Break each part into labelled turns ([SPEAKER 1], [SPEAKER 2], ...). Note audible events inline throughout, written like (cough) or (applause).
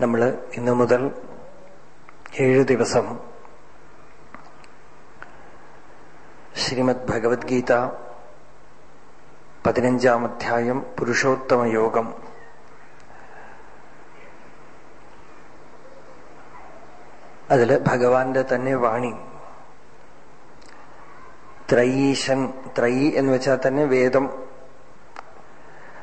[SPEAKER 1] നമ്മൾ ഇന്നു മുതൽ ഏഴു ദിവസം ശ്രീമദ് ഭഗവത്ഗീത പതിനഞ്ചാം അധ്യായം പുരുഷോത്തമ യോഗം. അതിൽ ഭഗവാന്റെ തന്നെ വാണി. ത്രയീശൻ ത്രയി എന്ന് വെച്ചാൽ തന്നെ വേദം.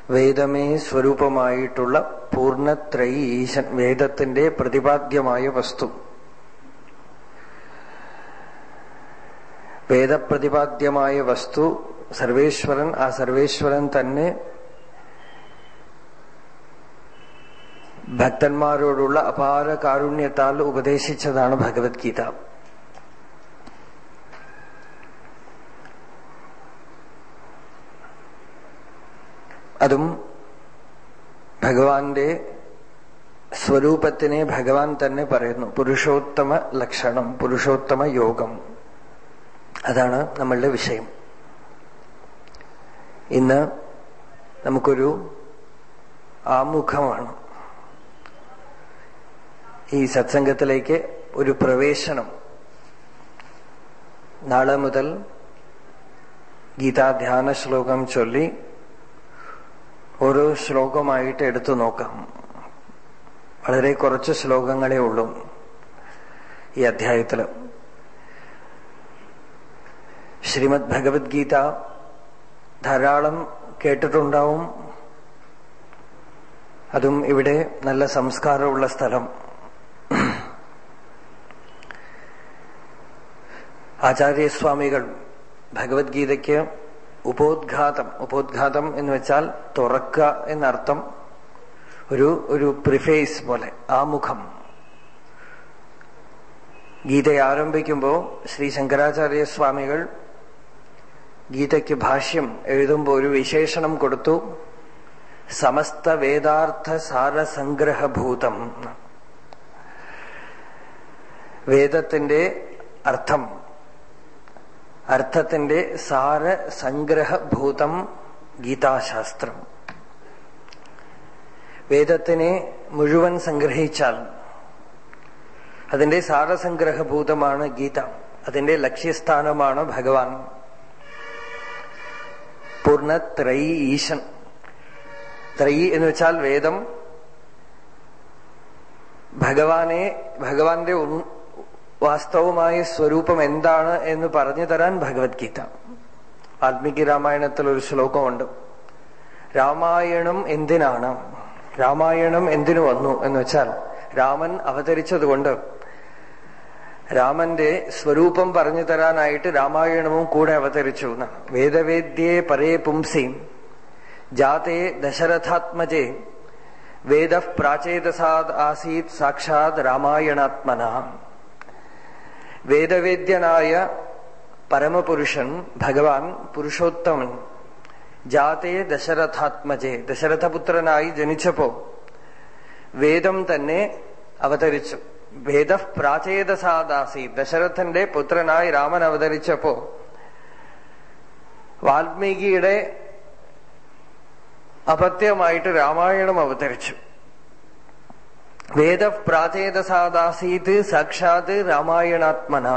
[SPEAKER 1] വേദമേ സ്വരൂപമായിട്ടുള്ള പൂർണത്രയി ഈശൻ വേദത്തിന്റെ പ്രതിപാദ്യമായ വസ്തു. വേദപ്രതിപാദ്യമായ വസ്തു സർവേശ്വരൻ ആ സർവേശ്വരൻ തന്നെ ഭക്തന്മാരോടുള്ള അപാര കാരുണ്യത്താൽ ഉപദേശിച്ചതാണ് ഭഗവത്ഗീത. അതും ഭഗവാന്റെ സ്വരൂപത്തിനെ ഭഗവാൻ തന്നെ പറയുന്നു. പുരുഷോത്തമ ലക്ഷണം പുരുഷോത്തമ യോഗം. അതാണ് നമ്മളുടെ വിഷയം. ഇന്ന് നമുക്കൊരു ആമുഖമാണ്. ഈ സത്സംഗത്തിലേക്ക് ഒരു പ്രവേശനം. നാളെ മുതൽ ഗീതാധ്യാന ശ്ലോകം ചൊല്ലി ഓരോ ശ്ലോകമായിട്ട് എടുത്തു നോക്കാം. വളരെ കുറച്ച് ശ്ലോകങ്ങളേ ഉള്ളൂ ഈ അധ്യായത്തിൽ. ശ്രീമദ് ഭഗവത്ഗീത ധാരാളം കേട്ടിട്ടുണ്ടാവും. അതും ഇവിടെ നല്ല സംസ്കാരമുള്ള സ്ഥലം. ആചാര്യസ്വാമികൾ ഭഗവത്ഗീതയ്ക്ക് ഉപോദ്ഘാതം. ഉപോദ്ഘാതം എന്ന് വെച്ചാൽ തുറക്കുക എന്നർത്ഥം. ഒരു ഒരു പ്രിഫേസ് പോലെ ആമുഖം. ഗീത ആരംഭിക്കുമ്പോൾ ശ്രീ ശങ്കരാചാര്യ സ്വാമികൾ ഗീതയ്ക്ക് ഭാഷ്യം എഴുതുമ്പോൾ ഒരു വിശേഷണം കൊടുത്തു. സമസ്ത വേദാർത്ഥ സാരസംഗ്രഹഭൂതം. വേദത്തിന്റെ അർത്ഥം അർത്ഥത്തിന്റെ സാര സംഗ്രഹഭൂതം ഗീതാശാസ്ത്രം. വേദത്തിനെ മുഴുവൻ സംഗ്രഹിച്ചാൽ അതിന്റെ സാരസംഗ്രഹഭൂതമാണ് ഗീത. അതിന്റെ ലക്ഷ്യസ്ഥാനമാണ് ഭഗവാൻ. പൂർണ ത്രൈ ഈശൻ. ത്രൈ എന്ന് വെച്ചാൽ വേദം ഭഗവാനെ ഭഗവാന്റെ വാസ്തവമായ സ്വരൂപം എന്താണ് എന്ന് പറഞ്ഞു തരാൻ ഭഗവത്ഗീത. വാൽമീകി രാമായണത്തിൽ ഒരു ശ്ലോകമുണ്ട്. രാമായണം എന്തിനാണ്? രാമായണം എന്തിനു വന്നു എന്ന് വെച്ചാൽ രാമൻ അവതരിച്ചതുകൊണ്ട് രാമന്റെ സ്വരൂപം പറഞ്ഞു തരാനായിട്ട് രാമായണവും കൂടെ അവതരിച്ചു. വേദവേദ്യേ പരേ പുംസി ജാതേ ദശരഥാത്മജേ വേദ പ്രാചേതസാദ് ആസീത് സാക്ഷാത് രാമായണാത്മന. വേദവേദ്യനായ പരമപുരുഷൻ ഭഗവാൻ പുരുഷോത്തമൻ ജാതേ ദശരഥാത്മജെ. ദശരഥപുത്രനായി ജനിച്ചപ്പോ വേദം തന്നെ അവതരിച്ചു. വേദ പ്രാചേതസാദാസി. ദശരഥന്റെ പുത്രനായി രാമൻ അവതരിച്ചപ്പോ വാൽമീകിയുടെ അപത്യമായിട്ട് രാമായണം അവതരിച്ചു. വേദ പ്രാചേതസാദാസീത് സാക്ഷാത് രാമായണാത്മന.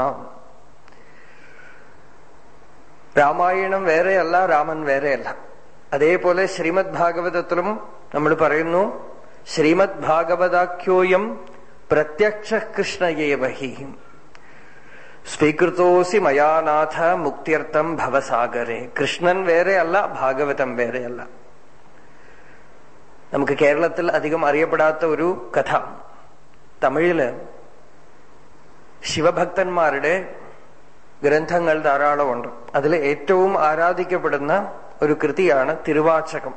[SPEAKER 1] രാമായണം വേറെയല്ല രാമൻ വേറെയല്ല. അതേപോലെ ശ്രീമദ് ഭാഗവതത്തിലും നമ്മൾ പറയുന്നു ശ്രീമദ് ഭാഗവതാഖ്യോയം പ്രത്യക്ഷ കൃഷ്ണയേവഹി സ്വീകൃതോസി മയാനാഥ മുക്തിയർത്ഥം ഭവസാഗരെ. കൃഷ്ണൻ വേറെയല്ല ഭാഗവതം വേറെയല്ല. നമുക്ക് കേരളത്തിൽ അധികം അറിയപ്പെടാത്ത ഒരു കഥ. തമിഴിൽ ശിവഭക്തന്മാരുടെ ഗ്രന്ഥങ്ങൾ ധാരാളമുണ്ട്. അതിൽ ഏറ്റവും ആരാധിക്കപ്പെടുന്ന ഒരു കൃതിയാണ് തിരുവാചകം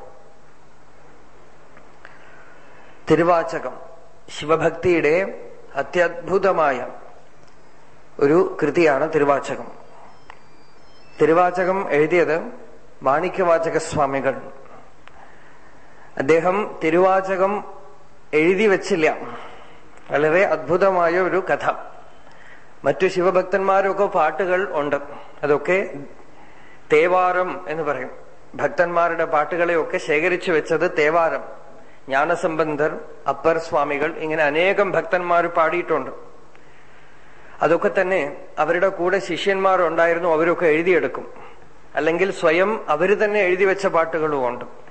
[SPEAKER 1] തിരുവാചകം ശിവഭക്തിയുടെ അത്യത്ഭുതമായ ഒരു കൃതിയാണ് തിരുവാചകം തിരുവാചകം എഴുതിയത് മാണിക്യവാചക സ്വാമികൾ അദ്ദേഹം തിരുവാചകം എഴുതി വച്ചില്ല. വളരെ അത്ഭുതമായ ഒരു കഥ. മറ്റു ശിവഭക്തന്മാരൊക്കെ പാട്ടുകൾ ഉണ്ട്. അതൊക്കെ തേവാരം എന്ന് പറയും. ഭക്തന്മാരുടെ പാട്ടുകളെയൊക്കെ ശേഖരിച്ചു വെച്ചത് തേവാരം. ജ്ഞാനസംബന്ധർ അപ്പർ സ്വാമികൾ ഇങ്ങനെ അനേകം ഭക്തന്മാർ പാടിയിട്ടുണ്ട്. അതൊക്കെ തന്നെ അവരുടെ കൂടെ ശിഷ്യന്മാരുണ്ടായിരുന്നു അവരൊക്കെ എഴുതിയെടുക്കും. അല്ലെങ്കിൽ സ്വയം അവർ തന്നെ എഴുതി വെച്ച പാട്ടുകളും ഉണ്ട്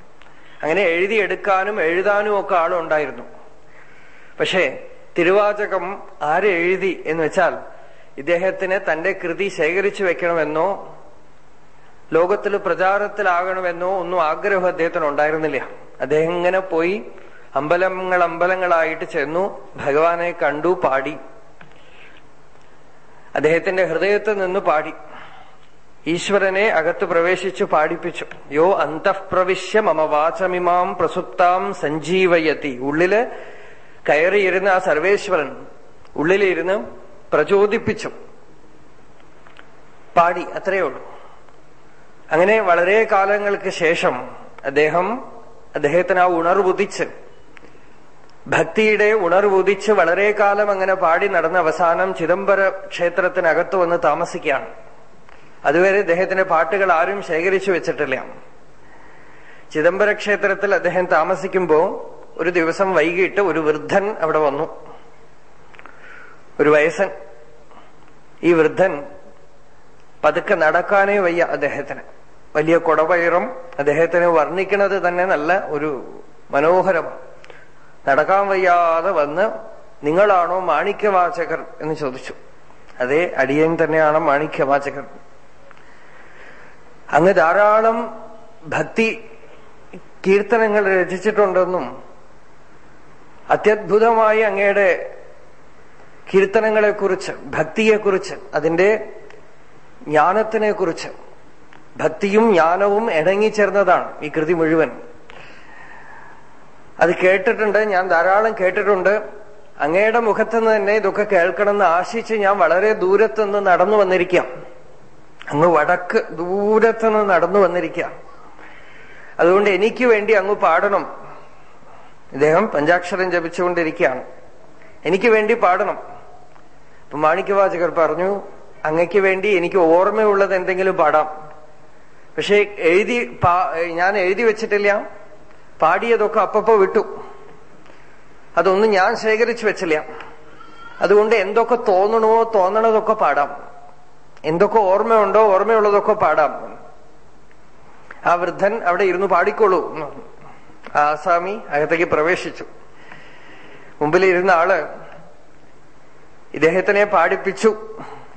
[SPEAKER 1] അങ്ങനെ എഴുതിയെടുക്കാനും എഴുതാനും ഒക്കെ ആളുണ്ടായിരുന്നു. പക്ഷേ തിരുവാചകം ആരെഴുതി എന്ന് വെച്ചാൽ ഇദ്ദേഹത്തിന് തന്റെ കൃതി ശേഖരിച്ചു വെക്കണമെന്നോ ലോകത്തിൽ പ്രചാരത്തിലാകണമെന്നോ ഒന്നും ആഗ്രഹം അദ്ദേഹത്തിന് ഉണ്ടായിരുന്നില്ല. അദ്ദേഹം ഇങ്ങനെ പോയി അമ്പലങ്ങൾ അമ്പലങ്ങളായിട്ട് ചെന്നു ഭഗവാനെ കണ്ടു പാടി. അദ്ദേഹത്തിന്റെ ഹൃദയത്തിൽ നിന്ന് പാടി. ഈശ്വരനെ അകത്ത് പ്രവേശിച്ചു പാടിപ്പിച്ചു. യോ അന്തഃപ്രവിശ്യ മമ വാചമിമാം പ്രസുപ്താം സഞ്ജീവയത്തി ഉള്ളിൽ കയറിയിരുന്ന ആ സർവേശ്വരൻ ഉള്ളിലിരുന്ന് പ്രചോദിപ്പിച്ചു. പാടി അത്രയേ ഉള്ളൂ. അങ്ങനെ വളരെ കാലങ്ങൾക്ക് ശേഷം അദ്ദേഹം അദ്ദേഹത്തിന് ആ ഉണർവുദിച്ച് ഭക്തിയുടെ ഉണർവുദിച്ച് വളരെ കാലം അങ്ങനെ പാടി നടന്ന അവസാനം ചിദംബര ക്ഷേത്രത്തിനകത്ത് വന്ന് താമസിക്കുകയാണ്. അതുവരെ അദ്ദേഹത്തിന്റെ പാട്ടുകൾ ആരും ശേഖരിച്ചു വെച്ചിട്ടില്ല. ചിദംബര ക്ഷേത്രത്തിൽ അദ്ദേഹം താമസിക്കുമ്പോ ഒരു ദിവസം വൈകിട്ട് ഒരു വൃദ്ധൻ അവിടെ വന്നു. ഒരു വയസ്സൻ. ഈ വൃദ്ധൻ പതുക്കെ നടക്കാനേ വയ്യ അദ്ദേഹത്തിന്. വലിയ കൊടവയറും അദ്ദേഹത്തിന് വർണിക്കുന്നത് തന്നെ നല്ല ഒരു മനോഹരമാണ് നടക്കാൻ വയ്യാതെ വന്ന് നിങ്ങളാണോ മാണിക്യവാചകർ എന്ന് ചോദിച്ചു. അതേ അടിയൻ തന്നെയാണ് മാണിക്യവാചകർ. അങ്ങ് ധാരാളം ഭക്തി കീർത്തനങ്ങൾ രചിച്ചിട്ടുണ്ടെന്നും അത്യത്ഭുതമായി അങ്ങയുടെ കീർത്തനങ്ങളെക്കുറിച്ച് ഭക്തിയെക്കുറിച്ച് അതിന്റെ ജ്ഞാനത്തിനെ കുറിച്ച് ഭക്തിയും ജ്ഞാനവും ഇണങ്ങിച്ചേർന്നതാണ് ഈ കൃതി മുഴുവൻ. അത് കേട്ടിട്ടുണ്ട് ഞാൻ ധാരാളം കേട്ടിട്ടുണ്ട്. അങ്ങയുടെ മുഖത്തുനിന്ന് തന്നെ ഇതൊക്കെ കേൾക്കണമെന്ന് ആശിച്ച് ഞാൻ വളരെ ദൂരത്തുനിന്ന് നടന്നു വന്നിരിക്കാം. അങ്ങ് വടക്ക് ദൂരത്ത് നിന്ന് നടന്നു വന്നിരിക്ക. അതുകൊണ്ട് എനിക്ക് വേണ്ടി അങ്ങ് പാടണം. ഇദ്ദേഹം പഞ്ചാക്ഷരം ജപിച്ചുകൊണ്ടിരിക്കുകയാണ് എനിക്ക് വേണ്ടി പാടണം. അപ്പൊ മാണിക്യവാചകർ പറഞ്ഞു അങ്ങയ്ക്ക് വേണ്ടി എനിക്ക് ഓർമ്മയുള്ളത് എന്തെങ്കിലും പാടാം. പക്ഷെ എഴുതി ഞാൻ എഴുതി വെച്ചിട്ടില്ല. പാടിയതൊക്കെ അപ്പപ്പോ വിട്ടു. അതൊന്നും ഞാൻ ശേഖരിച്ചു വെച്ചില്ല. അതുകൊണ്ട് എന്തൊക്കെ തോന്നണോ തോന്നണതൊക്കെ പാടാം. എന്തൊക്കെ ഓർമ്മയുണ്ടോ ഓർമ്മയുള്ളതൊക്കെ പാടാം. ആ വൃദ്ധൻ അവിടെ ഇരുന്ന് പാടിക്കോളൂ ആസാമി അകത്തേക്ക് പ്രവേശിച്ചു. മുമ്പിലിരുന്ന ആൾ ഇദ്ദേഹത്തിനെ പാടിപ്പിച്ചു.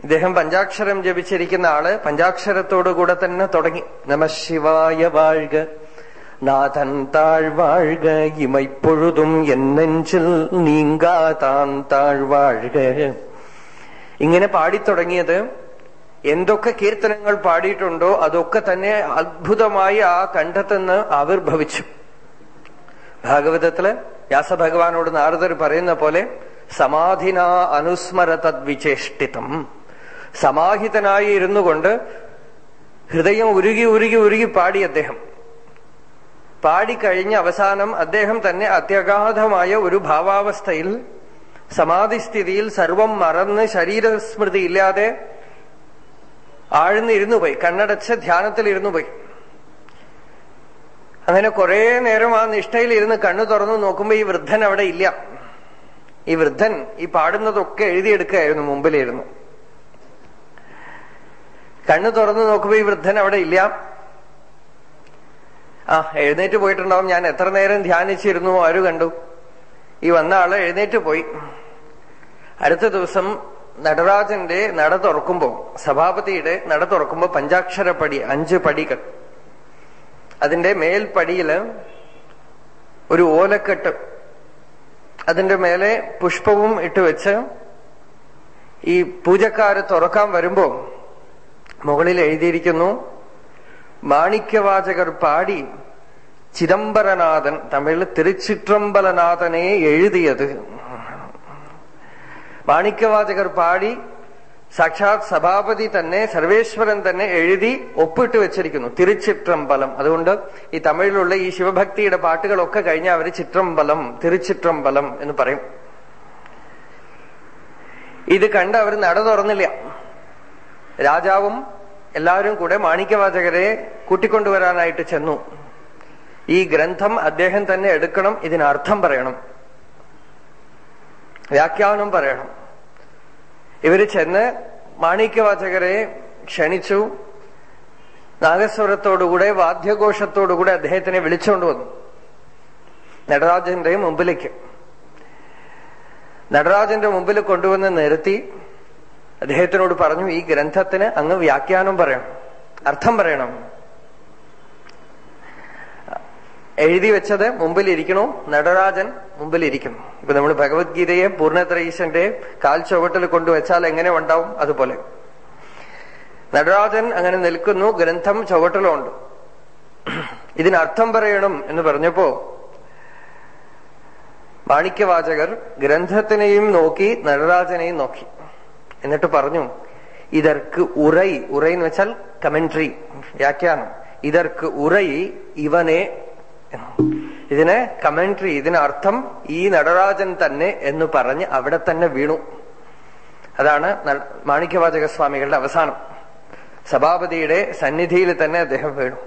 [SPEAKER 1] ഇദ്ദേഹം പഞ്ചാക്ഷരം ജപിച്ചിരിക്കുന്ന ആൾ പഞ്ചാക്ഷരത്തോടുകൂടെ തന്നെ തുടങ്ങി. നമ ശിവായ വാഴ്ക നാഥൻ താഴ്വാഴ്ക ഇമൈപ്പൊഴുതും എന്നെഞ്ചിൽ നീങ്കാതാൻ താഴ്വാഴ്ക ഇങ്ങനെ പാടിത്തുടങ്ങിയത് എന്തൊക്കെ കീർത്തനങ്ങൾ പാടിയിട്ടുണ്ടോ അതൊക്കെ തന്നെ അത്ഭുതമായി ആ കണ്ഠത്തുനിന്ന് ആവിർഭവിച്ചു. ഭാഗവതത്തിൽ വ്യാസഭഗവാനോട് നാരദർ പറയുന്ന പോലെ സമാധിന അനുസ്മര തദ്വിചേഷ്ടിതം സമാഹിതനായി ഇരുന്നു കൊണ്ട് ഹൃദയം ഉരുകി ഉരുകി ഉരുകി പാടി അദ്ദേഹം. പാടിക്കഴിഞ്ഞ അവസാനം അദ്ദേഹം തന്നെ അത്യഗാധമായ ഒരു ഭാവാവസ്ഥയിൽ സമാധിസ്ഥിതിയിൽ സർവം മറന്ന് ശരീരസ്മൃതി ഇല്ലാതെ ആഴ്ന്നിരുന്നു പോയി കണ്ണടച്ച് ധ്യാനത്തിൽ ഇരുന്നു പോയി അങ്ങനെ കുറെ നേരം ആ നിഷ്ഠയിൽ ഇരുന്ന് കണ്ണു തുറന്നു നോക്കുമ്പോ ഈ വൃദ്ധൻ അവിടെ ഇല്ല. ഈ വൃദ്ധൻ ഈ പാടുന്നതൊക്കെ എഴുതിയെടുക്കുകയായിരുന്നു മുമ്പിലിരുന്നു. കണ്ണു തുറന്നു നോക്കുമ്പോ ഈ വൃദ്ധൻ അവിടെ ഇല്ല. ആ എഴുന്നേറ്റ് പോയിട്ടുണ്ടാവും. ഞാൻ എത്ര നേരം ധ്യാനിച്ചിരുന്നു ആര് കണ്ടു? ഈ വന്ന ആൾ എഴുന്നേറ്റ് പോയി. അടുത്ത ദിവസം നടരാജന്റെ നട തുറക്കുമ്പോ സഭാപതിയുടെ നട തുറക്കുമ്പോ പഞ്ചാക്ഷര പടി അഞ്ച് പടികൾ. അതിന്റെ മേൽപ്പടിയിൽ ഒരു ഓലക്കെട്ട്. അതിന്റെ മേലെ പുഷ്പവും ഇട്ട് വെച്ച് ഈ പൂജക്കാര് തുറക്കാൻ വരുമ്പോ മുകളിൽ എഴുതിയിരിക്കുന്നു മാണിക്യവാചകർ പാടി ചിദംബരനാഥൻ തമിഴിൽ തിരുച്ചിറ്റമ്പലനാഥനെ എഴുതിയത്. മാണിക്യവാചകർ പാടി സാക്ഷാത് സഭാപതി തന്നെ സർവേശ്വരൻ തന്നെ എഴുതി ഒപ്പിട്ട് വെച്ചിരിക്കുന്നു. തിരുച്ചിത്രമ്പലം അതുകൊണ്ട് ഈ തമിഴിലുള്ള ഈ ശിവഭക്തിയുടെ പാട്ടുകളൊക്കെ കഴിഞ്ഞാൽ അവർ ചിത്രമ്പലം തിരുച്ചിത്രമ്പലം എന്ന് പറയും. ഇത് കണ്ട് അവർ നട തുറന്നില്ല. രാജാവും എല്ലാവരും കൂടെ മാണിക്യവാചകരെ കൂട്ടിക്കൊണ്ടുവരാനായിട്ട് ചെന്നു. ഈ ഗ്രന്ഥം അദ്ദേഹം തന്നെ എടുക്കണം ഇതിനർത്ഥം പറയണം. വ്യാഖ്യാനം പറയണം. ഇവർ ചെന്ന് മാണിക്യവാചകരെ ക്ഷണിച്ചു. നാഗസ്വരത്തോടുകൂടെ വാദ്യഘോഷത്തോടുകൂടെ അദ്ദേഹത്തിനെ വിളിച്ചുകൊണ്ട് വന്നു. നടരാജന്റെ മുമ്പിലേക്ക്. നടരാജന്റെ മുമ്പിൽ കൊണ്ടുവന്ന് നിർത്തി. അദ്ദേഹത്തിനോട് പറഞ്ഞു ഈ ഗ്രന്ഥത്തിന് അങ്ങ് വ്യാഖ്യാനം പറയണം. അർത്ഥം പറയണം. എഴുതി വെച്ചത് മുമ്പിലിരിക്കണോ? നടരാജൻ മുമ്പിൽ മുമ്പിലിരിക്കും ഇപ്പൊ നമ്മൾ ഭഗവത്ഗീതയെ പൂർണത്രയീശന്റെ കാൽ ചുവട്ടിൽ കൊണ്ടുവച്ചാൽ എങ്ങനെ ഉണ്ടാവും? അതുപോലെ. നടരാജൻ അങ്ങനെ നിൽക്കുന്നു ഗ്രന്ഥം ചുവട്ടിലുണ്ട്. ഇതിനർത്ഥം പറയണം എന്ന് പറഞ്ഞപ്പോ മാണിക്യവാചകർ ഗ്രന്ഥത്തിനെയും നോക്കി നടരാജനെയും നോക്കി. എന്നിട്ട് പറഞ്ഞു ഇതർക്ക് ഉറൈ ഉറൈ എന്ന് വെച്ചാൽ കമന്ററി വ്യാഖ്യാനം. ഇതർക്ക് ഉറൈ ഇവനെ ഇതിന് കമന്ററി ഇതിനർത്ഥം ഈ നടരാജൻ തന്നെ എന്ന് പറഞ്ഞ് അവിടെ തന്നെ വീണു. അതാണ് മാണിക്യവാചക സ്വാമികളുടെ അവസാനം. സഭാപതിയുടെ സന്നിധിയിൽ തന്നെ അദ്ദേഹം വീണു.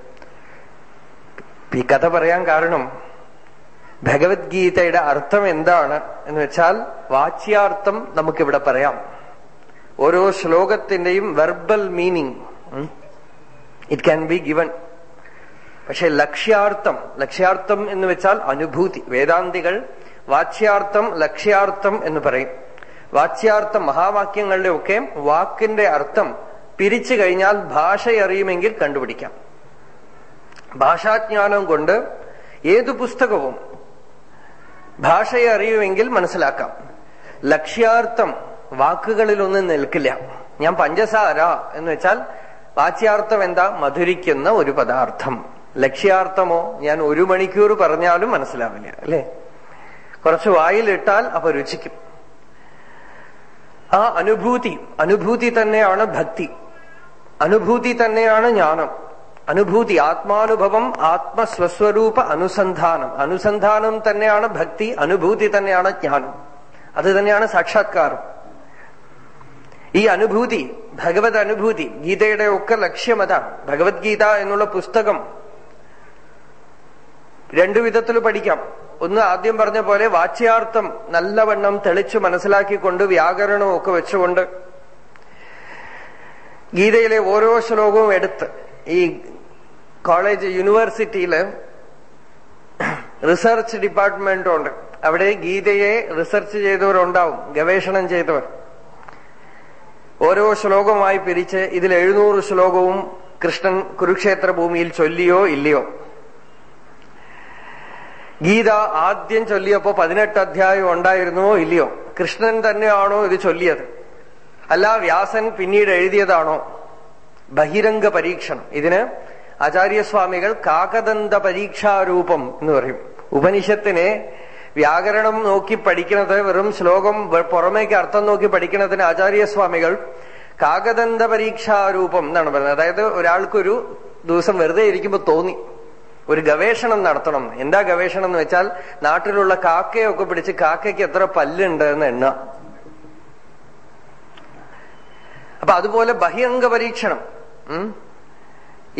[SPEAKER 1] ഈ കഥ പറയാൻ കാരണം ഭഗവത്ഗീതയുടെ അർത്ഥം എന്താണ് എന്ന് വെച്ചാൽ വാച്യാർത്ഥം നമുക്കിവിടെ പറയാം. ഓരോ ശ്ലോകത്തിന്റെയും verbal meaning it can be given പക്ഷെ ലക്ഷ്യാർത്ഥം ലക്ഷ്യാർത്ഥം എന്ന് വെച്ചാൽ അനുഭൂതി വേദാന്തികൾ വാച്യാർത്ഥം ലക്ഷ്യാർത്ഥം എന്ന് പറയും. വാച്യാർത്ഥം മഹാവാക്യങ്ങളുടെ ഒക്കെ വാക്കിന്റെ അർത്ഥം പിരിച്ചു കഴിഞ്ഞാൽ ഭാഷയറിയുമെങ്കിൽ കണ്ടുപിടിക്കാം. ഭാഷാജ്ഞാനം കൊണ്ട് ഏതു പുസ്തകവും ഭാഷയെ അറിയുമെങ്കിൽ മനസ്സിലാക്കാം. ലക്ഷ്യാർത്ഥം വാക്കുകളിലൊന്നും നിൽക്കില്ല. ഞാൻ പഞ്ചസാര എന്ന് വെച്ചാൽ വാച്യാർത്ഥം എന്താ? മധുരിക്കുന്ന ഒരു പദാർത്ഥം. ലക്ഷ്യാർത്ഥമോ ഞാൻ ഒരു മണിക്കൂർ പറഞ്ഞാലും മനസ്സിലാവില്ല അല്ലെ? കുറച്ച് വായിലിട്ടാൽ അപ്പൊ രുചിക്കും. ആ അനുഭൂതി അനുഭൂതി തന്നെയാണ് ഭക്തി. അനുഭൂതി തന്നെയാണ് ജ്ഞാനം. അനുഭൂതി ആത്മാനുഭവം ആത്മസ്വസ്വരൂപ അനുസന്ധാനം. അനുസന്ധാനം തന്നെയാണ് ഭക്തി അനുഭൂതി തന്നെയാണ് ജ്ഞാനം. അത് തന്നെയാണ് സാക്ഷാത്കാരം. ഈ അനുഭൂതി ഭഗവത് അനുഭൂതി ഗീതയുടെ ഒക്കെ ലക്ഷ്യം അതാണ്. ഭഗവത്ഗീത എന്നുള്ള പുസ്തകം രണ്ടു വിധത്തിൽ പഠിക്കാം. ഒന്ന് ആദ്യം പറഞ്ഞ പോലെ വാച്യാർത്ഥം നല്ലവണ്ണം തെളിച്ച് മനസ്സിലാക്കിക്കൊണ്ട് വ്യാകരണവും ഒക്കെ വെച്ചുകൊണ്ട് ഗീതയിലെ ഓരോ ശ്ലോകവും എടുത്ത് ഈ കോളേജ് യൂണിവേഴ്സിറ്റിയിൽ റിസർച്ച് ഡിപ്പാർട്ട്മെന്റ് ഉണ്ട്. അവിടെ ഗീതയെ റിസർച്ച് ചെയ്തവരുണ്ടാവും ഗവേഷണം ചെയ്തവർ. ഓരോ ശ്ലോകമായി പിരിച്ച് ഇതിൽ എഴുന്നൂറ് ശ്ലോകവും കൃഷ്ണൻ കുരുക്ഷേത്ര ഭൂമിയിൽ ചൊല്ലിയോ ഇല്ലയോ. ഗീത ആദ്യം ചൊല്ലിയപ്പോ പതിനെട്ട് അധ്യായം ഉണ്ടായിരുന്നുവോ ഇല്ലയോ? കൃഷ്ണൻ തന്നെയാണോ ഇത് ചൊല്ലിയത്? അല്ല വ്യാസൻ പിന്നീട് എഴുതിയതാണോ? ബഹിരംഗ പരീക്ഷണം. ഇതിന് ആചാര്യസ്വാമികൾ കാകദന്ത പരീക്ഷാരൂപം എന്ന് പറയും. ഉപനിഷത്തിനെ വ്യാകരണം നോക്കി പഠിക്കുന്നത് വെറും ശ്ലോകം പുറമേക്ക് അർത്ഥം നോക്കി പഠിക്കുന്നതിന് ആചാര്യസ്വാമികൾ കാകദന്ത പരീക്ഷാരൂപം എന്നാണ് പറയുന്നത് അതായത് ഒരാൾക്കൊരു ദിവസം വെറുതെ ഇരിക്കുമ്പോൾ തോന്നി. ഒരു ഗവേഷണം നടത്തണം. എന്താ ഗവേഷണം എന്ന് വെച്ചാൽ നാട്ടിലുള്ള കാക്കയൊക്കെ പിടിച്ച് കാക്കയ്ക്ക് എത്ര പല്ലുണ്ട് എന്ന് എണ്ണ അപ്പൊ അതുപോലെ ബഹിരംഗ പരീക്ഷണം.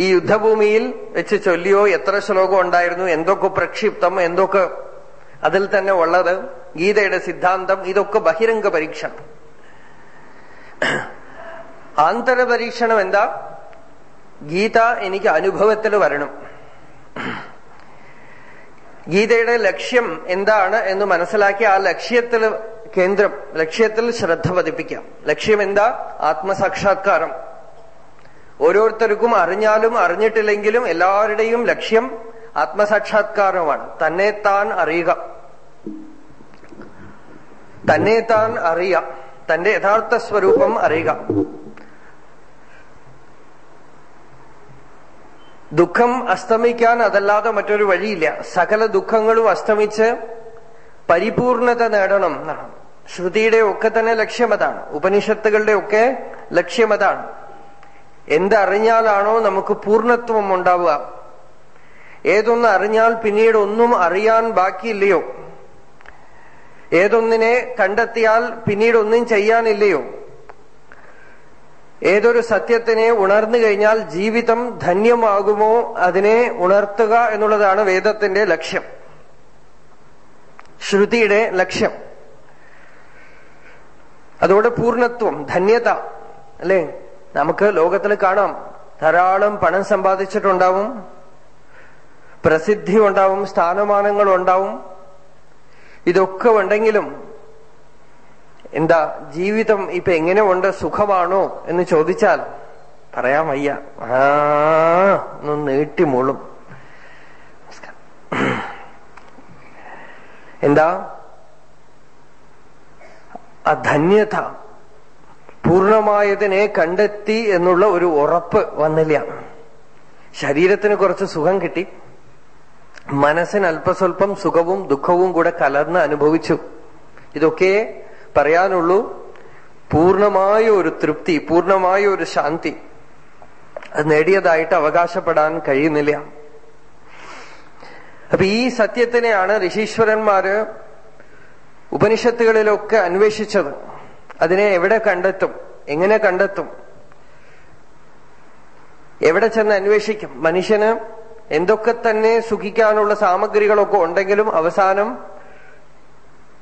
[SPEAKER 1] ഈ യുദ്ധഭൂമിയിൽ വെച്ച് ചൊല്ലിയോ എത്ര ശ്ലോകം ഉണ്ടായിരുന്നു എന്തൊക്കെ പ്രക്ഷിപ്തം എന്തൊക്കെ അതിൽ തന്നെ ഉള്ളത് ഗീതയുടെ സിദ്ധാന്തം ഇതൊക്കെ ബഹിരംഗ പരീക്ഷണം. ആന്തര പരീക്ഷണം എന്താ? ഗീത എനിക്ക് അനുഭവത്തിൽ വരണം. ഗീതയുടെ ലക്ഷ്യം എന്താണ് എന്ന് മനസ്സിലാക്കി ആ ലക്ഷ്യത്തിൽ കേന്ദ്രം ലക്ഷ്യത്തിൽ ശ്രദ്ധ പതിപ്പിക്കാം. ലക്ഷ്യം എന്താ ആത്മസാക്ഷാത്കാരം. ഓരോരുത്തർക്കും അറിഞ്ഞാലും അറിഞ്ഞിട്ടില്ലെങ്കിലും എല്ലാവരുടെയും ലക്ഷ്യം ആത്മസാക്ഷാത്കാരമാണ്. തന്നെ താൻ അറിയുക. തന്നെ താൻ അറിയ തന്റെ യഥാർത്ഥ സ്വരൂപം അറിയുക. ദുഃഖം അസ്തമിക്കാൻ അതല്ലാതെ മറ്റൊരു വഴിയില്ല. സകല ദുഃഖങ്ങളും അസ്തമിച്ച് പരിപൂർണത നേടണം എന്നാണ്. ശ്രുതിയുടെ ഒക്കെ തന്നെ ലക്ഷ്യമതാണ് ഉപനിഷത്തുകളുടെ ഒക്കെ ലക്ഷ്യമതാണ് എന്തറിഞ്ഞാലാണോ നമുക്ക് പൂർണത്വം ഉണ്ടാവുക. ഏതൊന്ന് അറിഞ്ഞാൽ പിന്നീട് ഒന്നും അറിയാൻ ബാക്കിയില്ലയോ? ഏതൊന്നിനെ കണ്ടെത്തിയാൽ പിന്നീട് ഒന്നും ചെയ്യാനില്ലയോ? ഏതൊരു സത്യത്തിനെ ഉണർന്നു കഴിഞ്ഞാൽ ജീവിതം ധന്യമാകുമോ അതിനെ ഉണർത്തുക എന്നുള്ളതാണ് വേദത്തിന്റെ ലക്ഷ്യം. ശ്രുതിയുടെ ലക്ഷ്യം. അതോടെ പൂർണത്വം ധന്യത അല്ലെ? നമുക്ക് ലോകത്തിൽ കാണാം. ധാരാളം പണം സമ്പാദിച്ചിട്ടുണ്ടാവും. പ്രസിദ്ധി ഉണ്ടാവും സ്ഥാനമാനങ്ങൾ ഉണ്ടാവും. ഇതൊക്കെ ഉണ്ടെങ്കിലും എന്താ ജീവിതം ഇപ്പൊ എങ്ങനെ ഉണ്ട് സുഖമാണോ എന്ന് ചോദിച്ചാൽ പറയാൻ വയ്യ. ആ ഒന്ന് നീട്ടി മുളും. എന്താ? ധന്യത പൂർണമായതിനെ കണ്ടെത്തി എന്നുള്ള ഒരു ഉറപ്പ് വന്നില്ല. ശരീരത്തിന് കുറച്ച് സുഖം കിട്ടി. മനസ്സിന് അല്പസ്വല്പം സുഖവും ദുഃഖവും കൂടെ കലർന്ന് അനുഭവിച്ചു. ഇതൊക്കെ പറയാനുള്ളൂ പൂർണമായ ഒരു തൃപ്തി പൂർണമായ ഒരു ശാന്തി അത് നേടിയതായിട്ട് അവകാശപ്പെടാൻ കഴിയുന്നില്ല. അപ്പൊ ഈ സത്യത്തിനെയാണ് ഋഷീശ്വരന്മാര് ഉപനിഷത്തുകളിലൊക്കെ അന്വേഷിച്ചത്. അതിനെ എവിടെ കണ്ടെത്തും എങ്ങനെ കണ്ടെത്തും? എവിടെ ചെന്ന് അന്വേഷിക്കും? മനുഷ്യന് എന്തൊക്കെ തന്നെ സുഖിക്കാനുള്ള സാമഗ്രികളൊക്കെ ഉണ്ടെങ്കിലും അവസാനം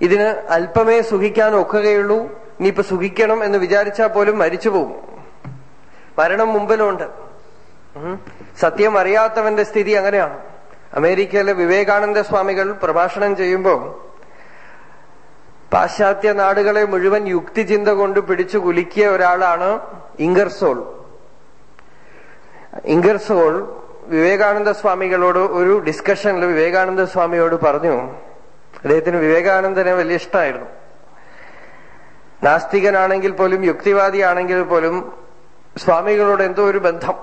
[SPEAKER 1] ഇതിന് അല്പമേ സുഖിക്കാൻ ഒക്കുകയുള്ളൂ ഇനിയിപ്പോ സുഖിക്കണം എന്ന് വിചാരിച്ചാൽ പോലും മരിച്ചു പോകും. മരണം മുമ്പിലുണ്ട്. സത്യം അറിയാത്തവന്റെ സ്ഥിതി അങ്ങനെയാണ്. അമേരിക്കയിലെ വിവേകാനന്ദ സ്വാമികൾ പ്രഭാഷണം ചെയ്യുമ്പോൾ പാശ്ചാത്യ നാടുകളെ മുഴുവൻ യുക്തിചിന്ത കൊണ്ട് പിടിച്ചു കുലുക്കിയ ഒരാളാണ് ഇംഗർസോൾ ഇംഗർസോൾ വിവേകാനന്ദ സ്വാമികളോട് ഒരു ഡിസ്കഷനിൽ വിവേകാനന്ദ സ്വാമിയോട് പറഞ്ഞു അദ്ദേഹത്തിന് വിവേകാനന്ദനെ വലിയ ഇഷ്ടമായിരുന്നു നാസ്തികനാണെങ്കിൽ പോലും യുക്തിവാദിയാണെങ്കിൽ പോലും സ്വാമികളോട് എന്തോ ഒരു ബന്ധം.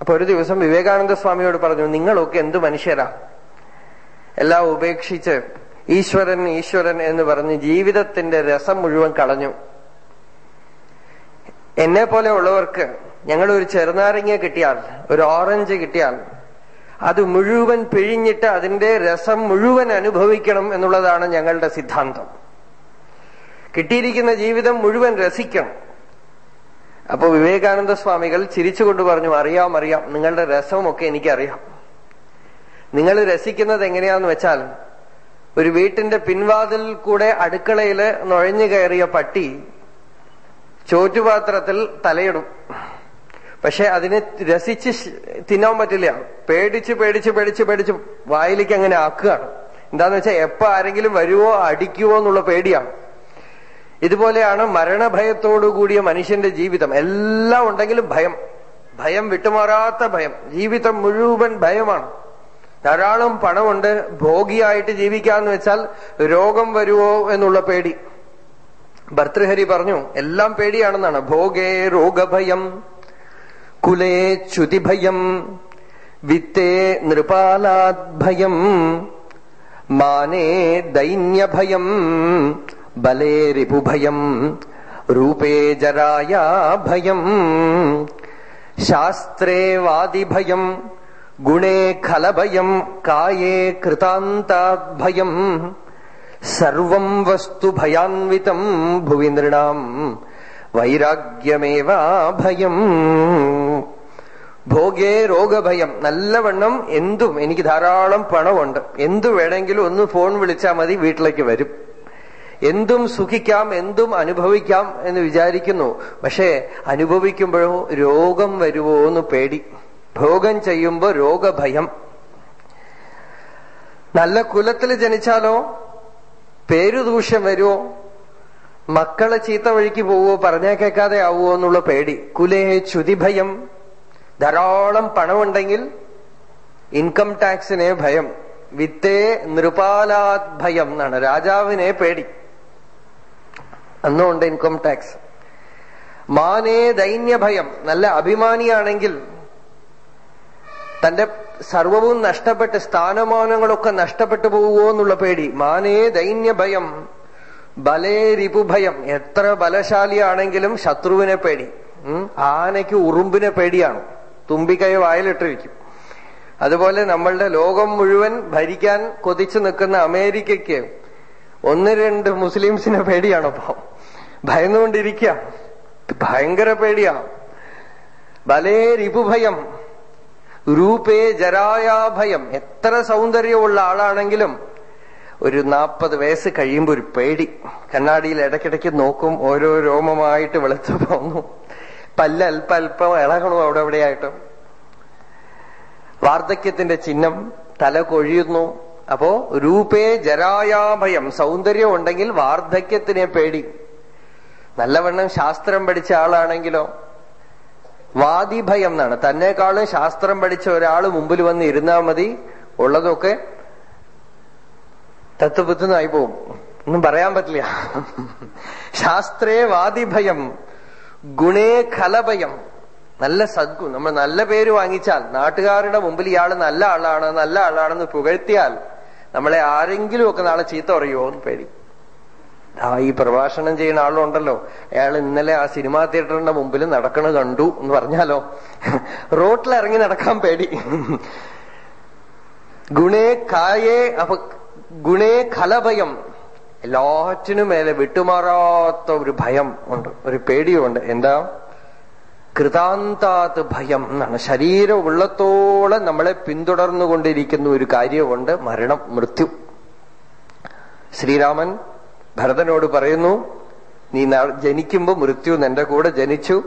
[SPEAKER 1] അപ്പൊ ഒരു ദിവസം വിവേകാനന്ദ സ്വാമിയോട് പറഞ്ഞു നിങ്ങളൊക്കെ എന്ത് മനുഷ്യരാ? എല്ലാം ഉപേക്ഷിച്ച് ഈശ്വരൻ ഈശ്വരൻ എന്ന് പറഞ്ഞ് ജീവിതത്തിന്റെ രസം മുഴുവൻ കളഞ്ഞു. എന്നെ പോലെ ഉള്ളവർക്ക് ഞങ്ങൾ ഒരു ചെറുനാരങ്ങ കിട്ടിയാൽ ഒരു ഓറഞ്ച് കിട്ടിയാൽ അത് മുഴുവൻ പിഴിഞ്ഞിട്ട് അതിന്റെ രസം മുഴുവൻ അനുഭവിക്കണം എന്നുള്ളതാണ് ഞങ്ങളുടെ സിദ്ധാന്തം. കിട്ടിയിരിക്കുന്ന ജീവിതം മുഴുവൻ രസിക്കണം. അപ്പൊ വിവേകാനന്ദ സ്വാമികൾ ചിരിച്ചുകൊണ്ട് പറഞ്ഞു അറിയാം അറിയാം. നിങ്ങളുടെ രസമൊക്കെ എനിക്കറിയാം. നിങ്ങൾ രസിക്കുന്നത് എങ്ങനെയാന്ന് വെച്ചാൽ ഒരു വീട്ടിന്റെ പിൻവാതിൽ കൂടെ അടുക്കളയിൽ നുഴഞ്ഞു കയറിയ പട്ടി ചോറ്റുപാത്രത്തിൽ തലയിടും. പക്ഷെ അതിനെ രസിച്ച് തിന്നാൻ പറ്റില്ല. പേടിച്ച് പേടിച്ച് പേടിച്ച് പേടിച്ച് വായിലേക്ക് അങ്ങനെ ആക്കുകയാണ്. എന്താന്ന് വെച്ചാൽ എപ്പോ ആരെങ്കിലും വരുവോ അടിക്കുവോ എന്നുള്ള പേടിയാണ്. ഇതുപോലെയാണ് മരണഭയത്തോടുകൂടിയ മനുഷ്യന്റെ ജീവിതം. എല്ലാം ഉണ്ടെങ്കിലും ഭയം. ഭയം വിട്ടുമാറാത്ത ഭയം. ജീവിതം മുഴുവൻ ഭയമാണ്. ധാരാളം പണമുണ്ട്. ഭോഗിയായിട്ട് ജീവിക്കാന്ന് വെച്ചാൽ രോഗം വരുവോ എന്നുള്ള പേടി. ഭർത്തൃഹരി പറഞ്ഞു എല്ലാം പേടിയാണെന്നാണ്. ഭോഗേ രോഗഭയം. കുലേ ച്യുതിഭയം വിത്തേ നൃപാലാദ്ഭയം മാനേ ദൈന്യഭയം ബലേ റിപുഭയം രൂപേ ജരായാ ഭയം ശാസ്ത്രേ വാദിഭയം ഗുണേ ഖലഭയം കായേ കൃതാന്താദ്ഭയം സർവം വസ്തു ഭയാൻവിതം ഭുവി നൃണാം വൈരാഗ്യമേവാഭയം. ഭോഗേ രോഗഭയം. നല്ലവണ്ണം എന്തും എനിക്ക് ധാരാളം പണമുണ്ട്. എന്തു വേണമെങ്കിലും ഒന്ന് ഫോൺ വിളിച്ചാൽ മതി വീട്ടിലേക്ക് വരും. എന്തും സുഖിക്കാം എന്തും അനുഭവിക്കാം എന്ന് വിചാരിക്കുന്നു. പക്ഷേ അനുഭവിക്കുമ്പോഴോ രോഗം വരുമോ എന്ന് പേടി. ഭോഗം ചെയ്യുമ്പോ രോഗഭയം. നല്ല കുലത്തിൽ ജനിച്ചാലോ പേരുദൂഷ്യം വരുമോ മക്കളെ ചീത്ത വഴിക്ക് പോവോ പറഞ്ഞാ കേൾക്കാതെ ആവുമോ എന്നുള്ള പേടി. കുലേ ചുതിഭയം. ധാരാളം പണമുണ്ടെങ്കിൽ ഇൻകം ടാക്സിനെ ഭയം. വിത്തേ നൃപാലാത് ഭയം എന്നാണ്. രാജാവിനെ പേടി. അന്നുണ്ട് ഇൻകം ടാക്സ്. മാനേ ദൈന്യഭയം. നല്ല അഭിമാനിയാണെങ്കിൽ തന്റെ സർവവും നഷ്ടപ്പെട്ട് സ്ഥാനമാനങ്ങളൊക്കെ നഷ്ടപ്പെട്ടു പോവുമോ എന്നുള്ള പേടി. മാനേ ദൈന്യഭയം. ബലേ റിപുഭയം എത്ര ബലശാലിയാണെങ്കിലും ശത്രുവിനെ പേടി. ആനയ്ക്ക് ഉറുമ്പിനെ പേടിയാണ്. തുമ്പിക്കൈ വായിലിട്ടിരിക്കും. അതുപോലെ നമ്മളുടെ ലോകം മുഴുവൻ ഭരിക്കാൻ കൊതിച്ചു നിൽക്കുന്ന അമേരിക്കയ്ക്ക് ഒന്ന് രണ്ട് മുസ്ലിംസിനെ പേടിയാണ് അപ്പം ഭയന്നുകൊണ്ടിരിക്കുക. ഭയങ്കര പേടിയാണ് ബലേരിപുഭയം. രൂപേ ജരായാഭയം. എത്ര സൗന്ദര്യമുള്ള ആളാണെങ്കിലും ഒരു നാപ്പത് വയസ്സ് കഴിയുമ്പോ ഒരു പേടി. കണ്ണാടിയിൽ ഇടയ്ക്കിടയ്ക്ക് നോക്കും ഓരോ രോമമായിട്ട് വെളുത്തു പോന്നു. പല്ല് അല്പ അല്പം ഇളകണു അവിടെ എവിടെയായിട്ടും വാർദ്ധക്യത്തിന്റെ ചിഹ്നം തല കൊഴിയുന്നു. അപ്പോ രൂപേ ജരായാഭയം സൗന്ദര്യം ഉണ്ടെങ്കിൽ വാർദ്ധക്യത്തിനെ പേടി. നല്ലവണ്ണം ശാസ്ത്രം പഠിച്ച ആളാണെങ്കിലോ? വാദിഭയം എന്നാണ്. തന്നെക്കാളും ശാസ്ത്രം പഠിച്ച ഒരാൾ മുമ്പിൽ വന്ന് ഇരുന്നാൽ മതി. ഉള്ളതൊക്കെ തത്വബുദ്ധനായി പോവും ഒന്നും പറയാൻ പറ്റില്ല. ശാസ്ത്രേ വാദിഭയം ഗുണേ ഖലഭയം. നല്ല സദ്ഗു. നമ്മൾ നല്ല പേര് വാങ്ങിച്ചാൽ നാട്ടുകാരുടെ മുമ്പിൽ ഇയാൾ നല്ല ആളാണ് നല്ല ആളാണെന്ന് പുകഴ്ത്തിയാൽ നമ്മളെ ആരെങ്കിലും ഒക്കെ നാളെ ചീത്ത പറയുമോ എന്ന് പേടി. ആ ഈ പ്രഭാഷണം ചെയ്യുന്ന ആളുണ്ടല്ലോ. അയാൾ ഇന്നലെ ആ സിനിമാ തിയേറ്ററിന്റെ മുമ്പിൽ നടക്കണ കണ്ടു എന്ന് പറഞ്ഞാലോ? റോട്ടിൽ ഇറങ്ങി നടക്കാൻ പേടി. ഗുണേ കായേ അപ്പൊ ഗുണേ ഖലഭയം. എല്ലാറ്റിനും മേലെ വിട്ടുമാറാത്ത ഒരു ഭയം ഉണ്ട്. ഒരു പേടിയുണ്ട് എന്താ? കൃതാന്താത് ഭയം എന്നാണ്. ശരീരം ഉള്ളത്തോളം നമ്മളെ പിന്തുടർന്നുകൊണ്ടിരിക്കുന്ന ഒരു കാര്യമുണ്ട്. മരണം മൃത്യു. ശ്രീരാമൻ ഭരതനോട് പറയുന്നു നീ ജനിക്കുമ്പോ മൃത്യു നിന്റെ കൂടെ ജനിച്ചു.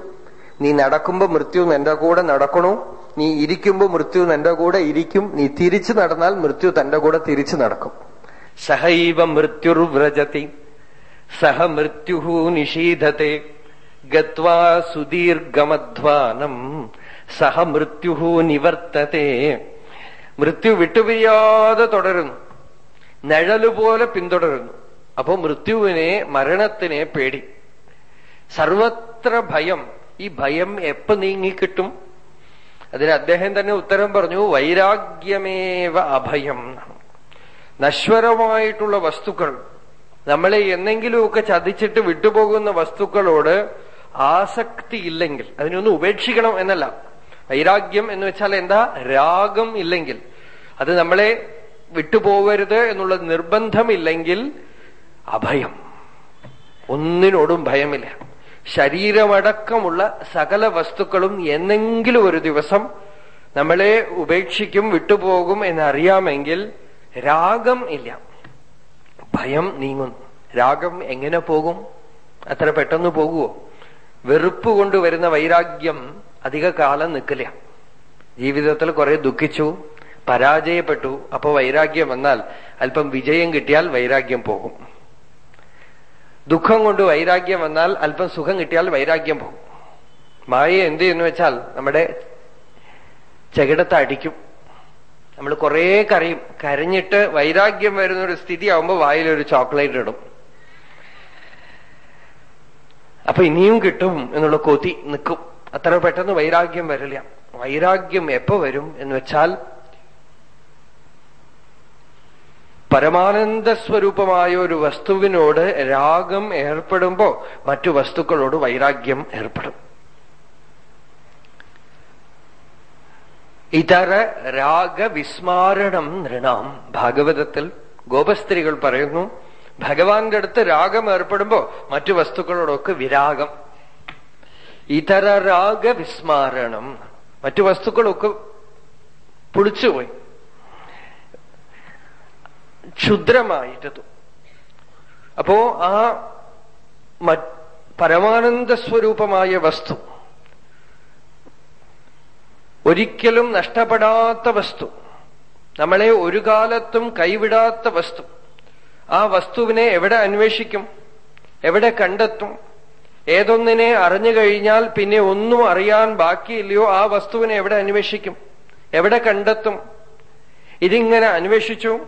[SPEAKER 1] നീ നടക്കുമ്പോ മൃത്യു നിന്റെ കൂടെ നടക്കണു. നീ ഇരിക്കുമ്പോ മൃത്യു നിന്റെ കൂടെ ഇരിക്കും. നീ തിരിച്ചു നടന്നാൽ മൃത്യു തന്റെ കൂടെ തിരിച്ചു നടക്കും. സഹൈവ മൃത്യുർവ്രജതി. സഹ മൃത്യു നിഷീധത്തെ. ഗത്വാ സുദീർഘമധ്വാനം. സഹ മൃത്യു നിവർത്തത്തെ. മൃത്യു വിട്ടുപിരിയാതെ തുടരുന്നു. നിഴലുപോലെ പിന്തുടരുന്നു. അപ്പോ മൃത്യുവിനെ മരണത്തിനെ പേടി. സർവത്ര ഭയം. ഈ ഭയം എപ്പോ നീങ്ങിക്കിട്ടും അതിന് അദ്ദേഹം തന്നെ ഉത്തരം പറഞ്ഞു വൈരാഗ്യമേവ അഭയം. നശ്വരമായിട്ടുള്ള വസ്തുക്കൾ. നമ്മളെ എന്തെങ്കിലുമൊക്കെ ചതിച്ചിട്ട് വിട്ടുപോകുന്ന വസ്തുക്കളോട് ആസക്തി ഇല്ലെങ്കിൽ അതിനൊന്ന് ഉപേക്ഷിക്കണം എന്നല്ല. വൈരാഗ്യം എന്ന് വെച്ചാൽ എന്താ? രാഗം ഇല്ലെങ്കിൽ. അത് നമ്മളെ വിട്ടുപോകരുത് എന്നുള്ള നിർബന്ധമില്ലെങ്കിൽ അഭയം. ഒന്നിനോടും ഭയമില്ല. ശരീരമടക്കമുള്ള സകല വസ്തുക്കളും എന്നെങ്കിലും ഒരു ദിവസം നമ്മളെ ഉപേക്ഷിക്കും വിട്ടുപോകും എന്നറിയാമെങ്കിൽ രാഗം ഇല്ല. ഭയം നീങ്ങുന്നു. രാഗം എങ്ങനെ പോകും? അത്ര പെട്ടെന്ന് പോകുമോ വെറുപ്പ് കൊണ്ട് വരുന്ന വൈരാഗ്യം അധിക കാലം നിൽക്കില്ല. ജീവിതത്തിൽ കുറെ ദുഃഖിച്ചു പരാജയപ്പെട്ടു. അപ്പൊ വൈരാഗ്യം വന്നാൽ അല്പം വിജയം കിട്ടിയാൽ വൈരാഗ്യം പോകും. ദുഃഖം കൊണ്ട് വൈരാഗ്യം വന്നാൽ അല്പം സുഖം കിട്ടിയാൽ വൈരാഗ്യം പോകും. മായ എന്ത് ചെയ്യുന്നു വെച്ചാൽ നമ്മുടെ ചകിടത്ത് അടിക്കും നമ്മൾ കുറെ കരയും. കരഞ്ഞിട്ട് വൈരാഗ്യം വരുന്ന ഒരു സ്ഥിതി ആവുമ്പോ വായിലൊരു ചോക്ലേറ്റ് ഇടും. അപ്പൊ ഇനിയും കിട്ടും എന്നുള്ള കൊതി നിൽക്കും. അത്ര പെട്ടെന്ന് വൈരാഗ്യം വരില്ല. വൈരാഗ്യം എപ്പോ വരും എന്ന് വെച്ചാൽ പരമാനന്ദ സ്വരൂപമായ ഒരു വസ്തുവിനോട് രാഗം ഏർപ്പെടുമ്പോ മറ്റു വസ്തുക്കളോട് വൈരാഗ്യം ഏർപ്പെടും. ഇതര രാഗവിസ്മാരണം നൃണാം. ഭാഗവതത്തിൽ ഗോപസ്ത്രീകൾ പറയുന്നു ഭഗവാന്റെ അടുത്ത് രാഗം ഏർപ്പെടുമ്പോ മറ്റു വസ്തുക്കളോടൊക്കെ വിരാഗം. ഇതര രാഗവിസ്മാരണം. മറ്റു വസ്തുക്കളൊക്കെ പൊളിച്ചുപോയി. ക്ഷുദ്രമായിട്ട് അപ്പോ ആ പരമാനന്ദ സ്വരൂപമായ വസ്തു ഒരിക്കലും നഷ്ടപ്പെടാത്ത വസ്തു. നമ്മളെ ഒരു കാലത്തും കൈവിടാത്ത വസ്തു. ആ വസ്തുവിനെ എവിടെ അന്വേഷിക്കും? എവിടെ കണ്ടെത്തും? ഏതൊന്നിനെ അറിഞ്ഞു കഴിഞ്ഞാൽ പിന്നെ ഒന്നും അറിയാൻ ബാക്കിയില്ലയോ? ആ വസ്തുവിനെ എവിടെ അന്വേഷിക്കും? എവിടെ കണ്ടെത്തും? ഇതിങ്ങനെ അന്വേഷിച്ചു.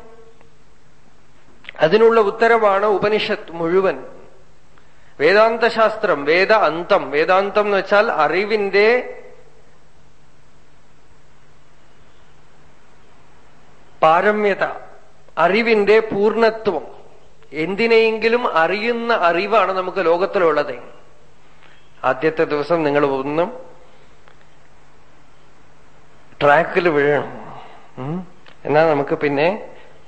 [SPEAKER 1] അതിനുള്ള ഉത്തരമാണ് ഉപനിഷത്ത് മുഴുവൻ. വേദാന്തശാസ്ത്രം വേദ അന്തം വേദാന്തം എന്ന് വെച്ചാൽ അറിവിന്റെ പാരമ്യത അറിവിന്റെ പൂർണത്വം എന്തിനെയെങ്കിലും അറിയുന്ന അറിവാണ് നമുക്ക് ലോകത്തിലുള്ളത്. ആദ്യത്തെ ദിവസം നിങ്ങൾ ഒന്നും ട്രാക്കിൽ വീഴണം. എന്നാൽ നമുക്ക് പിന്നെ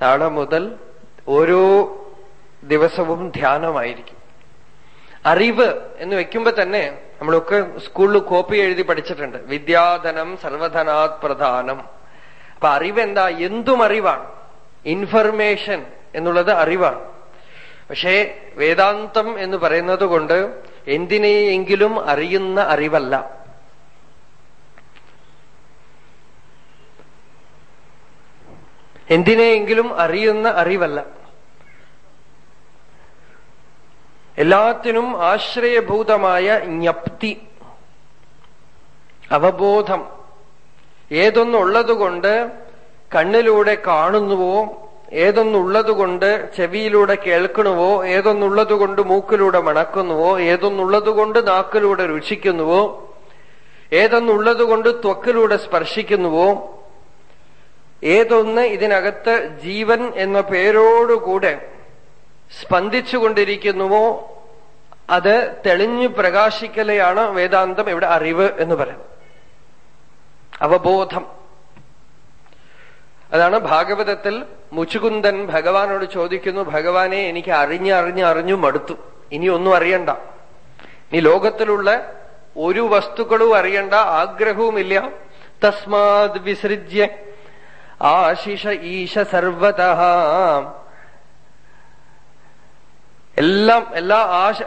[SPEAKER 1] നാളെ മുതൽ ഓരോ ദിവസവും ധ്യാനമായിരിക്കും. അറിവ് എന്ന് വെക്കുമ്പോ തന്നെ നമ്മളൊക്കെ സ്കൂളിൽ കോപ്പി എഴുതി പഠിച്ചിട്ടുണ്ട്. വിദ്യാധനം സർവധനാത് പ്രധാനം. അപ്പൊ അറിവെന്താ? എന്തും അറിവാണ്. ഇൻഫർമേഷൻ എന്നുള്ളത് അറിവാണ്. പക്ഷേ വേദാന്തം എന്ന് പറയുന്നത് കൊണ്ട് എന്തിനെയെങ്കിലും അറിയുന്ന അറിവല്ല. എന്തിനെയെങ്കിലും അറിയുന്ന അറിവല്ല. എല്ലാത്തിനും ആശ്രയഭൂതമായ ജ്ഞപ്തി അവബോധം ഏതൊന്നുള്ളതുകൊണ്ട് കണ്ണിലൂടെ കാണുന്നുവോ ഏതൊന്നുള്ളതുകൊണ്ട് ചെവിയിലൂടെ കേൾക്കണുവോ ഏതൊന്നുള്ളതുകൊണ്ട് മൂക്കിലൂടെ മണക്കുന്നുവോ ഏതൊന്നുള്ളതുകൊണ്ട് നാക്കിലൂടെ രുചിക്കുന്നുവോ ഏതൊന്നുള്ളതുകൊണ്ട് ത്വക്കിലൂടെ സ്പർശിക്കുന്നുവോ ഏതൊന്ന് ഇതിനകത്ത് ജീവൻ എന്ന പേരോടുകൂടെ സ്പന്ദിച്ചുകൊണ്ടിരിക്കുന്നുവോ അത് തെളിഞ്ഞു പ്രകാശിക്കലെയാണ് വേദാന്തം ഇവിടെ അറിവ് എന്ന് പറയുന്നത്. അവബോധം. അതാണ് ഭാഗവതത്തിൽ മുച്ചുകുന്ദൻ ഭഗവാനോട് ചോദിക്കുന്നു ഭഗവാനെ എനിക്ക് അറിഞ്ഞ് അറിഞ്ഞ് അറിഞ്ഞു മടുത്തു. ഇനി ഒന്നും അറിയണ്ട. ഇനി ലോകത്തിലുള്ള ഒരു വസ്തുക്കളും അറിയണ്ട ആഗ്രഹവുമില്ല. തസ്മാത് വിസൃജ്യ. ആശിഷ ഈശ സർവത. എല്ലാം എല്ലാ ആശ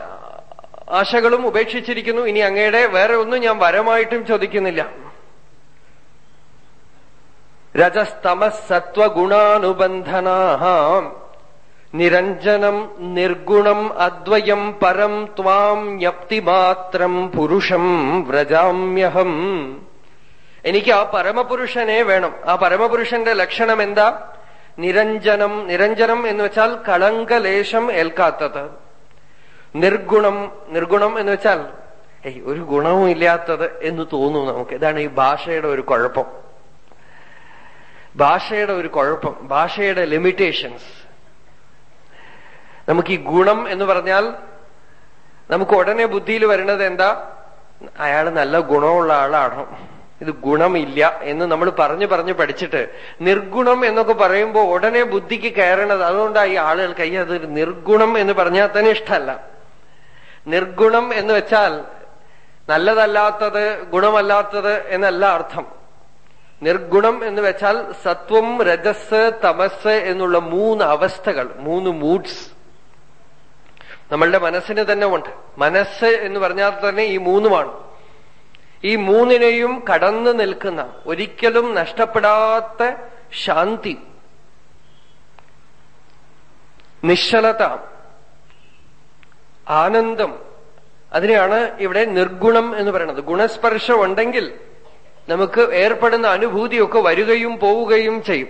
[SPEAKER 1] ആശകളും ഉപേക്ഷിച്ചിരിക്കുന്നു. ഇനി അങ്ങയുടെ വേറെ ഒന്നും ഞാൻ വരമായിട്ടും ചോദിക്കുന്നില്ല. രജസ്തമസത്വഗുണാനുബന്ധനാഹ നിരഞ്ജനം നിർഗുണം അദ്വയം പരം ത്വാം യപ്തിമാത്രം പുരുഷം വ്രജാമ്യഹം. എനിക്ക് ആ പരമപുരുഷനെ വേണം. ആ പരമപുരുഷന്റെ ലക്ഷണം എന്താ? നിരഞ്ജനം നിരഞ്ജനം എന്ന് വെച്ചാൽ കളങ്കലേശം ഏൽക്കാത്തത്. നിർഗുണം നിർഗുണം എന്ന് വെച്ചാൽ ഒരു ഗുണവും ഇല്ലാത്തത് എന്ന് തോന്നുന്നു നമുക്ക്. ഇതാണ് ഈ ഭാഷയുടെ ഒരു കുഴപ്പം. ഭാഷയുടെ ഒരു കുഴപ്പം ഭാഷയുടെ ലിമിറ്റേഷൻസ് നമുക്ക് ഈ ഗുണം എന്ന് പറഞ്ഞാൽ നമുക്ക് ഉടനെ ബുദ്ധിയിൽ വരുന്നത് എന്താ? അയാൾ നല്ല ഗുണമുള്ള ആളാണോ. ഇത് ഗുണമില്ല എന്ന് നമ്മൾ പറഞ്ഞു പറഞ്ഞു പഠിച്ചിട്ട് നിർഗുണം എന്നൊക്കെ പറയുമ്പോൾ ഉടനെ ബുദ്ധിക്ക് കയറണത് അതുകൊണ്ടാണ് ഈ ആളുകൾക്ക് അയ്യ അത് നിർഗുണം എന്ന് പറഞ്ഞാൽ തന്നെ ഇഷ്ടമല്ല. നിർഗുണം എന്ന് വെച്ചാൽ നല്ലതല്ലാത്തത് ഗുണമല്ലാത്തത് എന്നല്ല അർത്ഥം. നിർഗുണം എന്ന് വെച്ചാൽ സത്വം രജസ് തമസ് എന്നുള്ള മൂന്ന് അവസ്ഥകൾ മൂന്ന് മൂഡ്സ് നമ്മളുടെ മനസ്സിന് തന്നെ ഉണ്ട്. മനസ്സ് എന്ന് പറഞ്ഞാൽ തന്നെ ഈ മൂന്നുമാണ്. ഈ മൂന്നിനെയും കടന്നു നിൽക്കുന്ന ഒരിക്കലും നഷ്ടപ്പെടാത്ത ശാന്തി. നിശ്ചലത. ആനന്ദം. അതിനെയാണ് ഇവിടെ നിർഗുണം എന്ന് പറയുന്നത്. ഗുണസ്പർശം ഉണ്ടെങ്കിൽ നമുക്ക് ഏർപ്പെടുന്ന അനുഭൂതിയൊക്കെ വരികയും പോവുകയും ചെയ്യും.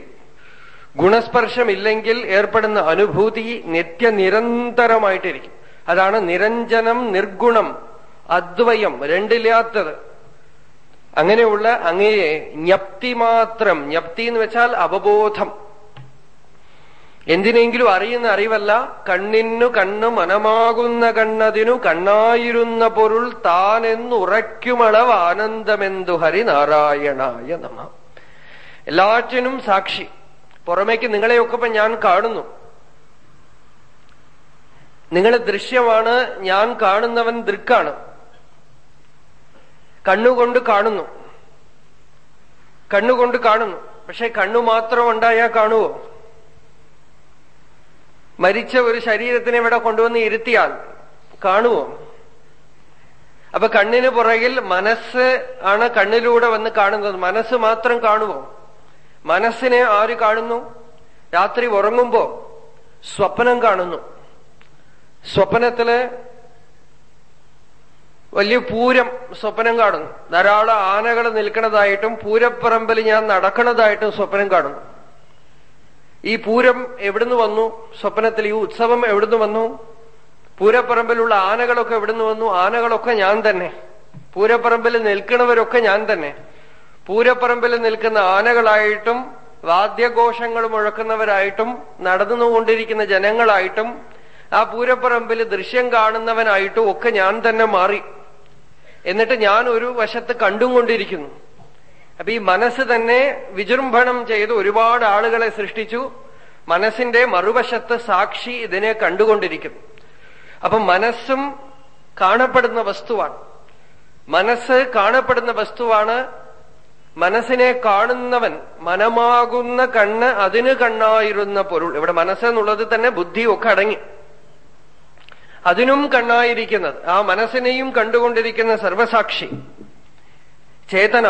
[SPEAKER 1] ഗുണസ്പർശമില്ലെങ്കിൽ ഏർപ്പെടുന്ന അനുഭൂതി നിത്യനിരന്തരമായിട്ടിരിക്കും. അതാണ് നിരഞ്ജനം നിർഗുണം അദ്വയം രണ്ടില്ലാത്തത്. അങ്ങനെയുള്ള അങ്ങയെ ജ്ഞപ്തി മാത്രം ജ്ഞപ്തി എന്ന് വെച്ചാൽ അവബോധം. എന്തിനെങ്കിലും അറിയുന്ന അറിവല്ല കണ്ണിനു കണ്ണ് മനമാകുന്ന കണ്ണതിനു കണ്ണായിരുന്ന പൊരുൾ താനെന്നുറയ്ക്കുമളവ് ആനന്ദമെന്തു ഹരിനാരായണായ നമ. എല്ലാറ്റിനും സാക്ഷി. പുറമേക്ക് നിങ്ങളെയൊക്കെ ഇപ്പൊ ഞാൻ കാണുന്നു. നിങ്ങൾ ദൃശ്യമാണ് ഞാൻ കാണുന്നവൻ ദൃക്കാണ്. കണ്ണുകൊണ്ട് കാണുന്നു. കണ്ണുകൊണ്ട് കാണുന്നു. പക്ഷെ കണ്ണു മാത്രം ഉണ്ടായാൽ കാണുവോ? മരിച്ച ഒരു ശരീരത്തിനെ ഇവിടെ കൊണ്ടുവന്ന് ഇരുത്തിയാൽ കാണുവോ? അപ്പൊ കണ്ണിന് പുറകിൽ മനസ്സ് ആണ് കണ്ണിലൂടെ വന്ന് കാണുന്നത്. മനസ്സ് മാത്രം കാണുവോ? മനസ്സിനെ ആര് കാണുന്നു? രാത്രി ഉറങ്ങുമ്പോ സ്വപ്നം കാണുന്നു. സ്വപ്നത്തിൽ വലിയ പൂരം സ്വപ്നം കാണുന്നു. ധാരാളം ആനകൾ നിൽക്കുന്നതായിട്ടും പൂരപ്പറമ്പിൽ ഞാൻ നടക്കുന്നതായിട്ടും സ്വപ്നം കാണുന്നു. ഈ പൂരം എവിടുന്ന് വന്നു? സ്വപ്നത്തിൽ ഈ ഉത്സവം എവിടുന്ന് വന്നു? പൂരപ്പറമ്പിലുള്ള ആനകളൊക്കെ എവിടുന്ന് വന്നു? ആനകളൊക്കെ ഞാൻ തന്നെ. പൂരപ്പറമ്പിൽ നിൽക്കുന്നവരൊക്കെ ഞാൻ തന്നെ. പൂരപ്പറമ്പിൽ നിൽക്കുന്ന ആനകളായിട്ടും വാദ്യഘോഷങ്ങൾ മുഴക്കുന്നവരായിട്ടും നടന്നുകൊണ്ടിരിക്കുന്ന ജനങ്ങളായിട്ടും ആ പൂരപ്പറമ്പിൽ ദൃശ്യം കാണുന്നവനായിട്ടും ഒക്കെ ഞാൻ തന്നെ മാറി. എന്നിട്ട് ഞാൻ ഒരു വശത്ത് കണ്ടുകൊണ്ടിരിക്കുന്നു അപ്പൊ ഈ മനസ്സ് തന്നെ വിജൃംഭണം ചെയ്ത് ഒരുപാട് ആളുകളെ സൃഷ്ടിച്ചു. മനസ്സിന്റെ മറുവശത്ത് സാക്ഷി ഇതിനെ കണ്ടുകൊണ്ടിരിക്കുന്നു അപ്പൊ മനസ്സും കാണപ്പെടുന്ന വസ്തുവാണ്. മനസ്സ് കാണപ്പെടുന്ന വസ്തുവാണ്. മനസ്സിനെ കാണുന്നവൻ മനമാകുന്ന കണ്ണ് അതിന് കണ്ണായിരുന്ന പൊരുൾ. ഇവിടെ മനസ്സെന്നുള്ളത് തന്നെ ബുദ്ധി ഒക്കെ അടങ്ങി. അതിനും കണ്ണായിരിക്കുന്നത്. ആ മനസ്സിനെയും കണ്ടുകൊണ്ടിരിക്കുന്ന സർവസാക്ഷി ചേതന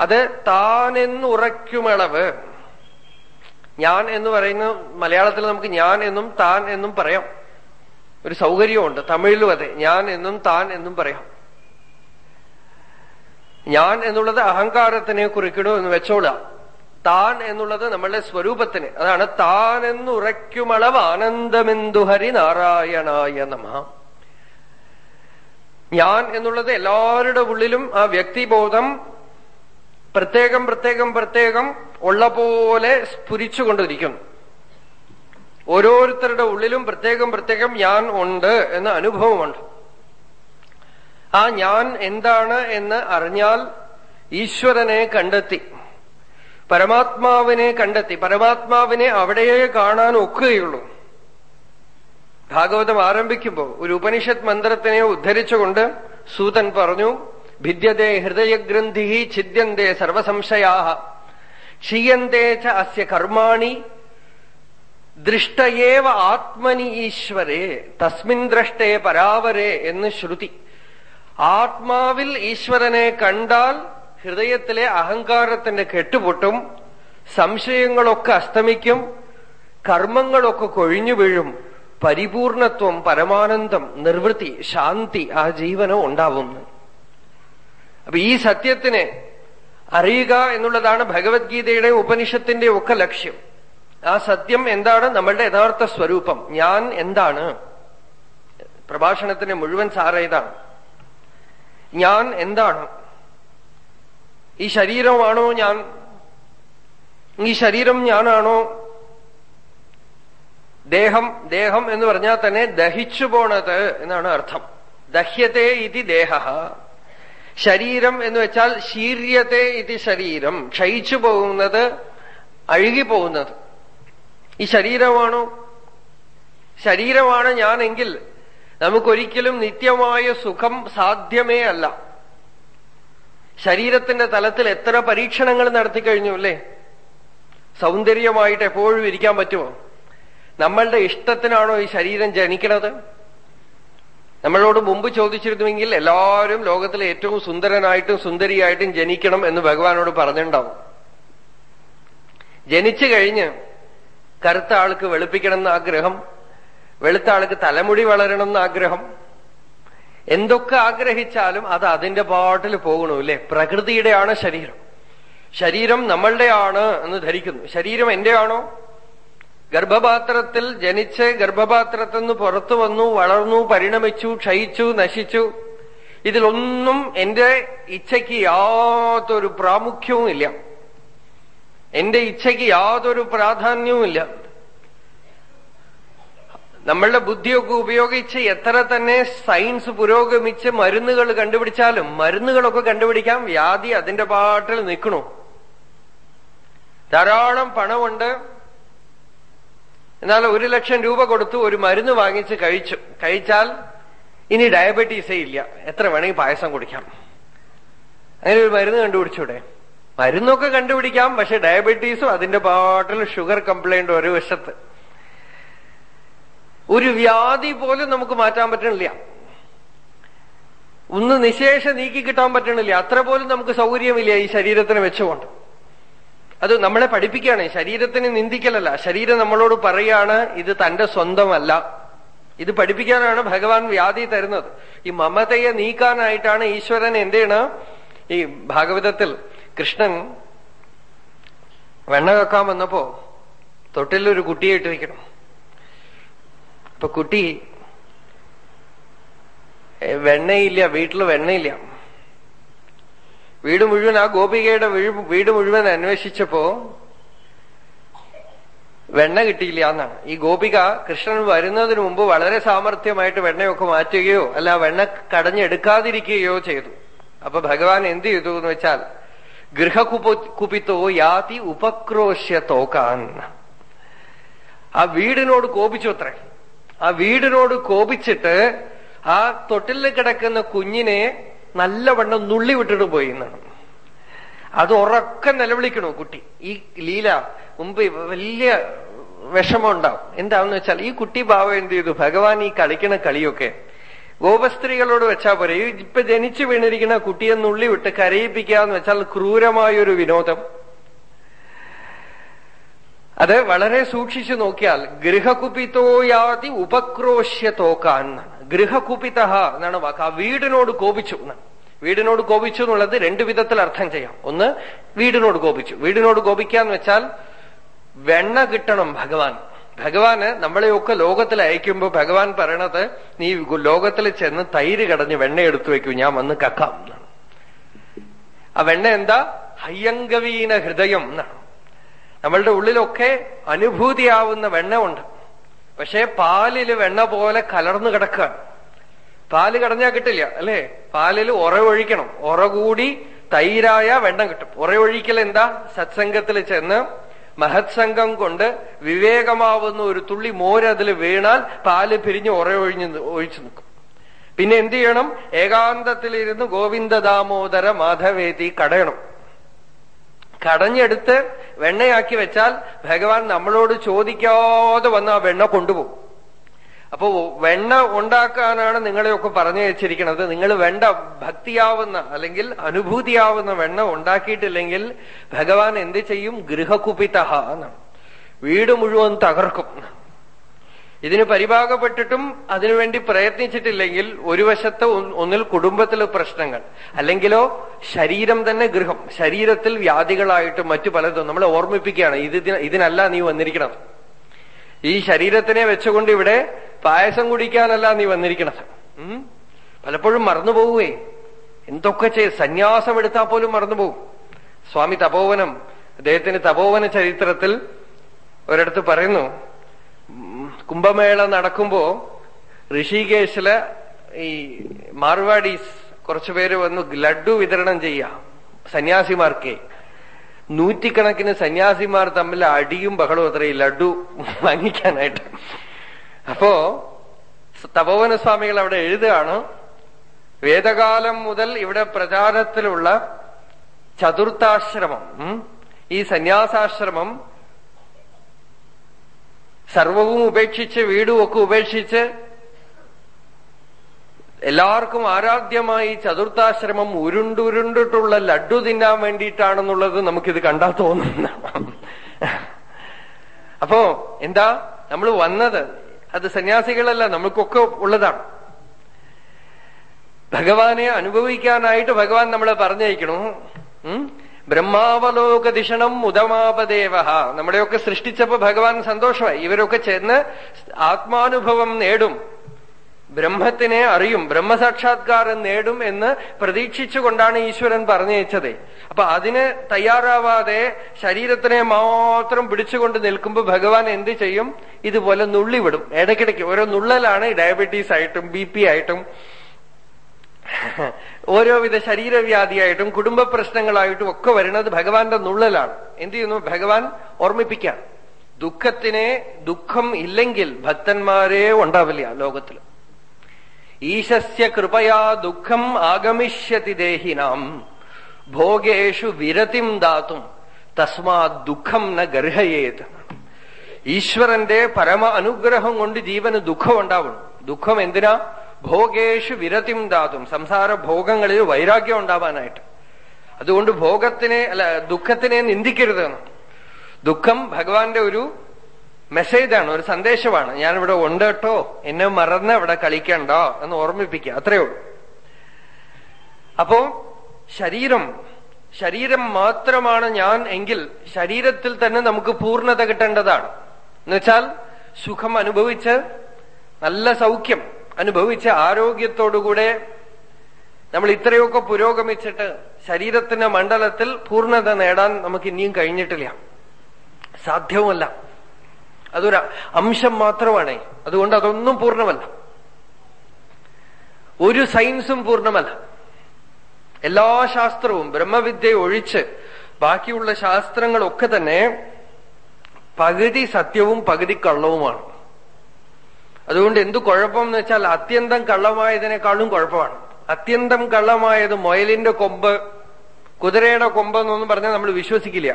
[SPEAKER 1] അത് താനെന്നുറയ്ക്കുമളവ്. ഞാൻ എന്ന് പറയുന്ന മലയാളത്തിൽ നമുക്ക് ഞാൻ എന്നും താൻ എന്നും പറയാം. ഒരു സൗകര്യമുണ്ട് തമിഴിലും അതെ. ഞാൻ എന്നും താൻ എന്നും പറയാം. ഞാൻ എന്നുള്ളത് അഹങ്കാരത്തിനെ കുറിക്കണോ എന്ന് വെച്ചോളാം. താൻ എന്നുള്ളത് നമ്മളുടെ സ്വരൂപത്തിന്. അതാണ് താൻ എന്നുറയ്ക്കുമളവ് ആനന്ദമെന്തു ഹരി നാരായണായ നമ. ഞാൻ എന്നുള്ളത് എല്ലാവരുടെ ഉള്ളിലും ആ വ്യക്തിബോധം പ്രത്യേകം പ്രത്യേകം പ്രത്യേകം ഉള്ള പോലെ സ്ഫുരിച്ചുകൊണ്ടിരിക്കുന്നു. ഓരോരുത്തരുടെ ഉള്ളിലും പ്രത്യേകം പ്രത്യേകം ഞാൻ ഉണ്ട് എന്ന അനുഭവമുണ്ട്. ആ ഞാൻ എന്താണ് എന്ന് അറിഞ്ഞാൽ ഈശ്വരനെ കണ്ടെത്തി പരമാത്മാവിനെ കണ്ടെത്തി പരമാത്മാവിനെ അവിടെയേ കാണാൻ ഒക്കുകയുള്ളൂ. ഭാഗവതം ആരംഭിക്കുമ്പോൾ ഒരു ഉപനിഷത്ത് മന്ത്രത്തിനെ ഉദ്ധരിച്ചുകൊണ്ട് സൂതൻ പറഞ്ഞു ഭിദ്യത്തെ ഹൃദയഗ്രന്ഥി ഛിദ്യന്തേ സർവസംശയാ. ക്ഷീയന്തേ ച അസ്യ കർമാണി ദൃഷ്ടയേവ ആത്മനി ഈശ്വരേ തസ്മിൻ ദ്രഷ്ടേ പരാവരേ എന്ന് ശ്രുതി. ആത്മാവിൽ ഈശ്വരനെ കണ്ടാൽ ഹൃദയത്തിലെ അഹങ്കാരത്തിന്റെ കെട്ടുപൊട്ടും സംശയങ്ങളൊക്കെ അസ്തമിക്കും കർമ്മങ്ങളൊക്കെ കൊഴിഞ്ഞു വീഴും പരിപൂർണത്വം പരമാനന്ദം നിർവൃത്തി ശാന്തി ആ ജീവനം ഉണ്ടാവുന്നു. അപ്പൊ ഈ സത്യത്തിനെ അറിയുക എന്നുള്ളതാണ് ഭഗവത്ഗീതയുടെ ഉപനിഷത്തിന്റെ ഒക്കെ ലക്ഷ്യം. ആ സത്യം എന്താണ്? നമ്മളുടെ യഥാർത്ഥ സ്വരൂപം. ഞാൻ എന്താണ്? പ്രഭാഷണത്തിന്റെ മുഴുവൻ സാര ഇതാണ് ഞാൻ എന്താണ്? ഈ ശരീരമാണോ ഞാൻ? ഈ ശരീരം ഞാനാണോ? ദേഹം ദേഹം എന്ന് പറഞ്ഞാൽ തന്നെ ദഹിച്ചു പോണത് എന്നാണ് അർത്ഥം. ദഹ്യത്തെ ഇതി ദേഹ. ശരീരം എന്ന് വെച്ചാൽ ശീര്യത്തെ ഇത് ശരീരം. ക്ഷയിച്ചു പോകുന്നത് അഴുകിപ്പോകുന്നത് ഈ ശരീരമാണോ? ശരീരമാണ് ഞാനെങ്കിൽ നമുക്കൊരിക്കലും നിത്യമായ സുഖം സാധ്യമേ അല്ല. ശരീരത്തിന്റെ തലത്തിൽ എത്ര പരീക്ഷണങ്ങൾ നടത്തി കഴിഞ്ഞു അല്ലേ? സൗന്ദര്യമായിട്ട് എപ്പോഴും ഇരിക്കാൻ പറ്റുമോ? നമ്മളുടെ ഇഷ്ടത്തിനാണോ ഈ ശരീരം ജനിക്കണത് നമ്മളോട് മുമ്പ് ചോദിച്ചിരുന്നുവെങ്കിൽ എല്ലാവരും ലോകത്തിലെ ഏറ്റവും സുന്ദരനായിട്ടും സുന്ദരിയായിട്ടും ജനിക്കണം എന്ന് ഭഗവാനോട് പറഞ്ഞിട്ടുണ്ടാവും. ജനിച്ചു കഴിഞ്ഞ് കറുത്ത ആൾക്ക് വെളുപ്പിക്കണം എന്ന ആഗ്രഹം വെളുത്ത ആൾക്ക് തലമുടി വളരണം എന്ന ആഗ്രഹം എന്തൊക്കെ ആഗ്രഹിച്ചാലും അത് അതിന്റെ പാട്ടിൽ പോകണു അല്ലെ പ്രകൃതിയുടെയാണ് ശരീരം. ശരീരം നമ്മളുടെയാണ് എന്ന് ധരിക്കുന്നു. ശരീരം എന്റെയാണോ? ഗർഭപാത്രത്തിൽ ജനിച്ച് ഗർഭപാത്രത്തിൽ നിന്ന് പുറത്തു വന്നു വളർന്നു പരിണമിച്ചു ക്ഷയിച്ചു നശിച്ചു. ഇതിലൊന്നും എന്റെ ഇച്ഛയ്ക്ക് യാതൊരു പ്രാമുഖ്യവും ഇല്ല. എന്റെ ഇച്ഛയ്ക്ക് യാതൊരു പ്രാധാന്യവും ഇല്ല. നമ്മളുടെ ബുദ്ധിയൊക്കെ ഉപയോഗിച്ച് എത്ര തന്നെ സയൻസ് പുരോഗമിച്ച് മരുന്നുകൾ കണ്ടുപിടിച്ചാലും മരുന്നുകളൊക്കെ കണ്ടുപിടിക്കാം വ്യാധി അതിന്റെ പാട്ടിൽ നിൽക്കണോ. ധാരാളം പണമുണ്ട്. എന്നാൽ ഒരു ലക്ഷം രൂപ കൊടുത്തു ഒരു മരുന്ന് വാങ്ങിച്ച് കഴിച്ചു. കഴിച്ചാൽ ഇനി ഡയബറ്റീസേ ഇല്ല. എത്ര വേണമെങ്കിൽ പായസം കുടിക്കാം. അങ്ങനെ ഒരു മരുന്ന് കണ്ടുപിടിച്ചൂടെ? മരുന്നൊക്കെ കണ്ടുപിടിക്കാം പക്ഷെ ഡയബറ്റീസും അതിന്റെ പാട്ടിൽ ഷുഗർ കംപ്ലൈന്റ് ഒരു വശത്ത്. ഒരു വ്യാധി പോലും നമുക്ക് മാറ്റാൻ പറ്റണില്ല. ഒന്ന് നിശേഷം നീക്കി കിട്ടാൻ പറ്റണില്ല. അത്ര പോലും നമുക്ക് സൗകര്യമില്ല ഈ ശരീരത്തിന് വെച്ചുകൊണ്ട്. അത് നമ്മളെ പഠിപ്പിക്കുകയാണ്. ശരീരത്തിന് നിന്ദിക്കലല്ല. ശരീരം നമ്മളോട് പറയാണ് ഇത് തന്റെ സ്വന്തമല്ല. ഇത് പഠിപ്പിക്കാനാണ് ഭഗവാൻ വ്യാധി തരുന്നത്. ഈ മമതയെ നീക്കാനായിട്ടാണ് ഈശ്വരൻ എന്താണ് ഈ ഭാഗവതത്തിൽ കൃഷ്ണൻ വെണ്ണ വെക്കാൻ വന്നപ്പോ തൊട്ടിലൊരു കുട്ടിയെ ഇട്ടിരിക്കണം അപ്പൊ കുട്ടി വെണ്ണയില്ല വീട്ടിൽ വെണ്ണയില്ല. വീട് മുഴുവൻ ആ ഗോപികയുടെ വീട് മുഴുവൻ അന്വേഷിച്ചപ്പോ വെണ്ണ കിട്ടിയില്ല എന്നാണ്. ഈ ഗോപിക കൃഷ്ണൻ വരുന്നതിന് മുമ്പ് വളരെ സാമർഥ്യമായിട്ട് വെണ്ണയൊക്കെ മാറ്റുകയോ അല്ല വെണ്ണ കടഞ്ഞെടുക്കാതിരിക്കുകയോ ചെയ്തു. അപ്പൊ ഭഗവാൻ എന്ത് ചെയ്തു എന്ന് വെച്ചാൽ ഗൃഹകുപ കുപിത്തോ യാതി ഉപക്രോശ്യ തോക്കാൻ. ആ വീടിനോട് കോപിച്ചു അത്രേ. ആ വീടിനോട് കോപിച്ചിട്ട് ആ തൊട്ടിലിൽ കിടക്കുന്ന കുഞ്ഞിനെ നല്ലവണ്ണം നുള്ളി വിട്ടിട്ട് പോയി എന്നാണ്. അത് ഉറക്കെ നിലവിളിക്കണു കുട്ടി. ഈ ലീല മുമ്പ് വലിയ വിഷമം ഉണ്ടാവും എന്താന്ന് വെച്ചാൽ ഈ കുട്ടി ഭാവം എന്ത് ചെയ്തു? ഭഗവാൻ ഈ കളിക്കണ കളിയൊക്കെ ഗോപസ്ത്രീകളോട് വെച്ചാ പോരെ. ഇപ്പൊ ജനിച്ചു വീണിരിക്കുന്ന കുട്ടിയെ നുള്ളി വിട്ട് കരയിപ്പിക്കുക എന്ന് വെച്ചാൽ ക്രൂരമായൊരു വിനോദം. അത് വളരെ സൂക്ഷിച്ചു നോക്കിയാൽ ഗൃഹകുപിതോയാതി ഉപക്രോശ്യ തോക്കാൻ ഗൃഹകുപിത എന്നാണ് വാക്ക്. ആ വീടിനോട് കോപിച്ചു. വീടിനോട് കോപിച്ചു എന്നുള്ളത് രണ്ടു വിധത്തിൽ അർത്ഥം ചെയ്യാം. ഒന്ന് വീടിനോട് കോപിച്ചു. വീടിനോട് കോപിക്കാന്ന് വെച്ചാൽ വെണ്ണ കിട്ടണം ഭഗവാൻ. ഭഗവാന് നമ്മളെയൊക്കെ ലോകത്തിൽ അയക്കുമ്പോ ഭഗവാൻ പറയണത് നീ ലോകത്തിൽ ചെന്ന് തൈര് കടഞ്ഞ് വെണ്ണ എടുത്തു വെക്കൂ ഞാൻ വന്ന് കക്കാം എന്നാണ്. ആ വെണ്ണ എന്താ? ഹയ്യങ്കവീന ഹൃദയം എന്നാണ്. നമ്മളുടെ ഉള്ളിലൊക്കെ അനുഭൂതിയാവുന്ന വെണ്ണ ഉണ്ട്. പക്ഷേ പാലിൽ വെണ്ണ പോലെ കലർന്നു കിടക്കുകയാണ് പാൽ കടഞ്ഞാൽ കിട്ടില്ല അല്ലേ? പാലിൽ ഒറവൊഴിക്കണം ഒറ കൂടി തൈരായ വെണ്ണം കിട്ടും. ഉറയൊഴിക്കൽ എന്താ? സത്സംഗത്തിൽ ചെന്ന് മഹത്സംഗം കൊണ്ട് വിവേകമാവുന്ന ഒരു തുള്ളി മോരതിൽ വീണാൽ പാൽ പിരിഞ്ഞ് ഉറയൊഴിഞ്ഞ് ഒഴിച്ചു നിൽക്കും. പിന്നെ എന്ത് ചെയ്യണം? ഏകാന്തത്തിലിരുന്ന് ഗോവിന്ദ ദാമോദര മാധവേതി കടയണം. കടഞ്ഞെടുത്ത് വെണ്ണയാക്കി വെച്ചാൽ ഭഗവാൻ നമ്മളോട് ചോദിക്കാതെ വന്ന് ആ വെണ്ണ കൊണ്ടുപോകും. അപ്പോ വെണ്ണ ഉണ്ടാക്കാനാണ് നിങ്ങളെയൊക്കെ പറഞ്ഞു വെച്ചിരിക്കുന്നത്. നിങ്ങൾ വെണ്ട ഭക്തിയാവുന്ന അല്ലെങ്കിൽ അനുഭൂതിയാവുന്ന വെണ്ണ ഉണ്ടാക്കിയിട്ടില്ലെങ്കിൽ ഭഗവാൻ എന്ത് ചെയ്യും? ഗൃഹകുപിതഹ എന്നാണ്. വീട് മുഴുവൻ തകർക്കും. ഇതിന് പരിഭാഗപ്പെട്ടിട്ടും അതിനുവേണ്ടി പ്രയത്നിച്ചിട്ടില്ലെങ്കിൽ ഒരു വശത്ത് ഒന്നിൽ കുടുംബത്തിലെ പ്രശ്നങ്ങൾ. അല്ലെങ്കിലോ ശരീരം തന്നെ ഗൃഹം. ശരീരത്തിൽ വ്യാധികളായിട്ടും മറ്റു പലതും നമ്മളെ ഓർമ്മിപ്പിക്കുകയാണ്. ഇത് ഇതിനല്ല നീ വന്നിരിക്കണം ഈ ശരീരത്തിനെ വെച്ചുകൊണ്ട് ഇവിടെ പായസം കുടിക്കാനല്ല നീ വന്നിരിക്കണത്. പലപ്പോഴും മറന്നുപോകുവേ എന്തൊക്കെ ചെയ്ത് സന്യാസം എടുത്താൽ പോലും മറന്നുപോകും സ്വാമി തപോവനം അദ്ദേഹത്തിന്റെ തപോവന ചരിത്രത്തിൽ ഒരിടത്ത് പറയുന്നു കുംഭമേള നടക്കുമ്പോ ഋഷികേശിൽ ഈ മാർവാഡീസ് കുറച്ചുപേര് വന്ന് ലഡു വിതരണം ചെയ്യാം സന്യാസിമാർക്കേ. നൂറ്റിക്കണക്കിന് സന്യാസിമാർ തമ്മിൽ അടിയും ബഹളവും അത്ര ഈ ലഡു വാങ്ങിക്കാനായിട്ട്. അപ്പോ തപോവന സ്വാമികൾ അവിടെ എഴുതുകയാണ് വേദകാലം മുതൽ ഇവിടെ പ്രചാരത്തിലുള്ള ചതുർത്ഥാശ്രമം ഈ സന്യാസാശ്രമം സർവവും ഉപേക്ഷിച്ച് വീടും ഒക്കെ ഉപേക്ഷിച്ച് എല്ലാവർക്കും ആരാധ്യമായി ചതുർത്ഥാശ്രമം ഉരുണ്ടുരുണ്ടിട്ടുള്ള ലഡു തിന്നാൻ വേണ്ടിയിട്ടാണെന്നുള്ളത് നമുക്കിത് കണ്ടാൽ തോന്നുന്നതാണ് അപ്പോ എന്താ നമ്മൾ വന്നത്? അത് സന്യാസികളല്ല നമുക്കൊക്കെ ഉള്ളതാണ്. ഭഗവാനെ അനുഭവിക്കാനായിട്ട് ഭഗവാൻ നമ്മളെ പറഞ്ഞയക്കണു. ബ്രഹ്മാവലോകദിഷണം ഉദമാപദേവ നമ്മളെയൊക്കെ സൃഷ്ടിച്ചപ്പോ ഭഗവാൻ സന്തോഷമായി. ഇവരൊക്കെ ചെന്ന് ആത്മാനുഭവം നേടും. ബ്രഹ്മത്തിനെ അറിയും. ബ്രഹ്മസാക്ഷാത്കാരം നേടും എന്ന് പ്രതീക്ഷിച്ചുകൊണ്ടാണ് ഈശ്വരൻ പറഞ്ഞയച്ചത്. അപ്പൊ അതിന് തയ്യാറാവാതെ ശരീരത്തിനെ മാത്രം പിടിച്ചുകൊണ്ട് നിൽക്കുമ്പോൾ ഭഗവാൻ എന്ത് ചെയ്യും? ഇതുപോലെ നുള്ളിവിടും. ഇടയ്ക്കിടയ്ക്ക് ഓരോ നുള്ളലാണ് ഡയബറ്റീസ് ആയിട്ടും ബി ആയിട്ടും ഓരോവിധ ശരീരവ്യാധിയായിട്ടും കുടുംബ പ്രശ്നങ്ങളായിട്ടും ഒക്കെ വരുന്നത് ഭഗവാന്റെ നുള്ളലാണ്. എന്ത് ചെയ്യുന്നു? ഭഗവാൻ ഓർമ്മിപ്പിക്കാം. ദുഃഖത്തിനെ ദുഃഖം ഇല്ലെങ്കിൽ ഭക്തന്മാരെ ഉണ്ടാവില്ല ലോകത്തിൽ. ഈശസ്യ കൃപയാ ദുഃഖം ആഗമിഷ്യതി ദേഹിനാം. ഭോഗേഷു വിരതിം ദാത്തും തസ്മാ ദുഃഖം ന ഗർഹയേത്. ഈശ്വരന്റെ പരമ അനുഗ്രഹം കൊണ്ട് ജീവന് ദുഃഖം ഉണ്ടാവണം. ദുഃഖം എന്തിനാ? ഭോഗേഷു വിരതിം ദാതും. സംസാര ഭോഗങ്ങളിൽ വൈരാഗ്യം ഉണ്ടാവാനായിട്ട്. അതുകൊണ്ട് ഭോഗത്തിനെ അല്ല ദുഃഖത്തിനെ നിന്ദിക്കരുത് ദുഃഖം ഭഗവാന്റെ ഒരു മെസ്സേജാണ് ഒരു സന്ദേശമാണ്. ഞാനിവിടെ ഉണ്ട് കേട്ടോ. എന്നെ മറന്ന് ഇവിടെ കളിക്കണ്ടോ എന്ന് ഓർമ്മിപ്പിക്കുക. അത്രയേ ഉള്ളൂ. അപ്പോ ശരീരം ശരീരം മാത്രമാണ് ഞാൻ എങ്കിൽ ശരീരത്തിൽ തന്നെ നമുക്ക് പൂർണത കിട്ടേണ്ടതാണ്. എന്നുവെച്ചാൽ സുഖം അനുഭവിച്ച് നല്ല സൗഖ്യം അനുഭവിച്ച ആരോഗ്യത്തോടുകൂടെ നമ്മൾ ഇത്രയൊക്കെ പുരോഗമിച്ചിട്ട് ശരീരത്തിന്റെ മണ്ഡലത്തിൽ പൂർണത നേടാൻ നമുക്ക് ഇനിയും കഴിഞ്ഞിട്ടില്ല. സാധ്യവുമല്ല അതൊരു അംശം മാത്രമാണ്. അതുകൊണ്ട് അതൊന്നും പൂർണമല്ല. ഒരു സയൻസും പൂർണമല്ല. എല്ലാ ശാസ്ത്രവും ബ്രഹ്മവിദ്യ ഒഴിച്ച് ബാക്കിയുള്ള ശാസ്ത്രങ്ങളൊക്കെ തന്നെ പകുതി സത്യവും പകുതി കള്ളവുമാണ്. അതുകൊണ്ട് എന്തു കുഴപ്പം എന്ന് വെച്ചാൽ അത്യന്തം കള്ളമായതിനേക്കാളും കുഴപ്പമാണ്. അത്യന്തം കള്ളമായത് മൊയലിന്റെ കൊമ്പ് കുതിരയുടെ കൊമ്പ് എന്നൊന്നും പറഞ്ഞാൽ നമ്മൾ വിശ്വസിക്കില്ല.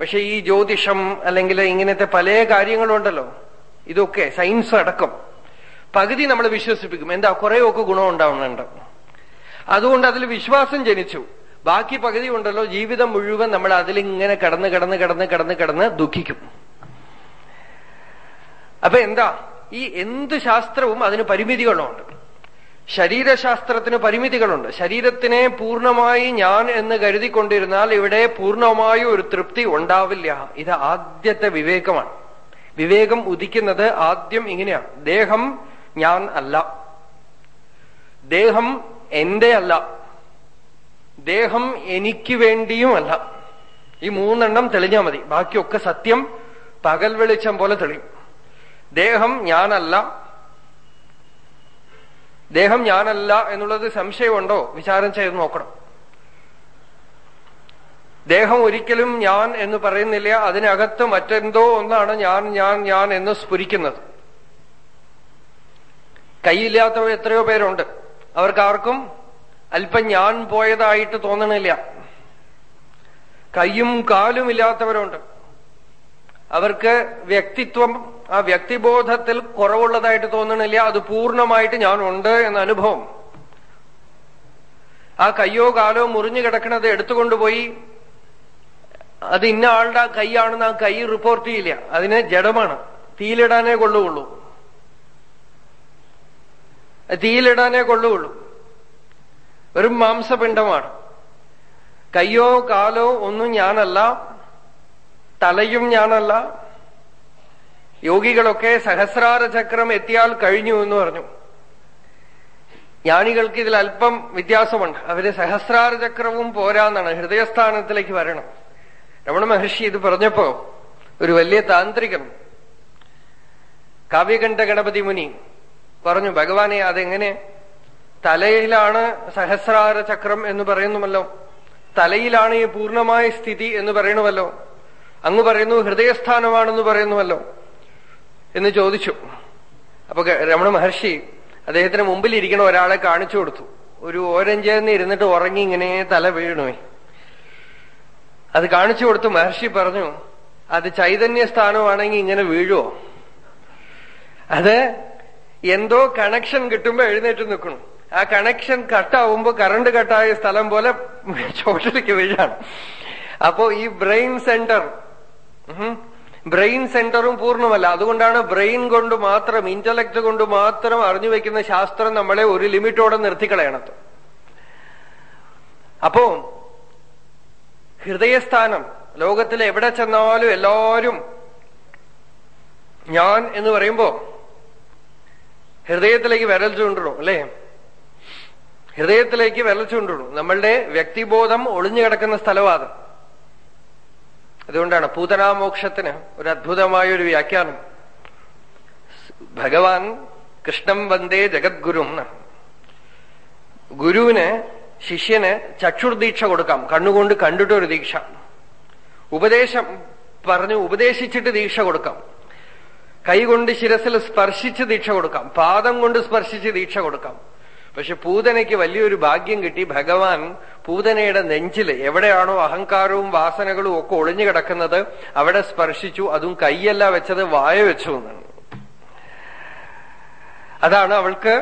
[SPEAKER 1] പക്ഷെ ഈ ജ്യോതിഷം അല്ലെങ്കിൽ ഇങ്ങനത്തെ പല കാര്യങ്ങളുണ്ടല്ലോ ഇതൊക്കെ സയൻസ് അടക്കം. പകുതി നമ്മൾ വിശ്വസിപ്പിക്കും. എന്താ കുറേയൊക്കെ ഗുണം ഉണ്ടാവുന്നുണ്ട്. അതുകൊണ്ട് അതിൽ വിശ്വാസം ജനിച്ചു. ബാക്കി പകുതി ഉണ്ടല്ലോ ജീവിതം മുഴുവൻ നമ്മൾ അതിലിങ്ങനെ കടന്ന് കടന്ന് കടന്ന് കടന്ന് കടന്ന് ദുഃഖിക്കും. അപ്പൊ എന്താ ഈ എന്ത് ശാസ്ത്രവും അതിന് പരിമിതികളുണ്ട്. ശരീരശാസ്ത്രത്തിന് പരിമിതികളുണ്ട്. ശരീരത്തിനെ പൂർണമായി ഞാൻ എന്ന് കരുതിക്കൊണ്ടിരുന്നാൽ ഇവിടെ പൂർണമായ ഒരു തൃപ്തി ഉണ്ടാവില്ല. ഇത് ആദ്യത്തെ വിവേകമാണ്. വിവേകം ഉദിക്കുന്നത് ആദ്യം ഇങ്ങനെയാണ് ദേഹം ഞാൻ അല്ല. ദേഹം എന്റെ അല്ല. ദേഹം എനിക്ക് വേണ്ടിയുമല്ല ഈ മൂന്നെണ്ണം തെളിഞ്ഞാൽ മതി. ബാക്കിയൊക്കെ സത്യം. പകൽ വെളിച്ചം പോലെ തെളിയും. ദേഹം ഞാനല്ല. ദേഹം ഞാനല്ല എന്നുള്ളത് സംശയമുണ്ടോ? വിചാരം ചെയ്ത് നോക്കണം. ദേഹം ഒരിക്കലും ഞാൻ എന്ന് പറയുന്നില്ല. അതിനകത്ത് മറ്റെന്തോ ഒന്നാണ് ഞാൻ ഞാൻ ഞാൻ എന്ന് സ്ഫുരിക്കുന്നത്. കൈയില്ലാത്തവർ എത്രയോ പേരുണ്ട്. അവർക്കാർക്കും അല്പം ഞാൻ പോയതായിട്ട് തോന്നണില്ല. കൈയും കാലും ഇല്ലാത്തവരുണ്ട്. അവർക്ക് വ്യക്തിത്വം ആ വ്യക്തിബോധത്തിൽ കുറവുള്ളതായിട്ട് തോന്നണില്ല. അത് പൂർണമായിട്ട് ഞാനുണ്ട് എന്ന അനുഭവം. ആ കയ്യോ കാലോ മുറിഞ്ഞു കിടക്കണത് എടുത്തുകൊണ്ടുപോയി. അത് ഇന്ന ആളുടെ കൈയാണെന്ന് ആ കൈ റിപ്പോർട്ട് ചെയ്യില്ല. അതിന് ജഡമാണ്. തീയിലിടാനേ കൊള്ളുകയുള്ളൂ തീയിലിടാനേ കൊള്ളുകയുള്ളൂ ഒരു മാംസപിണ്ഡമാണ്. കയ്യോ കാലോ ഒന്നും ഞാനല്ല. തലയും ഞാനല്ല. യോഗികളൊക്കെ സഹസ്രാര ചക്രം എത്തിയാൽ കഴിഞ്ഞു എന്ന് പറഞ്ഞു. ജ്ഞാനികൾക്ക് ഇതിൽ അല്പം വ്യത്യാസമുണ്ട്. അവർ സഹസ്രാര ചക്രവും പോരാന്നാണ്. ഹൃദയസ്ഥാനത്തിലേക്ക് വരണം. രമണ മഹർഷി ഇത് പറഞ്ഞപ്പോ ഒരു വലിയ താന്ത്രികൻ കാവ്യകണ്ഠ ഗണപതി മുനി പറഞ്ഞു ഭഗവാനെ അതെങ്ങനെ? തലയിലാണ് സഹസ്രാര ചക്രം എന്ന് പറയുന്നുമല്ലോ തലയിലാണ് ഈ പൂർണമായ സ്ഥിതി എന്ന് പറയണമല്ലോ അങ്ങ് പറയുന്നു ഹൃദയസ്ഥാനമാണെന്ന് പറയുന്നുവല്ലോ എന്ന് ചോദിച്ചു. അപ്പൊ രമണ മഹർഷി അദ്ദേഹത്തിന് മുമ്പിൽ ഇരിക്കണ ഒരാളെ കാണിച്ചു കൊടുത്തു. ഒരു ഓരഞ്ചേന്ന് ഇരുന്നിട്ട് ഉറങ്ങി ഇങ്ങനെ തല വീണു അത് കാണിച്ചു കൊടുത്തു മഹർഷി പറഞ്ഞു അത് ചൈതന്യ സ്ഥാനമാണെങ്കിൽ ഇങ്ങനെ വീഴുവോ? അത് എന്തോ കണക്ഷൻ കിട്ടുമ്പോ എഴുന്നേറ്റ് നിൽക്കണം. ആ കണക്ഷൻ കട്ടാവുമ്പോ കറണ്ട് കട്ടായ സ്ഥലം പോലെ (laughs) ചോട്ടിലേക്ക് വീഴാണ്. അപ്പോ ഈ ബ്രെയിൻ സെന്റർ ബ്രെയിൻ സെന്ററും പൂർണമല്ല. അതുകൊണ്ടാണ് ബ്രെയിൻ കൊണ്ട് മാത്രം ഇന്റലക്ട് കൊണ്ട് മാത്രം അറിഞ്ഞു വെക്കുന്ന ശാസ്ത്രം നമ്മളെ ഒരു ലിമിറ്റോടെ നിർത്തിക്കളയണത്. അപ്പോ ഹൃദയസ്ഥാനം ലോകത്തിൽ എവിടെ ചെന്നാലും എല്ലാവരും ഞാൻ എന്ന് പറയുമ്പോ ഹൃദയത്തിലേക്ക് വിരൽ ചൂണ്ടിടും അല്ലേ? ഹൃദയത്തിലേക്ക് വിരൽ ചൂണ്ടിടും. നമ്മളുടെ വ്യക്തിബോധം ഒളിഞ്ഞു കിടക്കുന്ന സ്ഥലവാദം അതുകൊണ്ടാണ് പൂതനാമോക്ഷത്തിന് ഒരു അദ്ഭുതമായ ഒരു വ്യാഖ്യാനം. ഭഗവാൻ കൃഷ്ണം വന്ദേ ജഗദ്ഗുരു ഗുരുവിന് ശിഷ്യന് ചക്ഷുർദീക്ഷ കൊടുക്കാം. കണ്ണുകൊണ്ട് കണ്ടിട്ടൊരു ദീക്ഷ. ഉപദേശം പറഞ്ഞു ഉപദേശിച്ചിട്ട് ദീക്ഷ കൊടുക്കാം. കൈകൊണ്ട് ശിരസിൽ സ്പർശിച്ച് ദീക്ഷ കൊടുക്കാം. പാദം കൊണ്ട് സ്പർശിച്ച് ദീക്ഷ കൊടുക്കാം. പക്ഷെ പൂതനയ്ക്ക് വലിയൊരു ഭാഗ്യം കിട്ടി ഭഗവാൻ പൂതനയുടെ നെഞ്ചിൽ എവിടെയാണോ അഹങ്കാരവും വാസനകളും ഒക്കെ ഒളിഞ്ഞു കിടക്കുന്നത് അവിടെ സ്പർശിച്ചു അതും കൈയല്ല വെച്ചത് വായ വെച്ചു എന്നാണ്. അതാണ് അവൾക്ക്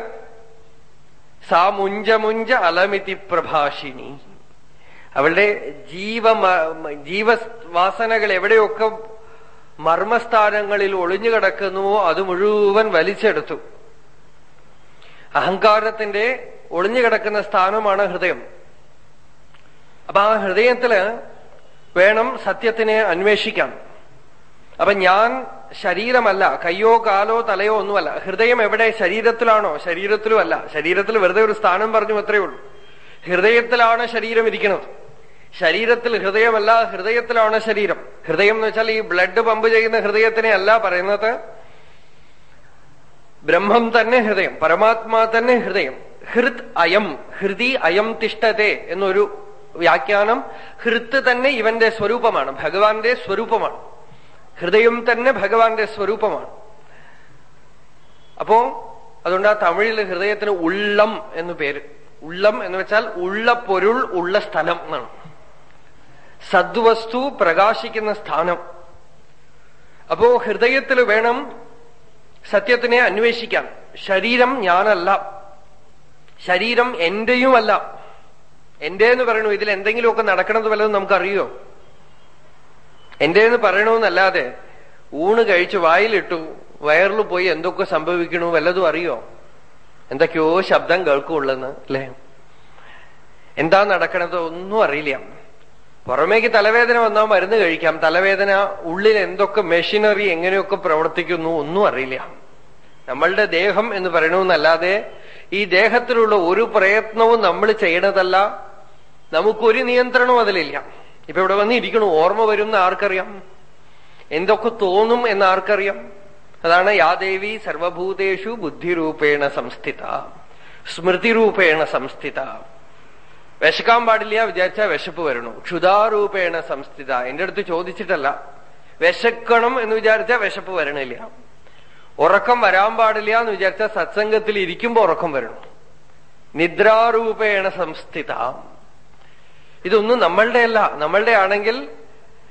[SPEAKER 1] സാ മുഞ്ച അലമിതി പ്രഭാഷിണി. അവളുടെ ജീവ ജീവവാസനകൾ എവിടെയൊക്കെ മർമ്മസ്ഥാനങ്ങളിൽ ഒളിഞ്ഞു കിടക്കുന്നുവോ അത് മുഴുവൻ വലിച്ചെടുത്തു. അഹങ്കാരത്തിന്റെ ഒളിഞ്ഞുകിടക്കുന്ന സ്ഥാനമാണ് ഹൃദയം. അപ്പൊ ആ ഹൃദയത്തിൽ വേണം സത്യത്തിനെ അന്വേഷിക്കാൻ. അപ്പൊ ഞാൻ ശരീരമല്ല കയ്യോ കാലോ തലയോ ഒന്നുമല്ല. ഹൃദയം എവിടെ? ശരീരത്തിലാണോ? ശരീരത്തിലും അല്ല ശരീരത്തിൽ വെറുതെ ഒരു സ്ഥാനം പറഞ്ഞു അത്രയേ ഉള്ളൂ. ഹൃദയത്തിലാണ് ശരീരം ഇരിക്കുന്നത്. ശരീരത്തിൽ ഹൃദയമല്ല ഹൃദയത്തിലാണ് ശരീരം. ഹൃദയം എന്ന് വെച്ചാൽ ഈ ബ്ലഡ് പമ്പ് ചെയ്യുന്ന ഹൃദയത്തിനെ അല്ല പറയുന്നത്. ബ്രഹ്മം തന്നെ ഹൃദയം പരമാത്മാ തന്നെ ഹൃദയം. ഹൃത് അയം ഹൃദി അയം തിഷ്ടതേ എന്നൊരു വ്യാഖ്യാനം ഹൃത്ത് തന്നെ ഇവന്റെ സ്വരൂപമാണ് ഭഗവാന്റെ സ്വരൂപമാണ്. ഹൃദയം തന്നെ ഭഗവാന്റെ സ്വരൂപമാണ്. അപ്പോ അതുകൊണ്ട് ആ തമിഴിൽ ഹൃദയത്തിന് ഉള്ളം എന്ന് പേര്. ഉള്ളം എന്ന് വെച്ചാൽ ഉള്ള പൊരുൾ ഉള്ള സ്ഥലം എന്നാണ്. സദ്വസ്തു പ്രകാശിക്കുന്ന സ്ഥാനം. അപ്പോ ഹൃദയത്തിൽ വേണം സത്യത്തിനെ അന്വേഷിക്കാം. ശരീരം ഞാനല്ല. ശരീരം എന്റെയുമല്ല. എന്റെ എന്ന് പറയണു ഇതിൽ എന്തെങ്കിലുമൊക്കെ നടക്കണത് വല്ലതും നമുക്കറിയോ? എന്റെ എന്ന് പറയണമെന്നല്ലാതെ ഊണ് കഴിച്ച് വായിലിട്ടു വയറിൽ പോയി എന്തൊക്കെ സംഭവിക്കണു വല്ലതും അറിയോ? എന്തൊക്കെയോ ശബ്ദം കേൾക്കുള്ളെന്ന് അല്ലേ? എന്താ നടക്കണത് ഒന്നും അറിയില്ല. പുറമേക്ക് തലവേദന വന്നാൽ മരുന്ന് കഴിക്കാം. തലവേദന ഉള്ളിൽ എന്തൊക്കെ മെഷീനറി എങ്ങനെയൊക്കെ പ്രവർത്തിക്കുന്നു ഒന്നും അറിയില്ല. നമ്മളുടെ ദേഹം എന്ന് പറയണമെന്നല്ലാതെ ഈ ദേഹത്തിലുള്ള ഒരു പ്രയത്നവും നമ്മൾ ചെയ്യണതല്ല. നമുക്കൊരു നിയന്ത്രണവും അതിലില്ല. ഇപ്പൊ ഇവിടെ വന്നിരിക്കണു. ഓർമ്മ വരും എന്ന് ആർക്കറിയാം? എന്തൊക്കെ തോന്നും എന്ന് ആർക്കറിയാം? അതാണ് യാദേവി സർവഭൂതേഷു ബുദ്ധിരൂപേണ സംസ്ഥിത സ്മൃതിരൂപേണ സംസ്ഥിത. വിശക്കാൻ പാടില്ല വിചാരിച്ചാൽ വിശപ്പ് വരണു. ക്ഷുതാരൂപേണ സംസ്ഥിത. എന്റെ അടുത്ത് ചോദിച്ചിട്ടല്ല. വിശക്കണം എന്ന് വിചാരിച്ചാൽ വിശപ്പ് വരണില്ല. ഉറക്കം വരാൻ പാടില്ല എന്ന് വിചാരിച്ചാൽ സത്സംഗത്തിൽ ഇരിക്കുമ്പോ ഉറക്കം വരണം. നിദ്രാരൂപേണ സംസ്ഥിത. ഇതൊന്നും നമ്മളുടെ അല്ല നമ്മളുടെ ആണെങ്കിൽ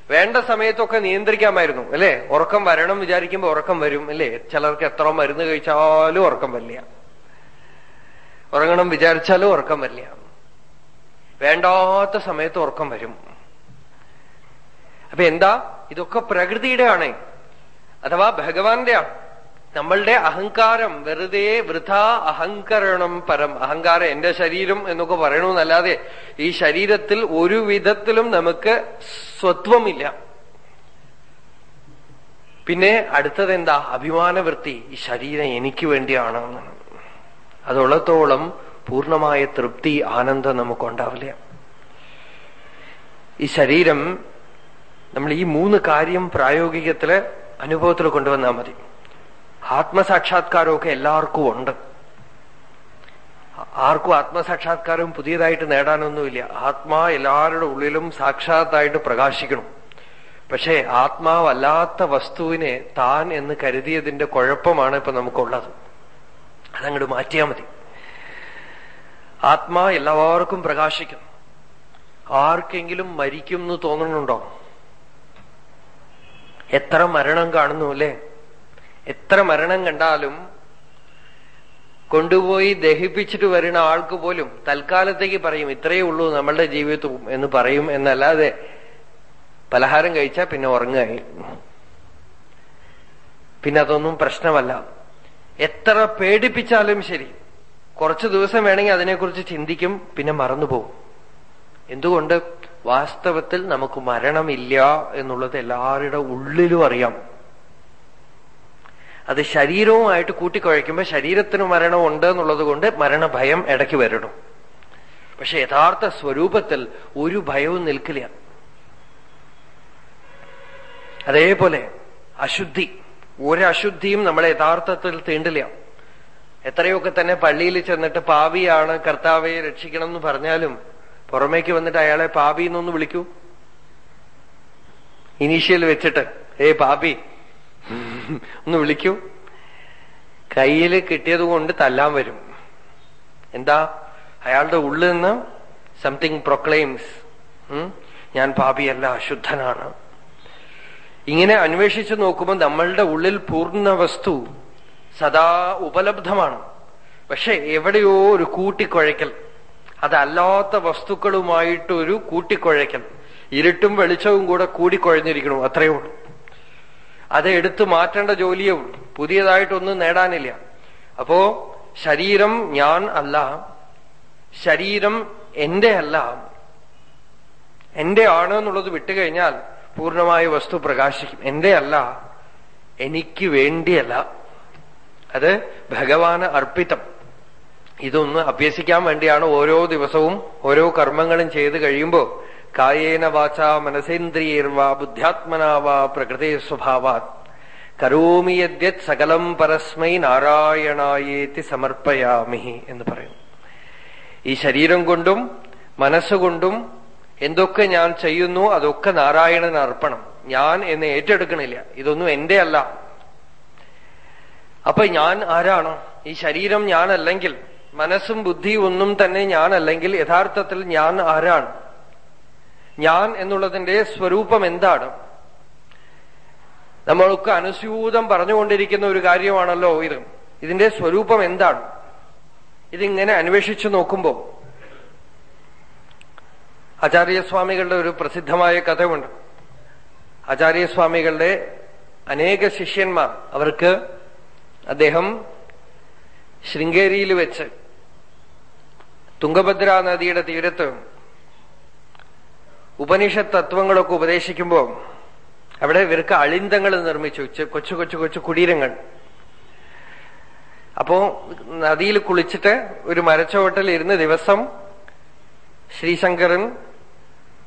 [SPEAKER 1] വേണ്ട സമയത്തൊക്കെ നിയന്ത്രിക്കാമായിരുന്നു അല്ലേ? ഉറക്കം വരണം വിചാരിക്കുമ്പോ ഉറക്കം വരും അല്ലേ? ചിലർക്ക് എത്ര മരുന്ന് കഴിച്ചാലും ഉറക്കം വരില്ല. ഉറങ്ങണം വിചാരിച്ചാലും ഉറക്കം വരില്ല. വേണ്ടാത്ത സമയത്ത് ഉറക്കം വരും. അപ്പൊ എന്താ? ഇതൊക്കെ പ്രകൃതിയുടെ ആണ് അഥവാ ഭഗവാന്റെ ആണ് നമ്മളുടെ അഹങ്കാരം വെറുതെ വൃഥാ അഹങ്കരണം പരം അഹങ്കാരം എന്റെ ശരീരം എന്നൊക്കെ പറയണമെന്നല്ലാതെ ഈ ശരീരത്തിൽ ഒരു വിധത്തിലും നമുക്ക് സ്വത്വമില്ല. പിന്നെ അടുത്തത് എന്താ അഭിമാനവൃത്തി ഈ ശരീരം എനിക്ക് വേണ്ടിയാണ് അതുള്ളത്തോളം പൂർണമായ തൃപ്തി ആനന്ദം നമുക്കുണ്ടാവില്ല. ഈ ശരീരം നമ്മൾ ഈ മൂന്ന് കാര്യം പ്രായോഗികത്തിൽ അനുഭവത്തിൽ കൊണ്ടുവന്നാൽ മതി. ആത്മസാക്ഷാത്കാരമൊക്കെ എല്ലാവർക്കും ഉണ്ട്. ആർക്കും ആത്മസാക്ഷാത്കാരം പുതിയതായിട്ട് നേടാനൊന്നുമില്ല. ആത്മാ എല്ലാവരുടെ ഉള്ളിലും സാക്ഷാത്തായിട്ട് പ്രകാശിക്കണം. പക്ഷേ ആത്മാവല്ലാത്ത വസ്തുവിനെ താൻ എന്ന് കരുതിയതിന്റെ കുഴപ്പമാണ് ഇപ്പൊ നമുക്കുള്ളത്. അതങ്ങോട്ട് മാറ്റിയാൽ മതി. ആത്മാ എല്ലാവർക്കും പ്രകാശിക്കും ആർക്കെങ്കിലും മരിക്കും എന്ന് തോന്നുന്നുണ്ടോ? എത്ര മരണം കാണുന്നു അല്ലേ? എത്ര മരണം കണ്ടാലും കൊണ്ടുപോയി ദഹിപ്പിച്ചിട്ട് വരുന്ന ആൾക്ക് പോലും തൽക്കാലത്തേക്ക് പറയും ഇത്രയേ ഉള്ളൂ നമ്മളുടെ ജീവിതവും എന്ന് പറയും. എന്നല്ലാതെ പലഹാരം കഴിച്ചാൽ പിന്നെ ഉറങ്ങായി പിന്നെ അതൊന്നും പ്രശ്നമല്ല. എത്ര പേടിപ്പിച്ചാലും ശരി. കുറച്ചു ദിവസം വേണമെങ്കിൽ അതിനെക്കുറിച്ച് ചിന്തിക്കും പിന്നെ മറന്നുപോകും. എന്തുകൊണ്ട് വാസ്തവത്തിൽ നമുക്ക് മരണമില്ല എന്നുള്ളത് എല്ലാവരുടെ ഉള്ളിലും അറിയാം. അത് ശരീരവുമായിട്ട് കൂട്ടിക്കുഴയ്ക്കുമ്പോൾ ശരീരത്തിന് മരണം ഉണ്ട് എന്നുള്ളത് കൊണ്ട് മരണഭയം ഇടയ്ക്ക് വരണം. പക്ഷെ യഥാർത്ഥ സ്വരൂപത്തിൽ ഒരു ഭയവും നിൽക്കില്ല. അതേപോലെ അശുദ്ധി. ഒരശുദ്ധിയും നമ്മളെ യഥാർത്ഥത്തിൽ തീണ്ടില്ല. എത്രയൊക്കെ തന്നെ പള്ളിയിൽ ചെന്നിട്ട് പാവിയാണ് കർത്താവെ രക്ഷിക്കണം എന്ന് പറഞ്ഞാലും പുറമേക്ക് വന്നിട്ട് അയാളെ പാപി എന്നൊന്ന് വിളിക്കൂ. ഇനീഷ്യൽ വെച്ചിട്ട് ഏ പാപി ഒന്ന് വിളിക്കൂ. കയ്യിൽ കിട്ടിയത് കൊണ്ട് തല്ലാൻ വരും. എന്താ? അയാളുടെ ഉള്ളിൽ നിന്ന് സംതിങ് പ്രൊക്ലെയിംസ് ഞാൻ പാപിയല്ല അശുദ്ധനാണ്. ഇങ്ങനെ അന്വേഷിച്ചു നോക്കുമ്പോൾ നമ്മളുടെ ഉള്ളിൽ പൂർണ വസ്തു സദാ ഉപലബ്ധമാണ്. പക്ഷെ എവിടെയോ ഒരു കൂട്ടിക്കുഴയ്ക്കൽ. അതല്ലാത്ത വസ്തുക്കളുമായിട്ടൊരു കൂട്ടിക്കുഴയ്ക്കൽ. ഇരുട്ടും വെളിച്ചവും കൂടെ കൂടിക്കുഴഞ്ഞിരിക്കണം അത്രയേ ഉള്ളൂ. അത് എടുത്തു മാറ്റേണ്ട ജോലിയേ ഉള്ളൂ. പുതിയതായിട്ടൊന്നും നേടാനില്ല. അപ്പോ ശരീരം ഞാൻ അല്ല ശരീരം എന്റെ അല്ല എന്റെ ആണ് എന്നുള്ളത് വിട്ടുകഴിഞ്ഞാൽ പൂർണമായ വസ്തു പ്രകാശിക്കും. എന്റെ അല്ല എനിക്ക് വേണ്ടിയല്ല. അത് ഭഗവാന് അർപ്പിതം. ഇതൊന്ന് അഭ്യസിക്കാൻ വേണ്ടിയാണ് ഓരോ ദിവസവും ഓരോ കർമ്മങ്ങളും ചെയ്ത് കഴിയുമ്പോൾ കായേന വാച മനസേന്ദ്രിയർവാ ബുദ്ധ്യാത്മനാവാ പ്രകൃതി സ്വഭാവാത്. കരോമി യദ്യത് സകലം പരസ്മൈ നാരായണായേത്തി സമർപ്പയാമി എന്ന് പറയും ഈ ശരീരം കൊണ്ടും മനസ്സുകൊണ്ടും എന്തൊക്കെ ഞാൻ ചെയ്യുന്നു അതൊക്കെ നാരായണന് അർപ്പണം. ഞാൻ എന്ന് ഏറ്റെടുക്കണില്ല. ഇതൊന്നും എന്റെ അല്ല. അപ്പൊ ഞാൻ ആരാണ്? ഈ ശരീരം ഞാനല്ലെങ്കിൽ മനസ്സും ബുദ്ധിയും ഒന്നും തന്നെ ഞാനല്ലെങ്കിൽ യഥാർത്ഥത്തിൽ ഞാൻ ആരാണ്? ഞാൻ എന്നുള്ളതിന്റെ സ്വരൂപം എന്താണ്? നമ്മൾക്ക് അനുസ്യൂതം പറഞ്ഞുകൊണ്ടിരിക്കുന്ന ഒരു കാര്യമാണല്ലോ ഇത്. ഇതിന്റെ സ്വരൂപം എന്താണ്? ഇതിങ്ങനെ അന്വേഷിച്ചു നോക്കുമ്പോ ആചാര്യസ്വാമികളുടെ ഒരു പ്രസിദ്ധമായ കഥയുണ്ട്. ആചാര്യസ്വാമികളുടെ അനേക ശിഷ്യന്മാർ അവർക്ക് അദ്ദേഹം ശൃംഗേരിയിൽ വെച്ച് തുംഗഭദ്ര നദിയുടെ തീരത്ത് ഉപനിഷത്ത് തത്വങ്ങളൊക്കെ ഉപദേശിക്കുമ്പോൾ അവിടെ ഇവർക്ക് അളിന്തങ്ങൾ നിർമ്മിച്ചു. കൊച്ചു കൊച്ചു കൊച്ചു കുടീരങ്ങൾ. അപ്പോ നദിയിൽ കുളിച്ചിട്ട് ഒരു മരച്ചോട്ടിൽ ഇരുന്ന് ദിവസം ശ്രീശങ്കരൻ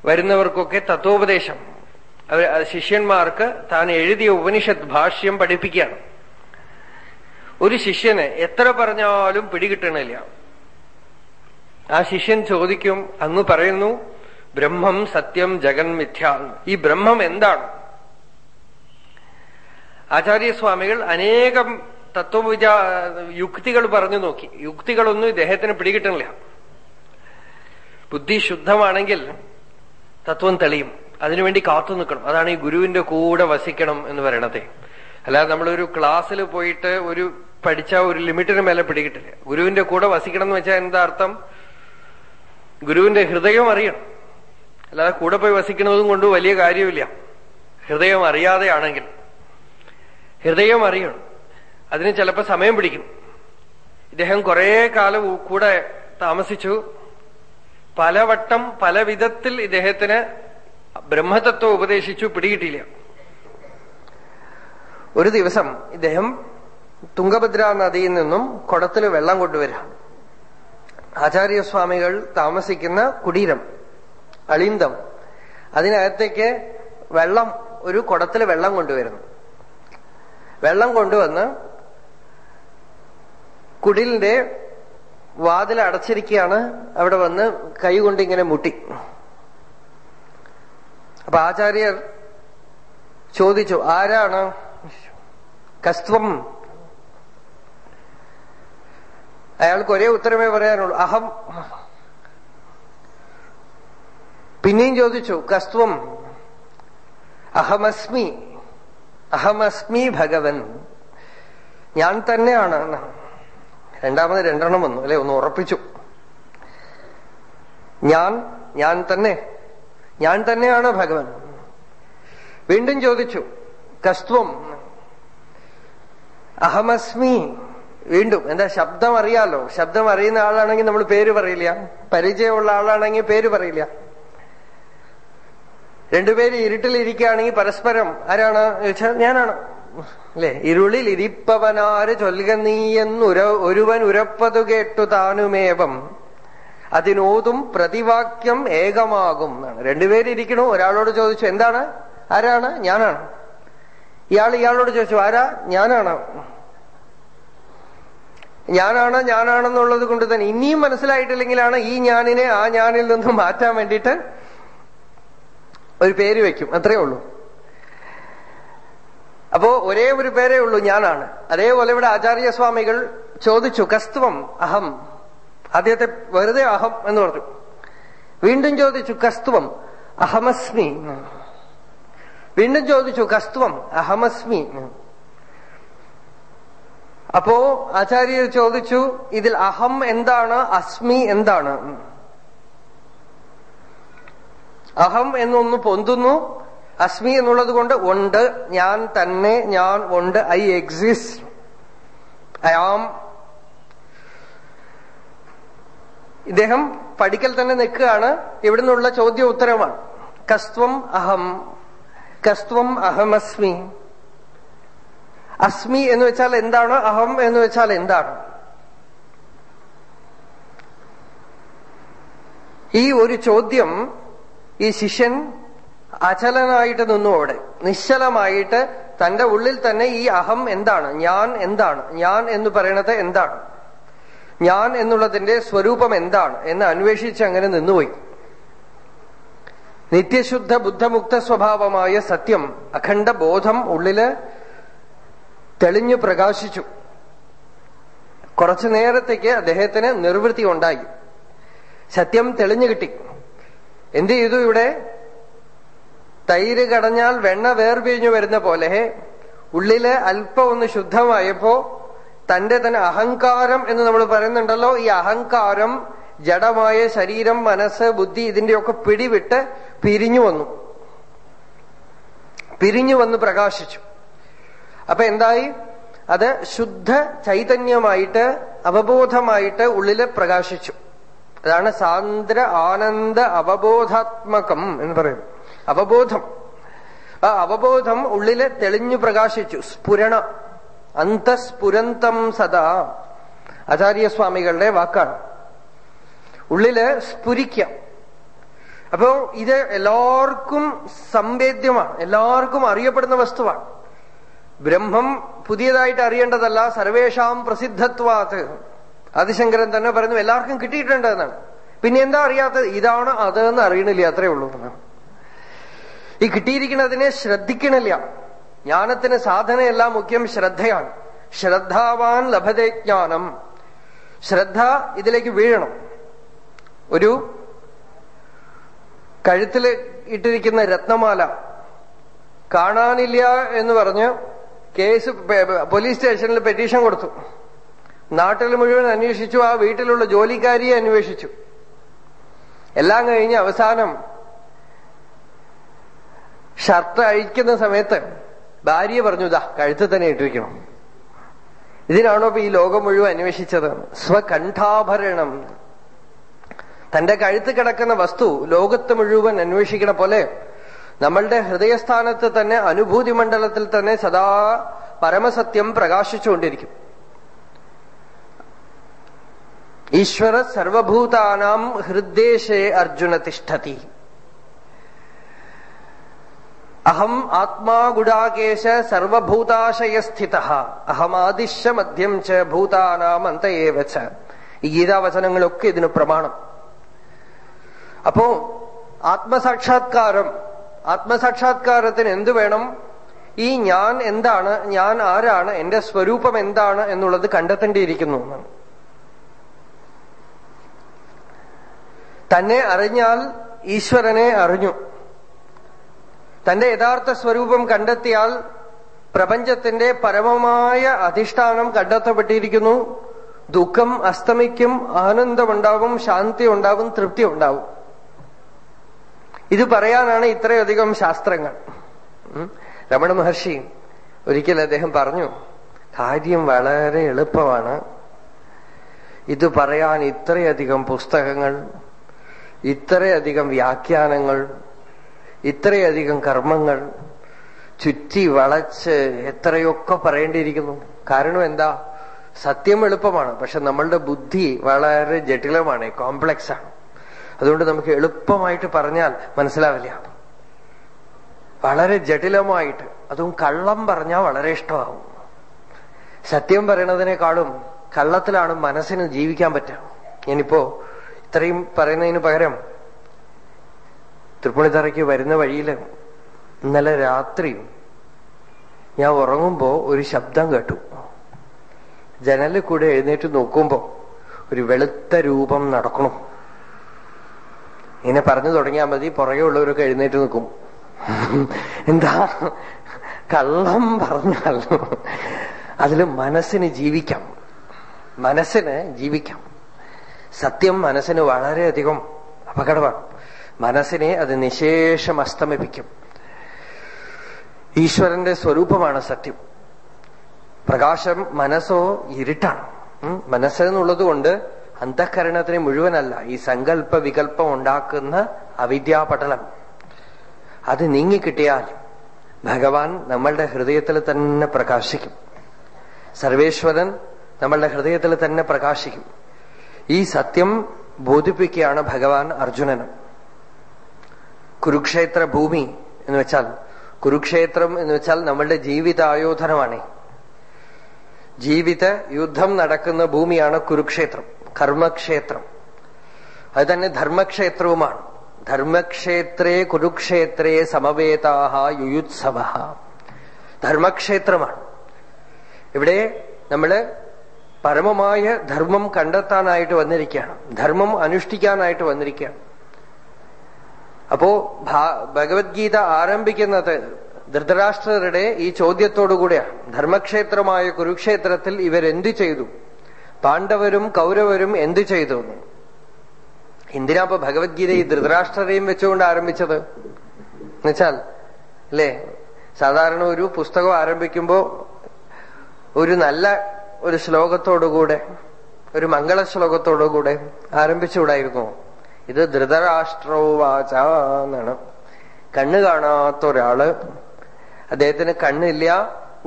[SPEAKER 1] വരുന്നവർക്കൊക്കെ തത്വോപദേശം. ശിഷ്യന്മാർക്ക് താൻ എഴുതിയ ഉപനിഷത്ത് ഭാഷ്യം പഠിപ്പിക്കുകയാണ്. ഒരു ശിഷ്യനെ എത്ര പറഞ്ഞാലും പിടികിട്ടണില്ല. ആ ശിഷ്യൻ ചോദിക്കും അന്ന് പറയുന്നു ബ്രഹ്മം സത്യം ജഗൻ മിഥ്യ ഈ ബ്രഹ്മം എന്താണ്? ആചാര്യസ്വാമികൾ അനേകം തത്വവിചാ യുക്തികൾ പറഞ്ഞു നോക്കി. യുക്തികളൊന്നും ഇദ്ദേഹത്തിന് പിടികിട്ടണില്ല. ബുദ്ധി ശുദ്ധമാണെങ്കിൽ തത്വം തെളിയും. അതിനുവേണ്ടി കാത്തു നിൽക്കണം. അതാണ് ഈ ഗുരുവിന്റെ കൂടെ വസിക്കണം എന്ന് പറയണത്. അല്ലാതെ നമ്മളൊരു ക്ലാസ്സിൽ പോയിട്ട് ഒരു പഠിച്ച ഒരു ലിമിറ്റിന് മേലെ പിടികിട്ടില്ല. ഗുരുവിന്റെ കൂടെ വസിക്കണം എന്ന് വെച്ചാൽ എന്താ അർത്ഥം? ഗുരുവിന്റെ ഹൃദയം അറിയണം. അല്ലാതെ കൂടെ പോയി വസിക്കുന്നതും കൊണ്ട് വലിയ കാര്യമില്ല. ഹൃദയം അറിയാതെയാണെങ്കിൽ ഹൃദയം അറിയണം. അതിന് ചിലപ്പോൾ സമയം പിടിക്കും. ഇദ്ദേഹം കുറേ കാലം കൂടെ താമസിച്ചു. പലവട്ടം പല വിധത്തിൽ ഇദ്ദേഹത്തിന് ബ്രഹ്മതത്വം ഉപദേശിച്ചു പിടികിട്ടില്ല ഒരു ദിവസം ഇദ്ദേഹം തുംഗഭദ്ര നദിയിൽ നിന്നും കുടത്തിൽ വെള്ളം കൊണ്ടുവരാം ആചാര്യസ്വാമികൾ താമസിക്കുന്ന കുടീരം അളിന്തം അതിനകത്തേക്ക് വെള്ളം ഒരു കുടത്തിൽ വെള്ളം കൊണ്ടുവരുന്നു. വെള്ളം കൊണ്ടുവന്ന് കുടിലിന്റെ വാതിൽ അടച്ചിരിക്കുകയാണ്. അവിടെ വന്ന് കൈകൊണ്ട് ഇങ്ങനെ മുട്ടി. അപ്പൊ ആചാര്യർ ചോദിച്ചു ആരാണ്? കസ്ത്വം അയാൾക്ക് ഒരേ ഉത്തരമേ പറയാനുള്ളൂ. അഹം. പിന്നെയും ചോദിച്ചു കസ്ത്വം. അഹമസ്മി. അഹമസ്മി ഭഗവൻ. ഞാൻ തന്നെയാണ്. രണ്ടാമത് രണ്ടെണ്ണം വന്നു അല്ലെ? ഒന്ന് ഉറപ്പിച്ചു. ഞാൻ ഞാൻ തന്നെ. ഞാൻ തന്നെയാണ് ഭഗവൻ. വീണ്ടും ചോദിച്ചു കസ്ത്വം. അഹമസ്മി. വീണ്ടും എന്താ ശബ്ദം അറിയാലോ? ശബ്ദം അറിയുന്ന ആളാണെങ്കിൽ നമ്മൾ പേര് പറയില്ല. പരിചയമുള്ള ആളാണെങ്കിൽ പേര് പറയില്ല. രണ്ടുപേര് ഇരുട്ടിലിരിക്കുകയാണെങ്കിൽ പരസ്പരം ആരാണ്? ചോദിച്ചാൽ ഞാനാണ്. അല്ലെ? ഇരുളിൽ ഇരിപ്പവനാര് ചൊല്ലുക നീയെന്നുര ഒരുവൻ ഉരപ്പതു കേട്ടു താനുമേവം. അതിനോതും പ്രതിവാക്യം ഏകമാകും എന്നാണ്. രണ്ടുപേരിയ്ക്കണു ഒരാളോട് ചോദിച്ചു എന്താണ്? ആരാണ്? ഞാനാണ്. ഇയാൾ ഇയാളോട് ചോദിച്ചു ആരാ? ഞാനാണ്. ഞാനാണ് ഞാനാണെന്നുള്ളത് കൊണ്ട് തന്നെ ഇനിയും മനസ്സിലായിട്ടില്ലെങ്കിലാണ് ഈ ഞാനിനെ ആ ഞാനിൽ നിന്നും മാറ്റാൻ വേണ്ടിയിട്ട് ഒരു പേര് വെക്കും. അത്രേ ഉള്ളൂ. അപ്പോ ഒരേ ഒരു പേരേ ഉള്ളൂ ഞാനാണ്. അതേപോലെ ഇവിടെ ആചാര്യസ്വാമികൾ ചോദിച്ചു കസ്ത്വം അഹം? ആദ്യത്തെ വെറുതെ അഹം എന്ന് പറഞ്ഞു. വീണ്ടും ചോദിച്ചു കസ്ത്വം അഹമസ്മി? വീണ്ടും ചോദിച്ചു കസ്ത്വം അഹമസ്മി? അപ്പോ ആചാര്യർ ചോദിച്ചു ഇതിൽ അഹം എന്താണ് അസ്മി എന്താണ്? അഹം എന്നൊന്ന് പൊന്തുന്നു അസ്മി എന്നുള്ളത് കൊണ്ട് ഉണ്ട് ഞാൻ തന്നെ ഞാൻ ഉണ്ട് ഐ എക്സിസ്റ്റ് ഐ ആം. ഇദ്ദേഹം പഠിക്കൽ തന്നെ നിൽക്കുകയാണ്. ഇവിടുന്നുള്ള ചോദ്യ ഉത്തരമാണ് കസ്ത്വം അഹം കസ്ത്വം അഹമസ്മി. അസ്മി എന്ന് വെച്ചാൽ എന്താണ്? അഹം എന്ന് വെച്ചാൽ എന്താണ്? ഈ ഒരു ചോദ്യം ഈ ശിഷ്യൻ അചലനായിട്ട് നിന്നു അവിടെ. നിശ്ചലമായിട്ട് തന്റെ ഉള്ളിൽ തന്നെ ഈ അഹം എന്താണ്? ഞാൻ എന്താണ്? ഞാൻ എന്ന് പറയണത് എന്താണ്? ഞാൻ എന്നുള്ളതിന്റെ സ്വരൂപം എന്താണ്? എന്ന് അന്വേഷിച്ച് അങ്ങനെ നിന്നുപോയി. നിത്യശുദ്ധ ബുദ്ധമുക്ത സ്വഭാവമായ സത്യം അഖണ്ഡ ബോധം ഉള്ളിൽ തെളിഞ്ഞു പ്രകാശിച്ചു. കുറച്ചു നേരത്തേക്ക് അദ്ദേഹത്തിന് നിർവൃത്തി ഉണ്ടായി. സത്യം തെളിഞ്ഞു കിട്ടി. എന്ത് ചെയ്തു ഇവിടെ? തൈര് കടഞ്ഞാൽ വെണ്ണ വേർപിരിഞ്ഞു വരുന്ന പോലെ ഉള്ളിൽ അല്പം ഒന്ന് ശുദ്ധമായപ്പോ തന്റെ തന്നെ അഹങ്കാരം എന്ന് നമ്മൾ പറയുന്നുണ്ടല്ലോ. ഈ അഹങ്കാരം ജഡമായ ശരീരം മനസ്സ് ബുദ്ധി ഇതിന്റെയൊക്കെ പിടിവിട്ട് പിരിഞ്ഞു വന്നു. പിരിഞ്ഞു വന്ന് പ്രകാശിച്ചു. അപ്പൊ എന്തായി? അത് ശുദ്ധ ചൈതന്യമായിട്ട് അവബോധമായിട്ട് ഉള്ളിൽ പ്രകാശിച്ചു. അതാണ് സാന്ദ്ര ആനന്ദ അവബോധാത്മകം എന്ന് പറയുന്നത്. അവബോധം. ആ അവബോധം ഉള്ളിൽ തെളിഞ്ഞു പ്രകാശിച്ചു. സ്ഫുരണ. അന്തസ്ഫുരന്തം സദാ. ആചാര്യസ്വാമികളുടെ വാക്കാണ്. ഉള്ളിൽ സ്ഫുരിക്കാം. അപ്പോ ഇത് എല്ലാവർക്കും സംവേദ്യമാണ്. എല്ലാവർക്കും അറിയപ്പെടുന്ന വസ്തുവാണ്. ബ്രഹ്മം പുതിയതായിട്ട് അറിയേണ്ടതല്ല സർവേഷാം പ്രസിദ്ധത്വാത്. ആദിശങ്കരൻ തന്നെ പറയുന്നു എല്ലാവർക്കും കിട്ടിയിട്ടുണ്ട് എന്നാണ്. പിന്നെ എന്താ അറിയാത്തത്? ഇതാണ് അത് എന്ന് അറിയണില്ല അത്രേ ഉള്ളൂ. ഈ കിട്ടിയിരിക്കുന്നതിനെ ശ്രദ്ധിക്കണില്ല. ജ്ഞാനത്തിന് സാധനയല്ല മുഖ്യം ശ്രദ്ധയാണ്. ശ്രദ്ധാവാൻ ലഭതേ ജ്ഞാനം. ശ്രദ്ധ ഇതിലേക്ക് വീഴണം. ഒരു കഴുത്തിൽ ഇട്ടിരിക്കുന്ന രത്നമാല കാണാനില്ല എന്ന് പറഞ്ഞ് കേസ് പോലീസ് സ്റ്റേഷനിൽ പെറ്റീഷൻ കൊടുത്തു. നാട്ടിൽ മുഴുവൻ അന്വേഷിച്ചു ആ വീട്ടിലുള്ള ജോലിക്കാരിയെ അന്വേഷിച്ചു. എല്ലാം കഴിഞ്ഞ് അവസാനം ഷർട്ട് അഴിക്കുന്ന സമയത്ത് ഭാര്യ പറഞ്ഞു ഇതാ കഴുത്ത് തന്നെ ഇട്ടിരിക്കണം. ഇതിനാണോ ഇപ്പൊ ഈ ലോകം മുഴുവൻ അന്വേഷിച്ചത്? സ്വകണ്ഠാഭരണം. തന്റെ കഴുത്ത് കിടക്കുന്ന വസ്തു ലോകത്ത് മുഴുവൻ അന്വേഷിക്കണ പോലെ നമ്മളുടെ ഹൃദയസ്ഥാനത്ത് തന്നെ അനുഭൂതി മണ്ഡലത്തിൽ തന്നെ സദാ പരമസത്യം പ്രകാശിച്ചുകൊണ്ടിരിക്കും. ഈശ്വര സർവഭൂതാനാം ഹൃദ്ദേശേ അർജുന തിഷ്ഠതി. അഹം ആത്മാ ഗുഡാകേശ സർവഭൂതാശയസ്ഥിത. അഹമാദിശ്യ മധ്യം ച ഭൂതാനാം അന്തയേവ വച്ച ഈ ഗീതാവചനങ്ങളൊക്കെ ഇതിന് പ്രമാണം. അപ്പോ ആത്മസാക്ഷാത്കാരം ആത്മസാക്ഷാത്കാരത്തിന് എന്തു വേണം? ഈ ഞാൻ എന്താണ്? ഞാൻ ആരാണ്? എന്റെ സ്വരൂപം എന്താണ്? എന്നുള്ളത് കണ്ടെത്തേണ്ടിയിരിക്കുന്നു. തന്നെ അറിഞ്ഞാൽ ഈശ്വരനെ അറിഞ്ഞു. തന്റെ യഥാർത്ഥ സ്വരൂപം കണ്ടെത്തിയാൽ പ്രപഞ്ചത്തിന്റെ പരമമായ അധിഷ്ഠാനം കണ്ടെത്തപ്പെട്ടിരിക്കുന്നു. ദുഃഖം അസ്തമിക്കും ആനന്ദമുണ്ടാവും ശാന്തി ഉണ്ടാവും തൃപ്തി ഉണ്ടാവും. ഇത് പറയാനാണ് ഇത്രയധികം ശാസ്ത്രങ്ങൾ. രമണ മഹർഷി ഒരിക്കൽ അദ്ദേഹം പറഞ്ഞു കാര്യം വളരെ എളുപ്പമാണ്. ഇത് പറയാൻ ഇത്രയധികം പുസ്തകങ്ങൾ ഇത്രയധികം വ്യാഖ്യാനങ്ങൾ ഇത്രയധികം കർമ്മങ്ങൾ ചുറ്റി വളച്ച് എത്രയൊക്കെ പറയേണ്ടിയിരിക്കുന്നു. കാരണം എന്താ? സത്യം എളുപ്പമാണ് പക്ഷെ നമ്മളുടെ ബുദ്ധി വളരെ ജട്ടിലമാണ് കോംപ്ലക്സ് ആണ് അതുകൊണ്ട് നമുക്ക് എളുപ്പമായിട്ട് പറഞ്ഞാൽ മനസ്സിലാവില്ല. വളരെ ജടിലമായിട്ട് അതും കള്ളം പറഞ്ഞാൽ വളരെ ഇഷ്ടമാവും സത്യം പറയണതിനേക്കാളും കള്ളത്തിലാണ് മനസ്സിന് ജീവിക്കാൻ പറ്റുക. ഞാനിപ്പോ ഇത്രയും പറയുന്നതിന് പകരം തൃപ്പൂണിത്തറയ്ക്ക് വരുന്ന വഴിയിൽ ഇന്നലെ രാത്രി ഞാൻ ഉറങ്ങുമ്പോ ഒരു ശബ്ദം കേട്ടു. ജനലിൽ കൂടെ എഴുന്നേറ്റ് നോക്കുമ്പോ ഒരു വെളുത്ത രൂപം നടക്കണം. ഇങ്ങനെ പറഞ്ഞു തുടങ്ങിയാൽ മതി പുറകെ ഉള്ളവരൊക്കെ എഴുന്നേറ്റ് നിൽക്കും. എന്താ? കള്ളം പറഞ്ഞാൽ അതിൽ മനസ്സിന് ജീവിക്കാം. മനസ്സിന് ജീവിക്കാം. സത്യം മനസ്സിന് വളരെയധികം അപകടമാണ്. മനസ്സിനെ അത് നിശേഷം അസ്തമിപ്പിക്കും. ഈശ്വരന്റെ സ്വരൂപമാണ് സത്യം. പ്രകാശം മനസ്സോ ഇരുട്ടാണ്. മനസ്സെന്നുള്ളത് കൊണ്ട് അന്ധകരണത്തിന് മുഴുവനല്ല ഈ സങ്കല്പ വികല്പം ഉണ്ടാക്കുന്ന അവിദ്യാപഠനം അത് നീങ്ങിക്കിട്ടിയാൽ ഭഗവാൻ നമ്മളുടെ ഹൃദയത്തിൽ തന്നെ പ്രകാശിക്കും. സർവേശ്വരൻ നമ്മളുടെ ഹൃദയത്തിൽ തന്നെ പ്രകാശിക്കും. ഈ സത്യം ബോധിപ്പിക്കുകയാണ് ഭഗവാൻ അർജുനന്. കുരുക്ഷേത്ര ഭൂമി എന്ന് വെച്ചാൽ കുരുക്ഷേത്രം എന്ന് വെച്ചാൽ നമ്മളുടെ ജീവിതായോധനമാണ്. ജീവിത യുദ്ധം നടക്കുന്ന ഭൂമിയാണ് കുരുക്ഷേത്രം. കർമ്മക്ഷേത്രം. അത് തന്നെ ധർമ്മക്ഷേത്രവുമാണ്. ധർമ്മക്ഷേത്രേ കുരുക്ഷേത്രേ സമവേതാഹ യുയുത്സവ ധർമ്മക്ഷേത്രമാണ്. ഇവിടെ നമ്മൾ പരമമായ ധർമ്മം കണ്ടെത്താനായിട്ട് വന്നിരിക്കുകയാണ്. ധർമ്മം അനുഷ്ഠിക്കാനായിട്ട് വന്നിരിക്കുകയാണ്. അപ്പോ ഭഗവത്ഗീത ആരംഭിക്കുന്നത് ധൃതരാഷ്ട്രരുടെ ഈ ചോദ്യത്തോടുകൂടിയാണ്. ധർമ്മക്ഷേത്രമായ കുരുക്ഷേത്രത്തിൽ ഇവരെന്തു ചെയ്തു? പാണ്ഡവരും കൗരവരും എന്തു ചെയ്തു? എന്തിനാ ഇപ്പൊ ഭഗവത്ഗീത ഈ ധൃതരാഷ്ട്രരെയും വെച്ചുകൊണ്ട് ആരംഭിച്ചത്? എന്നുവെച്ചാൽ അല്ലേ? സാധാരണ ഒരു പുസ്തകം ആരംഭിക്കുമ്പോ ഒരു നല്ല ഒരു ശ്ലോകത്തോടുകൂടെ ഒരു മംഗള ശ്ലോകത്തോടുകൂടെ ആരംഭിച്ചുകൂടായിരുന്നു ഇത് ധൃതരാഷ്ട്രവാച എന്നാണ്. കണ്ണ് കാണാത്ത ഒരാൾ അദ്ദേഹത്തിന് കണ്ണില്ല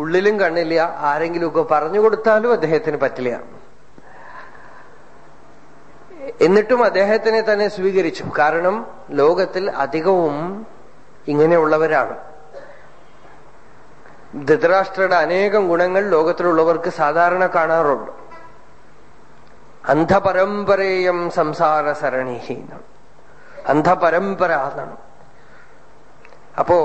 [SPEAKER 1] ഉള്ളിലും കണ്ണില്ല ആരെങ്കിലുമൊക്കെ പറഞ്ഞു കൊടുത്താലും അദ്ദേഹത്തിന് പറ്റില്ല. എന്നിട്ടും അദ്ദേഹത്തിനെ തന്നെ സ്വീകരിച്ചു. കാരണം ലോകത്തിൽ അധികവും ഇങ്ങനെയുള്ളവരാണ്. ധൃതരാഷ്ട്രയുടെ അനേകം ഗുണങ്ങൾ ലോകത്തിലുള്ളവർക്ക് സാധാരണ കാണാറുണ്ട്. അന്ധപരമ്പരേയം സംസാര സരണി അന്ധപരമ്പര എന്നാണ്. അപ്പോ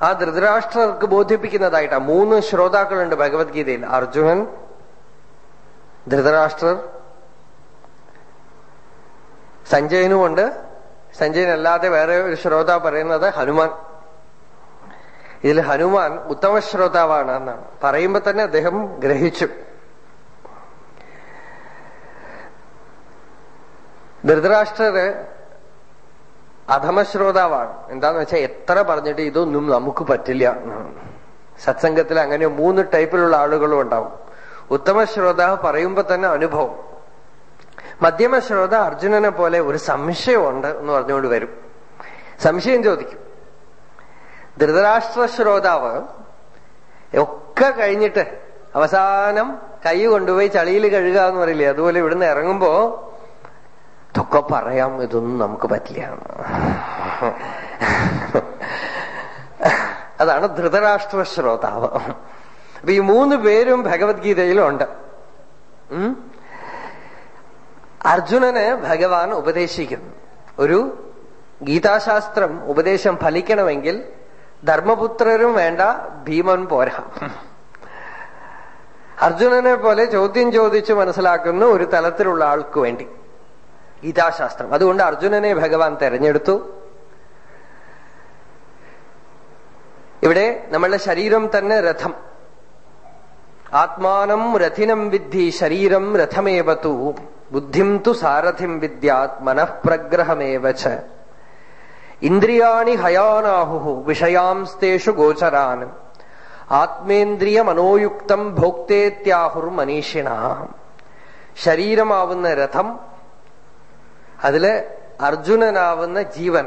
[SPEAKER 1] ആ ധൃതരാഷ്ട്രർക്ക് ബോധിപ്പിക്കുന്നതായിട്ടാണ് മൂന്ന് ശ്രോതാക്കളുണ്ട് ഭഗവത്ഗീതയിൽ. അർജുനൻ ധൃതരാഷ്ട്രർ സഞ്ജയനുമുണ്ട്. സഞ്ജയനല്ലാതെ വേറെ ഒരു ശ്രോതാവ് പറയുന്നത് ഹനുമാൻ. ഇതിൽ ഹനുമാൻ ഉത്തമ ശ്രോതാവാണ് എന്നാണ്. പറയുമ്പോ തന്നെ അദ്ദേഹം ഗ്രഹിച്ചു. ധൃതരാഷ്ട്രര് അധമശ്രോതാവാണ് എന്താന്ന് വെച്ചാൽ എത്ര പറഞ്ഞിട്ട് ഇതൊന്നും നമുക്ക് പറ്റില്ല സത്സംഗത്തിൽ അങ്ങനെ മൂന്ന് ടൈപ്പിലുള്ള ആളുകളും ഉണ്ടാവും. ഉത്തമ ശ്രോതാവ് പറയുമ്പോ തന്നെ അനുഭവം. മധ്യമ ശ്രോത അർജുനനെ പോലെ ഒരു സംശയമുണ്ട് എന്ന് പറഞ്ഞുകൊണ്ട് വരും. സംശയം ചോദിക്കും. ധൃതരാഷ്ട്ര ശ്രോതാവ് ഒക്കെ കഴിഞ്ഞിട്ട് അവസാനം കൈ കൊണ്ടുപോയി ചളിയിൽ കഴുകുക എന്ന് പറയില്ലേ അതുപോലെ ഇവിടുന്ന് ഇറങ്ങുമ്പോ ഇതൊക്കെ പറയാം ഇതൊന്നും നമുക്ക് പറ്റില്ല. അതാണ് ധൃതരാഷ്ട്ര ശ്രോതാവ് അപ്പൊ ഈ മൂന്ന് പേരും ഭഗവത്ഗീതയിലുണ്ട് അർജുനന് ഭഗവാൻ ഉപദേശിക്കുന്നു. ഒരു ഗീതാശാസ്ത്രം ഉപദേശം ഫലിക്കണമെങ്കിൽ ധർമ്മപുത്രരും വേണ്ട ഭീമൻ പോരാ. അർജുനനെ പോലെ ചോദ്യം ചോദിച്ച് മനസ്സിലാക്കുന്ന ഒരു തലത്തിലുള്ള ആൾക്ക് വേണ്ടി. ഗീതാശാസ്ത്രം. അതുകൊണ്ട് അർജുനനെ ഭഗവാൻ തെരഞ്ഞെടുത്തു. ഇവിടെ നമ്മളുടെ ശരീരം തന്നെ രഥം. ആത്മാനം രഥിനം വിദ്ധി ശരീരം രഥമേവത്തു ബുദ്ധിം തു സാരഥിം വിദ്യാത് മനഃപ്രഗ്രഹമേവച്ച് ഇന്ദ്രിയാണി ഹയാനാഹു വിഷയാംസ്തേഷു ഗോചരാൻ. ആത്മേന്ദ്രിയ മനോയുക്തം ഭോക്തേത്യാഹുർ മനീഷിണ. ശരീരമാവുന്ന രഥം അതിൽ അർജുനനാവുന്ന ജീവൻ.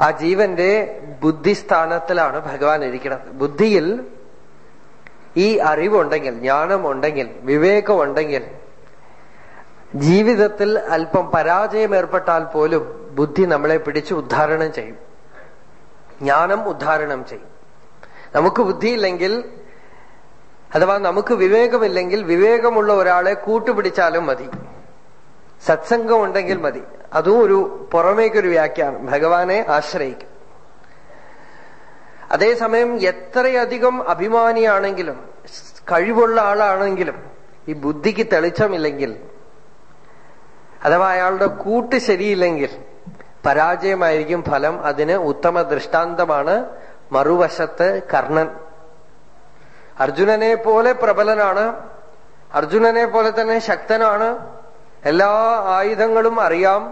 [SPEAKER 1] ആ ജീവന്റെ ബുദ്ധിസ്ഥാനത്തിലാണ് ഭഗവാൻ ഇരിക്കുന്നത്. ബുദ്ധിയിൽ ഈ അറിവുണ്ടെങ്കിൽ ജ്ഞാനമുണ്ടെങ്കിൽ വിവേകമുണ്ടെങ്കിൽ ജീവിതത്തിൽ അല്പം പരാജയം ഏർപ്പെട്ടാൽ പോലും ബുദ്ധി നമ്മളെ പിടിച്ച് ഉദ്ധാരണം ചെയ്യും. ജ്ഞാനം ഉദ്ധാരണം ചെയ്യും. നമുക്ക് ബുദ്ധിയില്ലെങ്കിൽ അഥവാ നമുക്ക് വിവേകമില്ലെങ്കിൽ വിവേകമുള്ള ഒരാളെ കൂട്ടുപിടിച്ചാലും മതി. സത്സംഗം ഉണ്ടെങ്കിൽ മതി. അതും ഒരു പുറമേക്കൊരു വ്യാഖ്യാനം. ഭഗവാനെ ആശ്രയിക്കും. അതേസമയം എത്രയധികം അഭിമാനിയാണെങ്കിലും കഴിവുള്ള ആളാണെങ്കിലും ഈ ബുദ്ധിക്ക് തെളിച്ചമില്ലെങ്കിൽ അഥവാ അയാളുടെ കൂട്ട് ശരിയില്ലെങ്കിൽ പരാജയമായിരിക്കും ഫലം അതിന് ഉത്തമ ദൃഷ്ടാന്തമാണ് മറുവശത്ത് കർണൻ. അർജുനനെ പോലെ പ്രബലനാണ് അർജുനനെ പോലെ തന്നെ ശക്തനാണ് എല്ലാ ആയുധങ്ങളും അറിയാം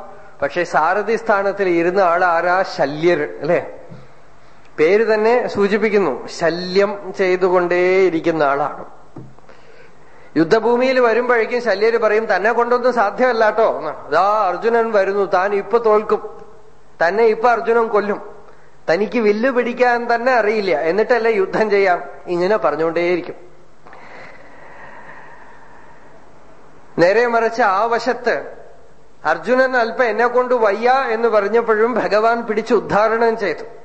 [SPEAKER 1] പക്ഷെ സാരഥി സ്ഥാനത്തിൽ ഇരുന്ന ആൾ ആരാ ശല്യർ അല്ലെ? പേര് തന്നെ സൂചിപ്പിക്കുന്നു. ശല്യം ചെയ്തുകൊണ്ടേയിരിക്കുന്ന ആളാണ്. യുദ്ധഭൂമിയിൽ വരുമ്പോഴേക്കും ശല്യര് പറയും തന്നെ കൊണ്ടൊന്നും സാധ്യമല്ലാട്ടോ അതാ അർജുനൻ വരുന്നു താൻ ഇപ്പൊ തോൽക്കും. തന്നെ ഇപ്പൊ അർജുനൻ കൊല്ലും. തനിക്ക് വില്ല് പിടിക്കാൻ തന്നെ അറിയില്ല. എന്നിട്ടല്ലേ യുദ്ധം ചെയ്യാം. ഇങ്ങനെ പറഞ്ഞുകൊണ്ടേയിരിക്കും. നേരെ മറിച്ച് ആ വശത്ത് അർജുനൻ അല്പം എന്നെ കൊണ്ട് വയ്യ എന്ന് പറഞ്ഞപ്പോഴും ഭഗവാൻ പിടിച്ച് ഉദ്ധാരണം ചെയ്തു.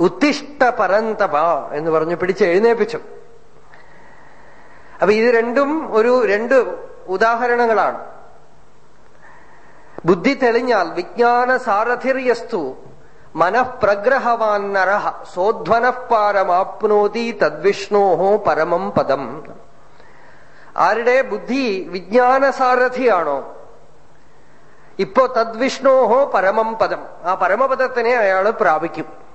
[SPEAKER 1] ഉത്തിഷ്ട പരന്തപ എന്ന് പറഞ്ഞു പിടിച്ച് എഴുന്നേപ്പിച്ചു. അപ്പൊ ഇത് രണ്ടും ഒരു രണ്ട് ഉദാഹരണങ്ങളാണ്. ബുദ്ധി തെളിഞ്ഞാൽ വിജ്ഞാന സാരഥിർയസ്തു മനഃപ്രഗ്രഹവാൻ നരഹ സോധ്വനഃപാരമാപ്നോതി തദ്വിഷ്ണോഹോ പരമം പദം. ആരുടെ ബുദ്ധി വിജ്ഞാനസാരഥിയാണോ? ഇപ്പോ തദ്വിഷ്ണോഹോ പരമം പദം. ആ പരമപദത്തിനെ അയാൾ പ്രാപിക്കും.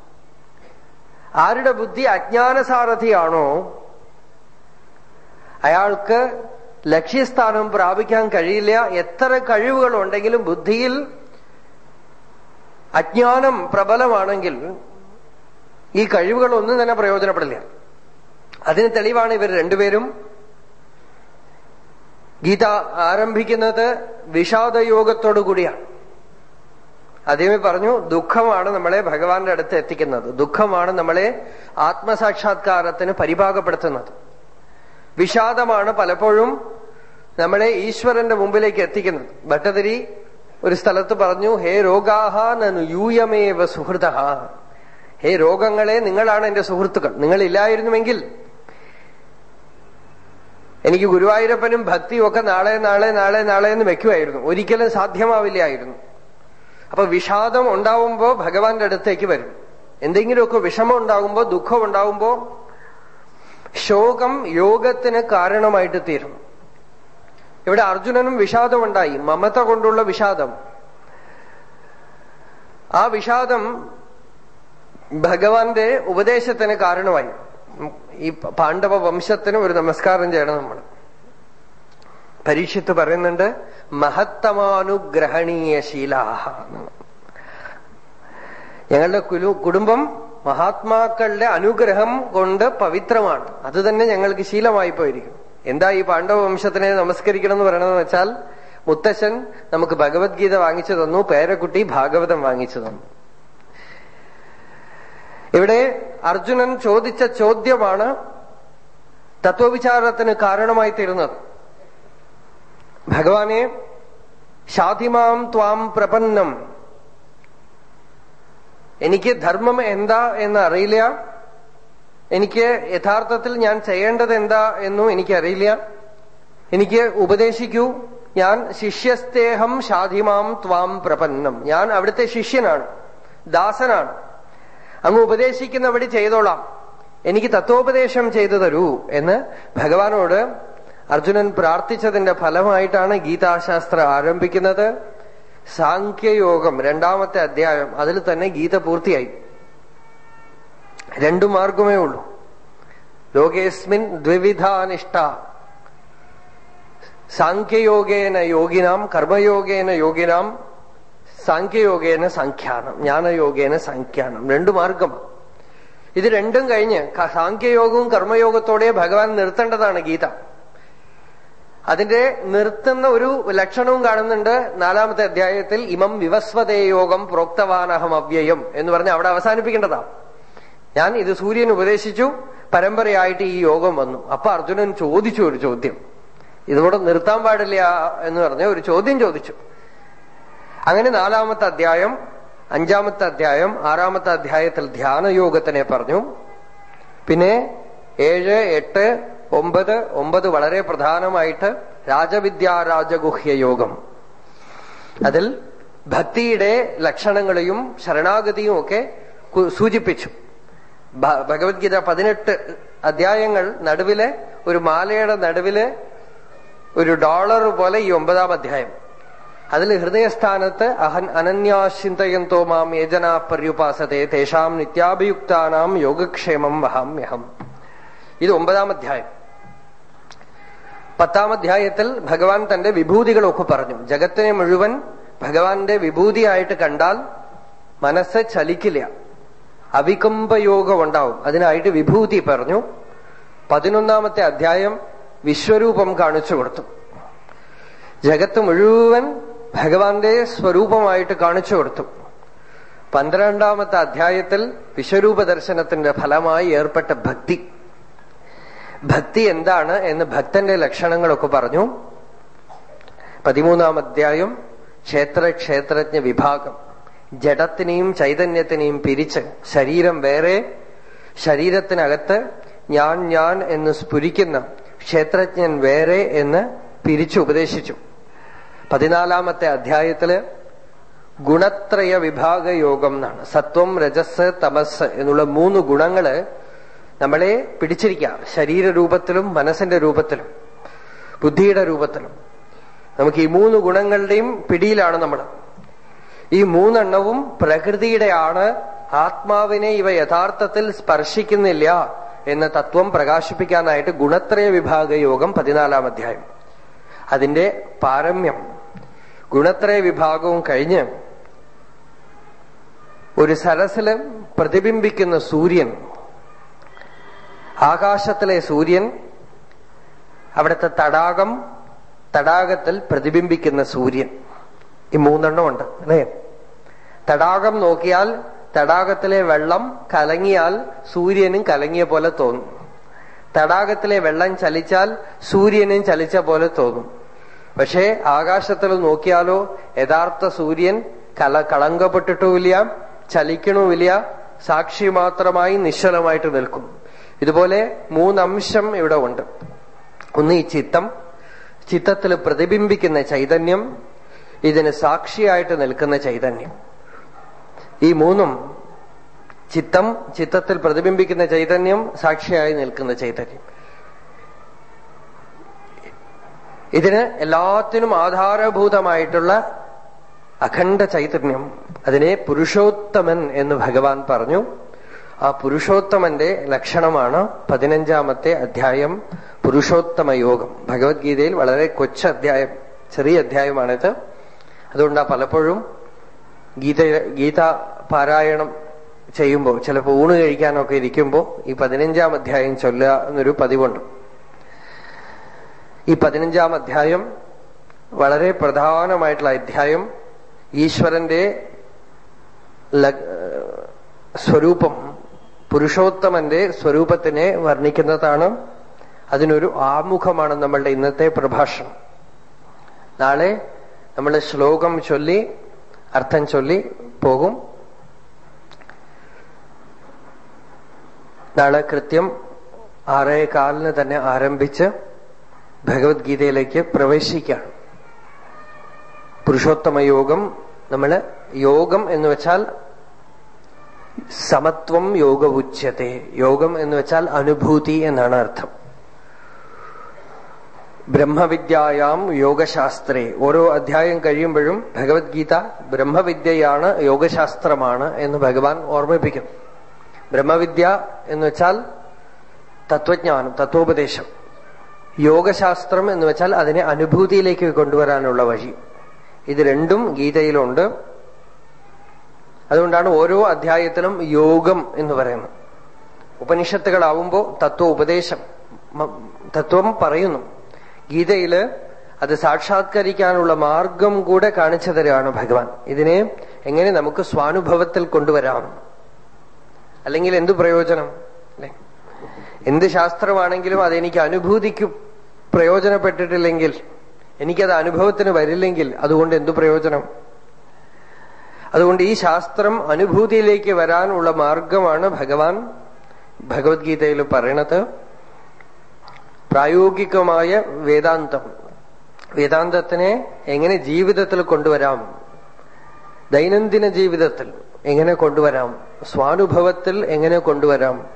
[SPEAKER 1] ആരുടെ ബുദ്ധി അജ്ഞാനസാരഥിയാണോ? അയാൾക്ക് ലക്ഷ്യസ്ഥാനം പ്രാപിക്കാൻ കഴിയില്ല. എത്ര കഴിവുകൾ ഉണ്ടെങ്കിലും ബുദ്ധിയിൽ അജ്ഞാനം പ്രബലമാണെങ്കിൽ ഈ കഴിവുകളൊന്നും തന്നെ പ്രയോജനപ്പെടില്ല. അതിന് തെളിവാണ് ഇവർ രണ്ടുപേരും. ഗീത ആരംഭിക്കുന്നത് വിഷാദയോഗത്തോടു കൂടിയാണ്. ആദ്യമേ പറഞ്ഞു ദുഃഖമാണ് നമ്മളെ ഭഗവാന്റെ അടുത്ത് എത്തിക്കുന്നത്. ദുഃഖമാണ് നമ്മളെ ആത്മസാക്ഷാത്കാരത്തിന് പരിഭാഗപ്പെടുത്തുന്നത് വിഷാദമാണ് പലപ്പോഴും നമ്മളെ ഈശ്വരന്റെ മുമ്പിലേക്ക് എത്തിക്കുന്നത്. ഭട്ടതിരി ഒരു സ്ഥലത്ത് പറഞ്ഞു ഹേ രോഗാഹ നനു യൂയമേവ സുഹൃത ഹേ രോഗങ്ങളെ നിങ്ങളാണ് എന്റെ സുഹൃത്തുക്കൾ. നിങ്ങളില്ലായിരുന്നുവെങ്കിൽ എനിക്ക് ഗുരുവായൂരപ്പനും ഭക്തിയും ഒക്കെ നാളെ നാളെ നാളെ നാളെ എന്ന് വെക്കുമായിരുന്നു. ഒരിക്കലും സാധ്യമാവില്ലായിരുന്നു. അപ്പൊ വിഷാദം ഉണ്ടാവുമ്പോ ഭഗവാന്റെ അടുത്തേക്ക് വരും. എന്തെങ്കിലുമൊക്കെ വിഷമം ഉണ്ടാകുമ്പോ ദുഃഖം ഉണ്ടാകുമ്പോ ശോകം യോഗത്തിന് കാരണമായിട്ട് തീരും. ഇവിടെ അർജുനനും വിഷാദമുണ്ടായി മമത കൊണ്ടുള്ള വിഷാദം. ആ വിഷാദം ഭഗവാന്റെ ഉപദേശത്തിന് കാരണമായി. ഈ പാണ്ഡവ വംശത്തിന് ഒരു നമസ്കാരം ചെയ്യണം നമ്മൾ പരീക്ഷത്ത് പറയുന്നുണ്ട് മഹത്തമാനുഗ്രഹണീയ ശീലാഹ ഞങ്ങളുടെ കുടുംബം മഹാത്മാക്കളുടെ അനുഗ്രഹം കൊണ്ട് പവിത്രമാണ്. അത് തന്നെ ഞങ്ങൾക്ക് ശീലമായി പോയിരിക്കും എന്താ ഈ പാണ്ഡവ വംശത്തിനെ നമസ്കരിക്കണം എന്ന് പറയണമെന്ന് വെച്ചാൽ മുത്തശ്ശൻ നമുക്ക് ഭഗവത്ഗീത വാങ്ങിച്ചു തന്നു പേരക്കുട്ടി ഭാഗവതം വാങ്ങിച്ചു തന്നു. ഇവിടെ അർജുനൻ ചോദിച്ച ചോദ്യമാണ് തത്വവിചാരത്തിന് കാരണമായി തീരുന്നത്. ഭഗവാനെ ഷാതിമാം ത്വാം പ്രപന്നം. എനിക്ക് ധർമ്മം എന്താ എന്ന് അറിയില്ല. എനിക്ക് യഥാർത്ഥത്തിൽ ഞാൻ ചെയ്യേണ്ടത് എന്താ എന്നും എനിക്കറിയില്ല. എനിക്ക് ഉപദേശിക്കൂ. ഞാൻ ശിഷ്യസ്തേഹം ഷാധിമാം ത്വാം പ്രപന്നം. ഞാൻ അവിടുത്തെ ശിഷ്യനാണ് ദാസനാണ്. അങ്ങ് ഉപദേശിക്കുന്നവടി ചെയ്തോളാം. എനിക്ക് തത്വോപദേശം ചെയ്തു തരൂ എന്ന് ഭഗവാനോട് അർജുനൻ പ്രാർത്ഥിച്ചതിന്റെ ഫലമായിട്ടാണ് ഗീതാശാസ്ത്രം ആരംഭിക്കുന്നത്. സാഖ്യയോഗം രണ്ടാമത്തെ അധ്യായം അതിൽ തന്നെ ഗീത പൂർത്തിയായി. രണ്ടു മാർഗമേ ഉള്ളൂ. ലോകേസ്മിൻ ദ്വിവിധാനിഷ്ഠ. സാഖ്യയോഗേന യോഗിനാം കർമ്മയോഗേന യോഗിനാം സാഖ്യയോഗേന സംഖ്യാനം ജ്ഞാനയോഗേന സംഖ്യാനം. രണ്ടു മാർഗം. ഇത് രണ്ടും കഴിഞ്ഞ് സാഖ്യയോഗവും കർമ്മയോഗത്തോടെ ഭഗവാൻ നിർത്തേണ്ടതാണ് ഗീത. അതിന്റെ നിർത്തുന്ന ഒരു ലക്ഷണവും കാണുന്നുണ്ട് നാലാമത്തെ അധ്യായത്തിൽ ഇമം വിവസ്വതയോഗം പ്രോക്തവാനഹം അവ്യയം എന്ന് പറഞ്ഞ് അവിടെ അവസാനിപ്പിക്കേണ്ടതാ. ഞാൻ ഇത് സൂര്യൻ ഉപദേശിച്ചു പരമ്പരയായിട്ട് ഈ യോഗം വന്നു. അപ്പൊ അർജുനൻ ചോദിച്ചു ഒരു ചോദ്യം. ഇതോടെ നിർത്താൻ പാടില്ല എന്ന് പറഞ്ഞ ഒരു ചോദ്യം ചോദിച്ചു. അങ്ങനെ നാലാമത്തെ അധ്യായം അഞ്ചാമത്തെ അധ്യായം ആറാമത്തെ അധ്യായത്തിൽ ധ്യാനയോഗത്തിനെ പറഞ്ഞു. പിന്നെ ഏഴ് എട്ട് ഒമ്പത് ഒമ്പത് വളരെ പ്രധാനമായിട്ട് രാജവിദ്യാരാജഗുഹ്യ യോഗം. അതിൽ ഭക്തിയുടെ ലക്ഷണങ്ങളെയും ശരണാഗതിയും ഒക്കെ സൂചിപ്പിച്ചു. ഭഗവത്ഗീത പതിനെട്ട് അധ്യായങ്ങൾ നടുവിലെ ഒരു മാലയുടെ നടുവിൽ ഒരു ഡോളർ പോലെ ഈ ഒമ്പതാം അധ്യായം. അതിൽ ഹൃദയസ്ഥാനത്ത് അഹൻ അനന്യാശിന്തയന്തോ മാം യജനാ പര്യുപാസത്തെ തേഷാം നിത്യാഭിയുക്താനാം യോഗക്ഷേമം വഹാമ്യഹം. ഇത് ഒമ്പതാം അധ്യായം. പത്താം അധ്യായത്തിൽ ഭഗവാൻ തന്റെ വിഭൂതികളൊക്കെ പറഞ്ഞു. ജഗത്തിനെ മുഴുവൻ ഭഗവാന്റെ വിഭൂതിയായിട്ട് കണ്ടാൽ മനസ്സ് ചലിക്കില്ല. അവികമ്പയോഗം ഉണ്ടാവും അതിനായിട്ട് വിഭൂതി പറഞ്ഞു. പതിനൊന്നാമത്തെ അധ്യായം വിശ്വരൂപം കാണിച്ചു കൊടുത്തു. ജഗത്ത് മുഴുവൻ ഭഗവാന്റെ സ്വരൂപമായിട്ട് കാണിച്ചു കൊടുത്തു. പന്ത്രണ്ടാമത്തെ അധ്യായത്തിൽ വിശ്വരൂപ ദർശനത്തിന്റെ ഫലമായി ഏർപ്പെട്ട ഭക്തി. ഭക്തി എന്താണ് എന്ന് ഭക്തന്റെ ലക്ഷണങ്ങളൊക്കെ പറഞ്ഞു. പതിമൂന്നാം അധ്യായം ക്ഷേത്ര ക്ഷേത്രജ്ഞ വിഭാഗം. ജഡത്തിനെയും ചൈതന്യത്തിനെയും പിരിച്ച് ശരീരം വേറെ ശരീരത്തിനകത്ത് ഞാൻ ഞാൻ എന്ന് സ്ഫുരിക്കുന്ന ക്ഷേത്രജ്ഞൻ വേറെ എന്ന് പിരിച്ചു ഉപദേശിച്ചു. പതിനാലാമത്തെ അധ്യായത്തിൽ ഗുണത്രയ വിഭാഗ യോഗം എന്നാണ്. സത്വം രജസ് തമസ് എന്നുള്ള മൂന്ന് ഗുണങ്ങൾ നമ്മളെ പിടിച്ചിരിക്കാം ശരീരരൂപത്തിലും മനസ്സിന്റെ രൂപത്തിലും ബുദ്ധിയുടെ രൂപത്തിലും. നമുക്ക് ഈ മൂന്ന് ഗുണങ്ങളുടെയും പിടിയിലാണ് നമ്മൾ. ഈ മൂന്നെണ്ണവും പ്രകൃതിയുടെയാണ്. ആത്മാവിനെ ഇവ യഥാർത്ഥത്തിൽ സ്പർശിക്കുന്നില്ല എന്ന തത്വം പ്രകാശിപ്പിക്കാനായിട്ട് ഗുണത്രയ വിഭാഗ യോഗം പതിനാലാം അധ്യായം. അതിന്റെ പാരമ്യം. ഗുണത്രയ വിഭാഗവും കഴിഞ്ഞ് ഒരു സരസിൽ പ്രതിബിംബിക്കുന്ന സൂര്യൻ ആകാശത്തിലെ സൂര്യൻ അവിടുത്തെ തടാകം തടാകത്തിൽ പ്രതിബിംബിക്കുന്ന സൂര്യൻ. ഈ മൂന്നെണ്ണം ഉണ്ട് അല്ലേ? തടാകം നോക്കിയാൽ തടാകത്തിലെ വെള്ളം കലങ്ങിയാൽ സൂര്യനും കലങ്ങിയ പോലെ തോന്നും. തടാകത്തിലെ വെള്ളം ചലിച്ചാൽ സൂര്യനും ചലിച്ച പോലെ തോന്നും. പക്ഷേ ആകാശത്തിൽ നോക്കിയാലോ യഥാർത്ഥ സൂര്യൻ കല കളങ്കപ്പെട്ടിട്ടുമില്ല ചലിക്കണമില്ല സാക്ഷി മാത്രമായി നിശ്ചലമായിട്ട് നിൽക്കും. ഇതുപോലെ മൂന്നംശം ഇവിടെ ഉണ്ട്. ഒന്ന് ഈ ചിത്തം. ചിത്തത്തിൽ പ്രതിബിംബിക്കുന്ന ചൈതന്യം. ഇതിന് സാക്ഷിയായിട്ട് നിൽക്കുന്ന ചൈതന്യം. ഈ മൂന്നും ചിത്തം ചിത്തത്തിൽ പ്രതിബിംബിക്കുന്ന ചൈതന്യം സാക്ഷിയായി നിൽക്കുന്ന ചൈതന്യം. ഇതിന് എല്ലാത്തിനും ആധാരഭൂതമായിട്ടുള്ള അഖണ്ഡ ചൈതന്യം. അതിനെ പുരുഷോത്തമൻ എന്ന് ഭഗവാൻ പറഞ്ഞു. ആ പുരുഷോത്തമന്റെ ലക്ഷണമാണ് പതിനഞ്ചാമത്തെ അധ്യായം പുരുഷോത്തമ യോഗം. ഭഗവത്ഗീതയിൽ വളരെ കൊച്ച അധ്യായം ചെറിയ അധ്യായമാണിത്. അതുകൊണ്ടാ പലപ്പോഴും ഗീത ഗീത പാരായണം ചെയ്യുമ്പോൾ ചിലപ്പോൾ ഊണ് കഴിക്കാനൊക്കെ ഇരിക്കുമ്പോൾ ഈ പതിനഞ്ചാം അധ്യായം ചൊല്ലുക എന്നൊരു പതിവുണ്ട്. ഈ പതിനഞ്ചാം അധ്യായം വളരെ പ്രധാനമായിട്ടുള്ള അധ്യായം. ഈശ്വരന്റെ സ്വരൂപം പുരുഷോത്തമന്റെ സ്വരൂപത്തിനെ വർണിക്കുന്നതാണ് അതിനൊരു ആമുഖമാണ് നമ്മളുടെ ഇന്നത്തെ പ്രഭാഷണം. നാളെ നമ്മൾ ശ്ലോകം ചൊല്ലി അർത്ഥം ചൊല്ലി പോകും. നാളെ കൃത്യം ആറേ കാലിന് തന്നെ ആരംഭിച്ച് ഭഗവത്ഗീതയിലേക്ക് പ്രവേശിക്കുകയാണ്. പുരുഷോത്തമ യോഗം നമ്മൾ യോഗം എന്ന് വെച്ചാൽ സമത്വം യോഗ ഉച്ചത്തെ യോഗം എന്ന് വെച്ചാൽ അനുഭൂതി എന്നാണ് അർത്ഥം. ബ്രഹ്മവിദ്യായാം യോഗശാസ്ത്രേ. ഓരോ അധ്യായം കഴിയുമ്പോഴും ഭഗവത്ഗീത ബ്രഹ്മവിദ്യയാണ് യോഗശാസ്ത്രമാണ് എന്ന് ഭഗവാൻ ഓർമ്മിപ്പിക്കും ബ്രഹ്മവിദ്യ എന്ന് വെച്ചാൽ തത്വജ്ഞാനം തത്വോപദേശം. യോഗശാസ്ത്രം എന്ന് വെച്ചാൽ അതിനെ അനുഭൂതിയിലേക്ക് കൊണ്ടുവരാനുള്ള വഴി. ഇത് രണ്ടും ഗീതയിലുണ്ട്. അതുകൊണ്ടാണ് ഓരോ അധ്യായത്തിലും യോഗം എന്ന് പറയുന്നത്. ഉപനിഷത്തുകളാവുമ്പോൾ തത്വ ഉപദേശം തത്വം പറയുന്നു. ഗീതയിൽ അത് സാക്ഷാത്കരിക്കാനുള്ള മാർഗം കൂടെ കാണിച്ചു തരികയാണ് ഭഗവാൻ. ഇതിനെ എങ്ങനെ നമുക്ക് സ്വാനുഭവത്തിൽ കൊണ്ടുവരാം? അല്ലെങ്കിൽ എന്തു പ്രയോജനം? അല്ലെ? എന്ത് ശാസ്ത്രമാണെങ്കിലും അതെനിക്ക് അനുഭൂതിക്ക് പ്രയോജനപ്പെട്ടിട്ടില്ലെങ്കിൽ എനിക്കത് അനുഭവത്തിന് വരില്ലെങ്കിൽ അതുകൊണ്ട് എന്തു പ്രയോജനം? അതുകൊണ്ട് ഈ ശാസ്ത്രം അനുഭൂതിയിലേക്ക് വരാനുള്ള മാർഗമാണ് ഭഗവാൻ ഭഗവത്ഗീതയിൽ പറയണത്. പ്രായോഗികമായ വേദാന്തം. വേദാന്തത്തിനെ എങ്ങനെ ജീവിതത്തിൽ കൊണ്ടുവരാം? ദൈനംദിന ജീവിതത്തിൽ എങ്ങനെ കൊണ്ടുവരാം? സ്വാനുഭവത്തിൽ എങ്ങനെ കൊണ്ടുവരാം?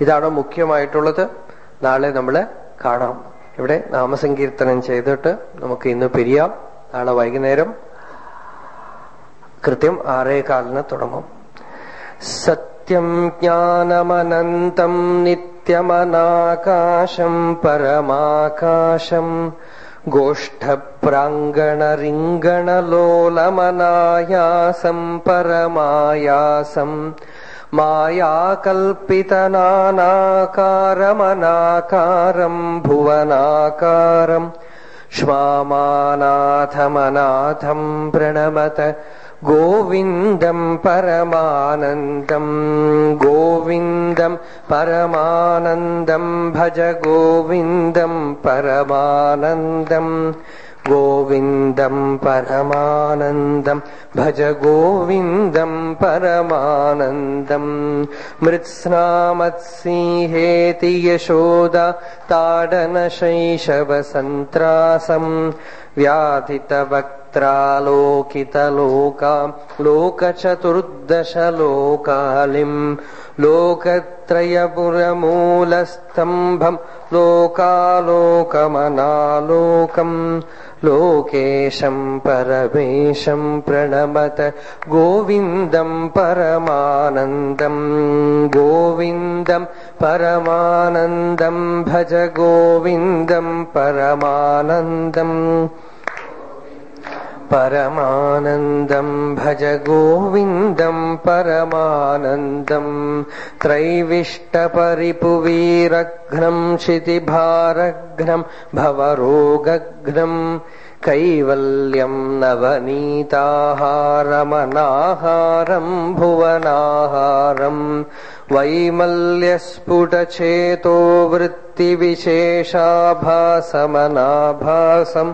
[SPEAKER 1] ഇതാണ് മുഖ്യമായിട്ടുള്ളത്. നാളെ നമ്മൾ കാണാം. ഇവിടെ നാമസങ്കീർത്തനം ചെയ്തിട്ട് നമുക്ക് ഇന്ന് പിരിയാം. നാളെ വൈകുന്നേരം കൃത്യം ആറേ കാലിന് തുടങ്ങും. സത്യം ജ്ഞാനമനന്തം നിത്യമനാകാശം പരമാകാശം ഗോഷ്ഠപ്രാങ്കണരിങ്കണലോലമനായാസം പരമായാസം മായാകൽപ്പിതനാനാകാരമനാകാരം ഭുവനാകാരം ശ്വാമാനാഥമനാഥം പ്രണമത गोविन्दं परमानन्दं गोविन्दं परमानन्दं भज गोविन्दं परमानन्दम् गोविन्दं परमानन्दं भज गोविन्दं परमानन्दम् मृत्स्नामत्सिंहेति यशोदा ताडनशैशवसन्त्रासं व्याथितवक् लोकितलोकाम् लोकचतुर्दशलोकालिम् लोकत्रयपुरमूलस्तम्भम् लोकालोकमनालोकम् लोकेशम् परमेशम् प्रणमत गोविन्दम् परमानन्दम् गोविन्दम् परमानन्दम् भज गोविन्दम् परमानन्दम्। परमानन्दम् भज गोविन्दम् परमानन्दम् त्रैविष्टपरिपुवीरघ्नम् क्षितिभारघ्नम् भवरोगघ्नम् कैवल्यम् नवनीताहारमनाहारम् भुवनाहारम् वैमल्यस्फुटचेतो वृत्तिविशेषाभासमनाभासम्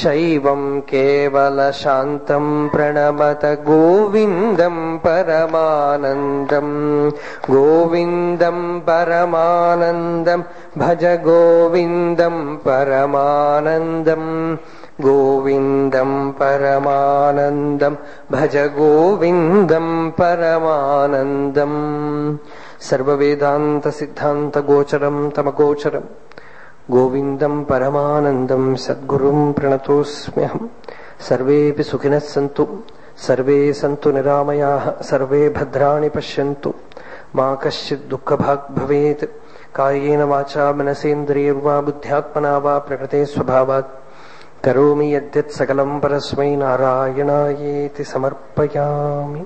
[SPEAKER 1] शैवम् केवलशान्तम् प्रणमत गोविन्दम् परमानन्दम् गोविन्दम् परमानन्दम् भज गोविन्दम् परमानन्दम् गोविन्दम् परमानन्दम् भज गोविन्दम् परमानन्दम् सर्ववेदान्तसिद्धान्तगोचरम् तमगोचरम्। ഗോചരം തമഗോചരം ഗോവിന്ദം പരമാനന്ദം സദ്ഗുരും പ്രണതോസ്മ്യഹം സർവേപി സുഖിനഃ സന്തു സർവേ സന്തു നിരാമയാः സർവേ ഭദ്രാണി പശ്യन्तു മാ കശ്ചിത് ദുഃഖഭാഗ് ഭവേത് കായേന വാചാ മനസേന്ദ്രിയർവാ ബുദ്ധ്യാത്മനാ വാ പ്രകൃതേ സ്വഭാവാത് കരോമി യദ്യത് സകലം പരസ്മൈ നാരായണായേതി സമർപ്പയാമി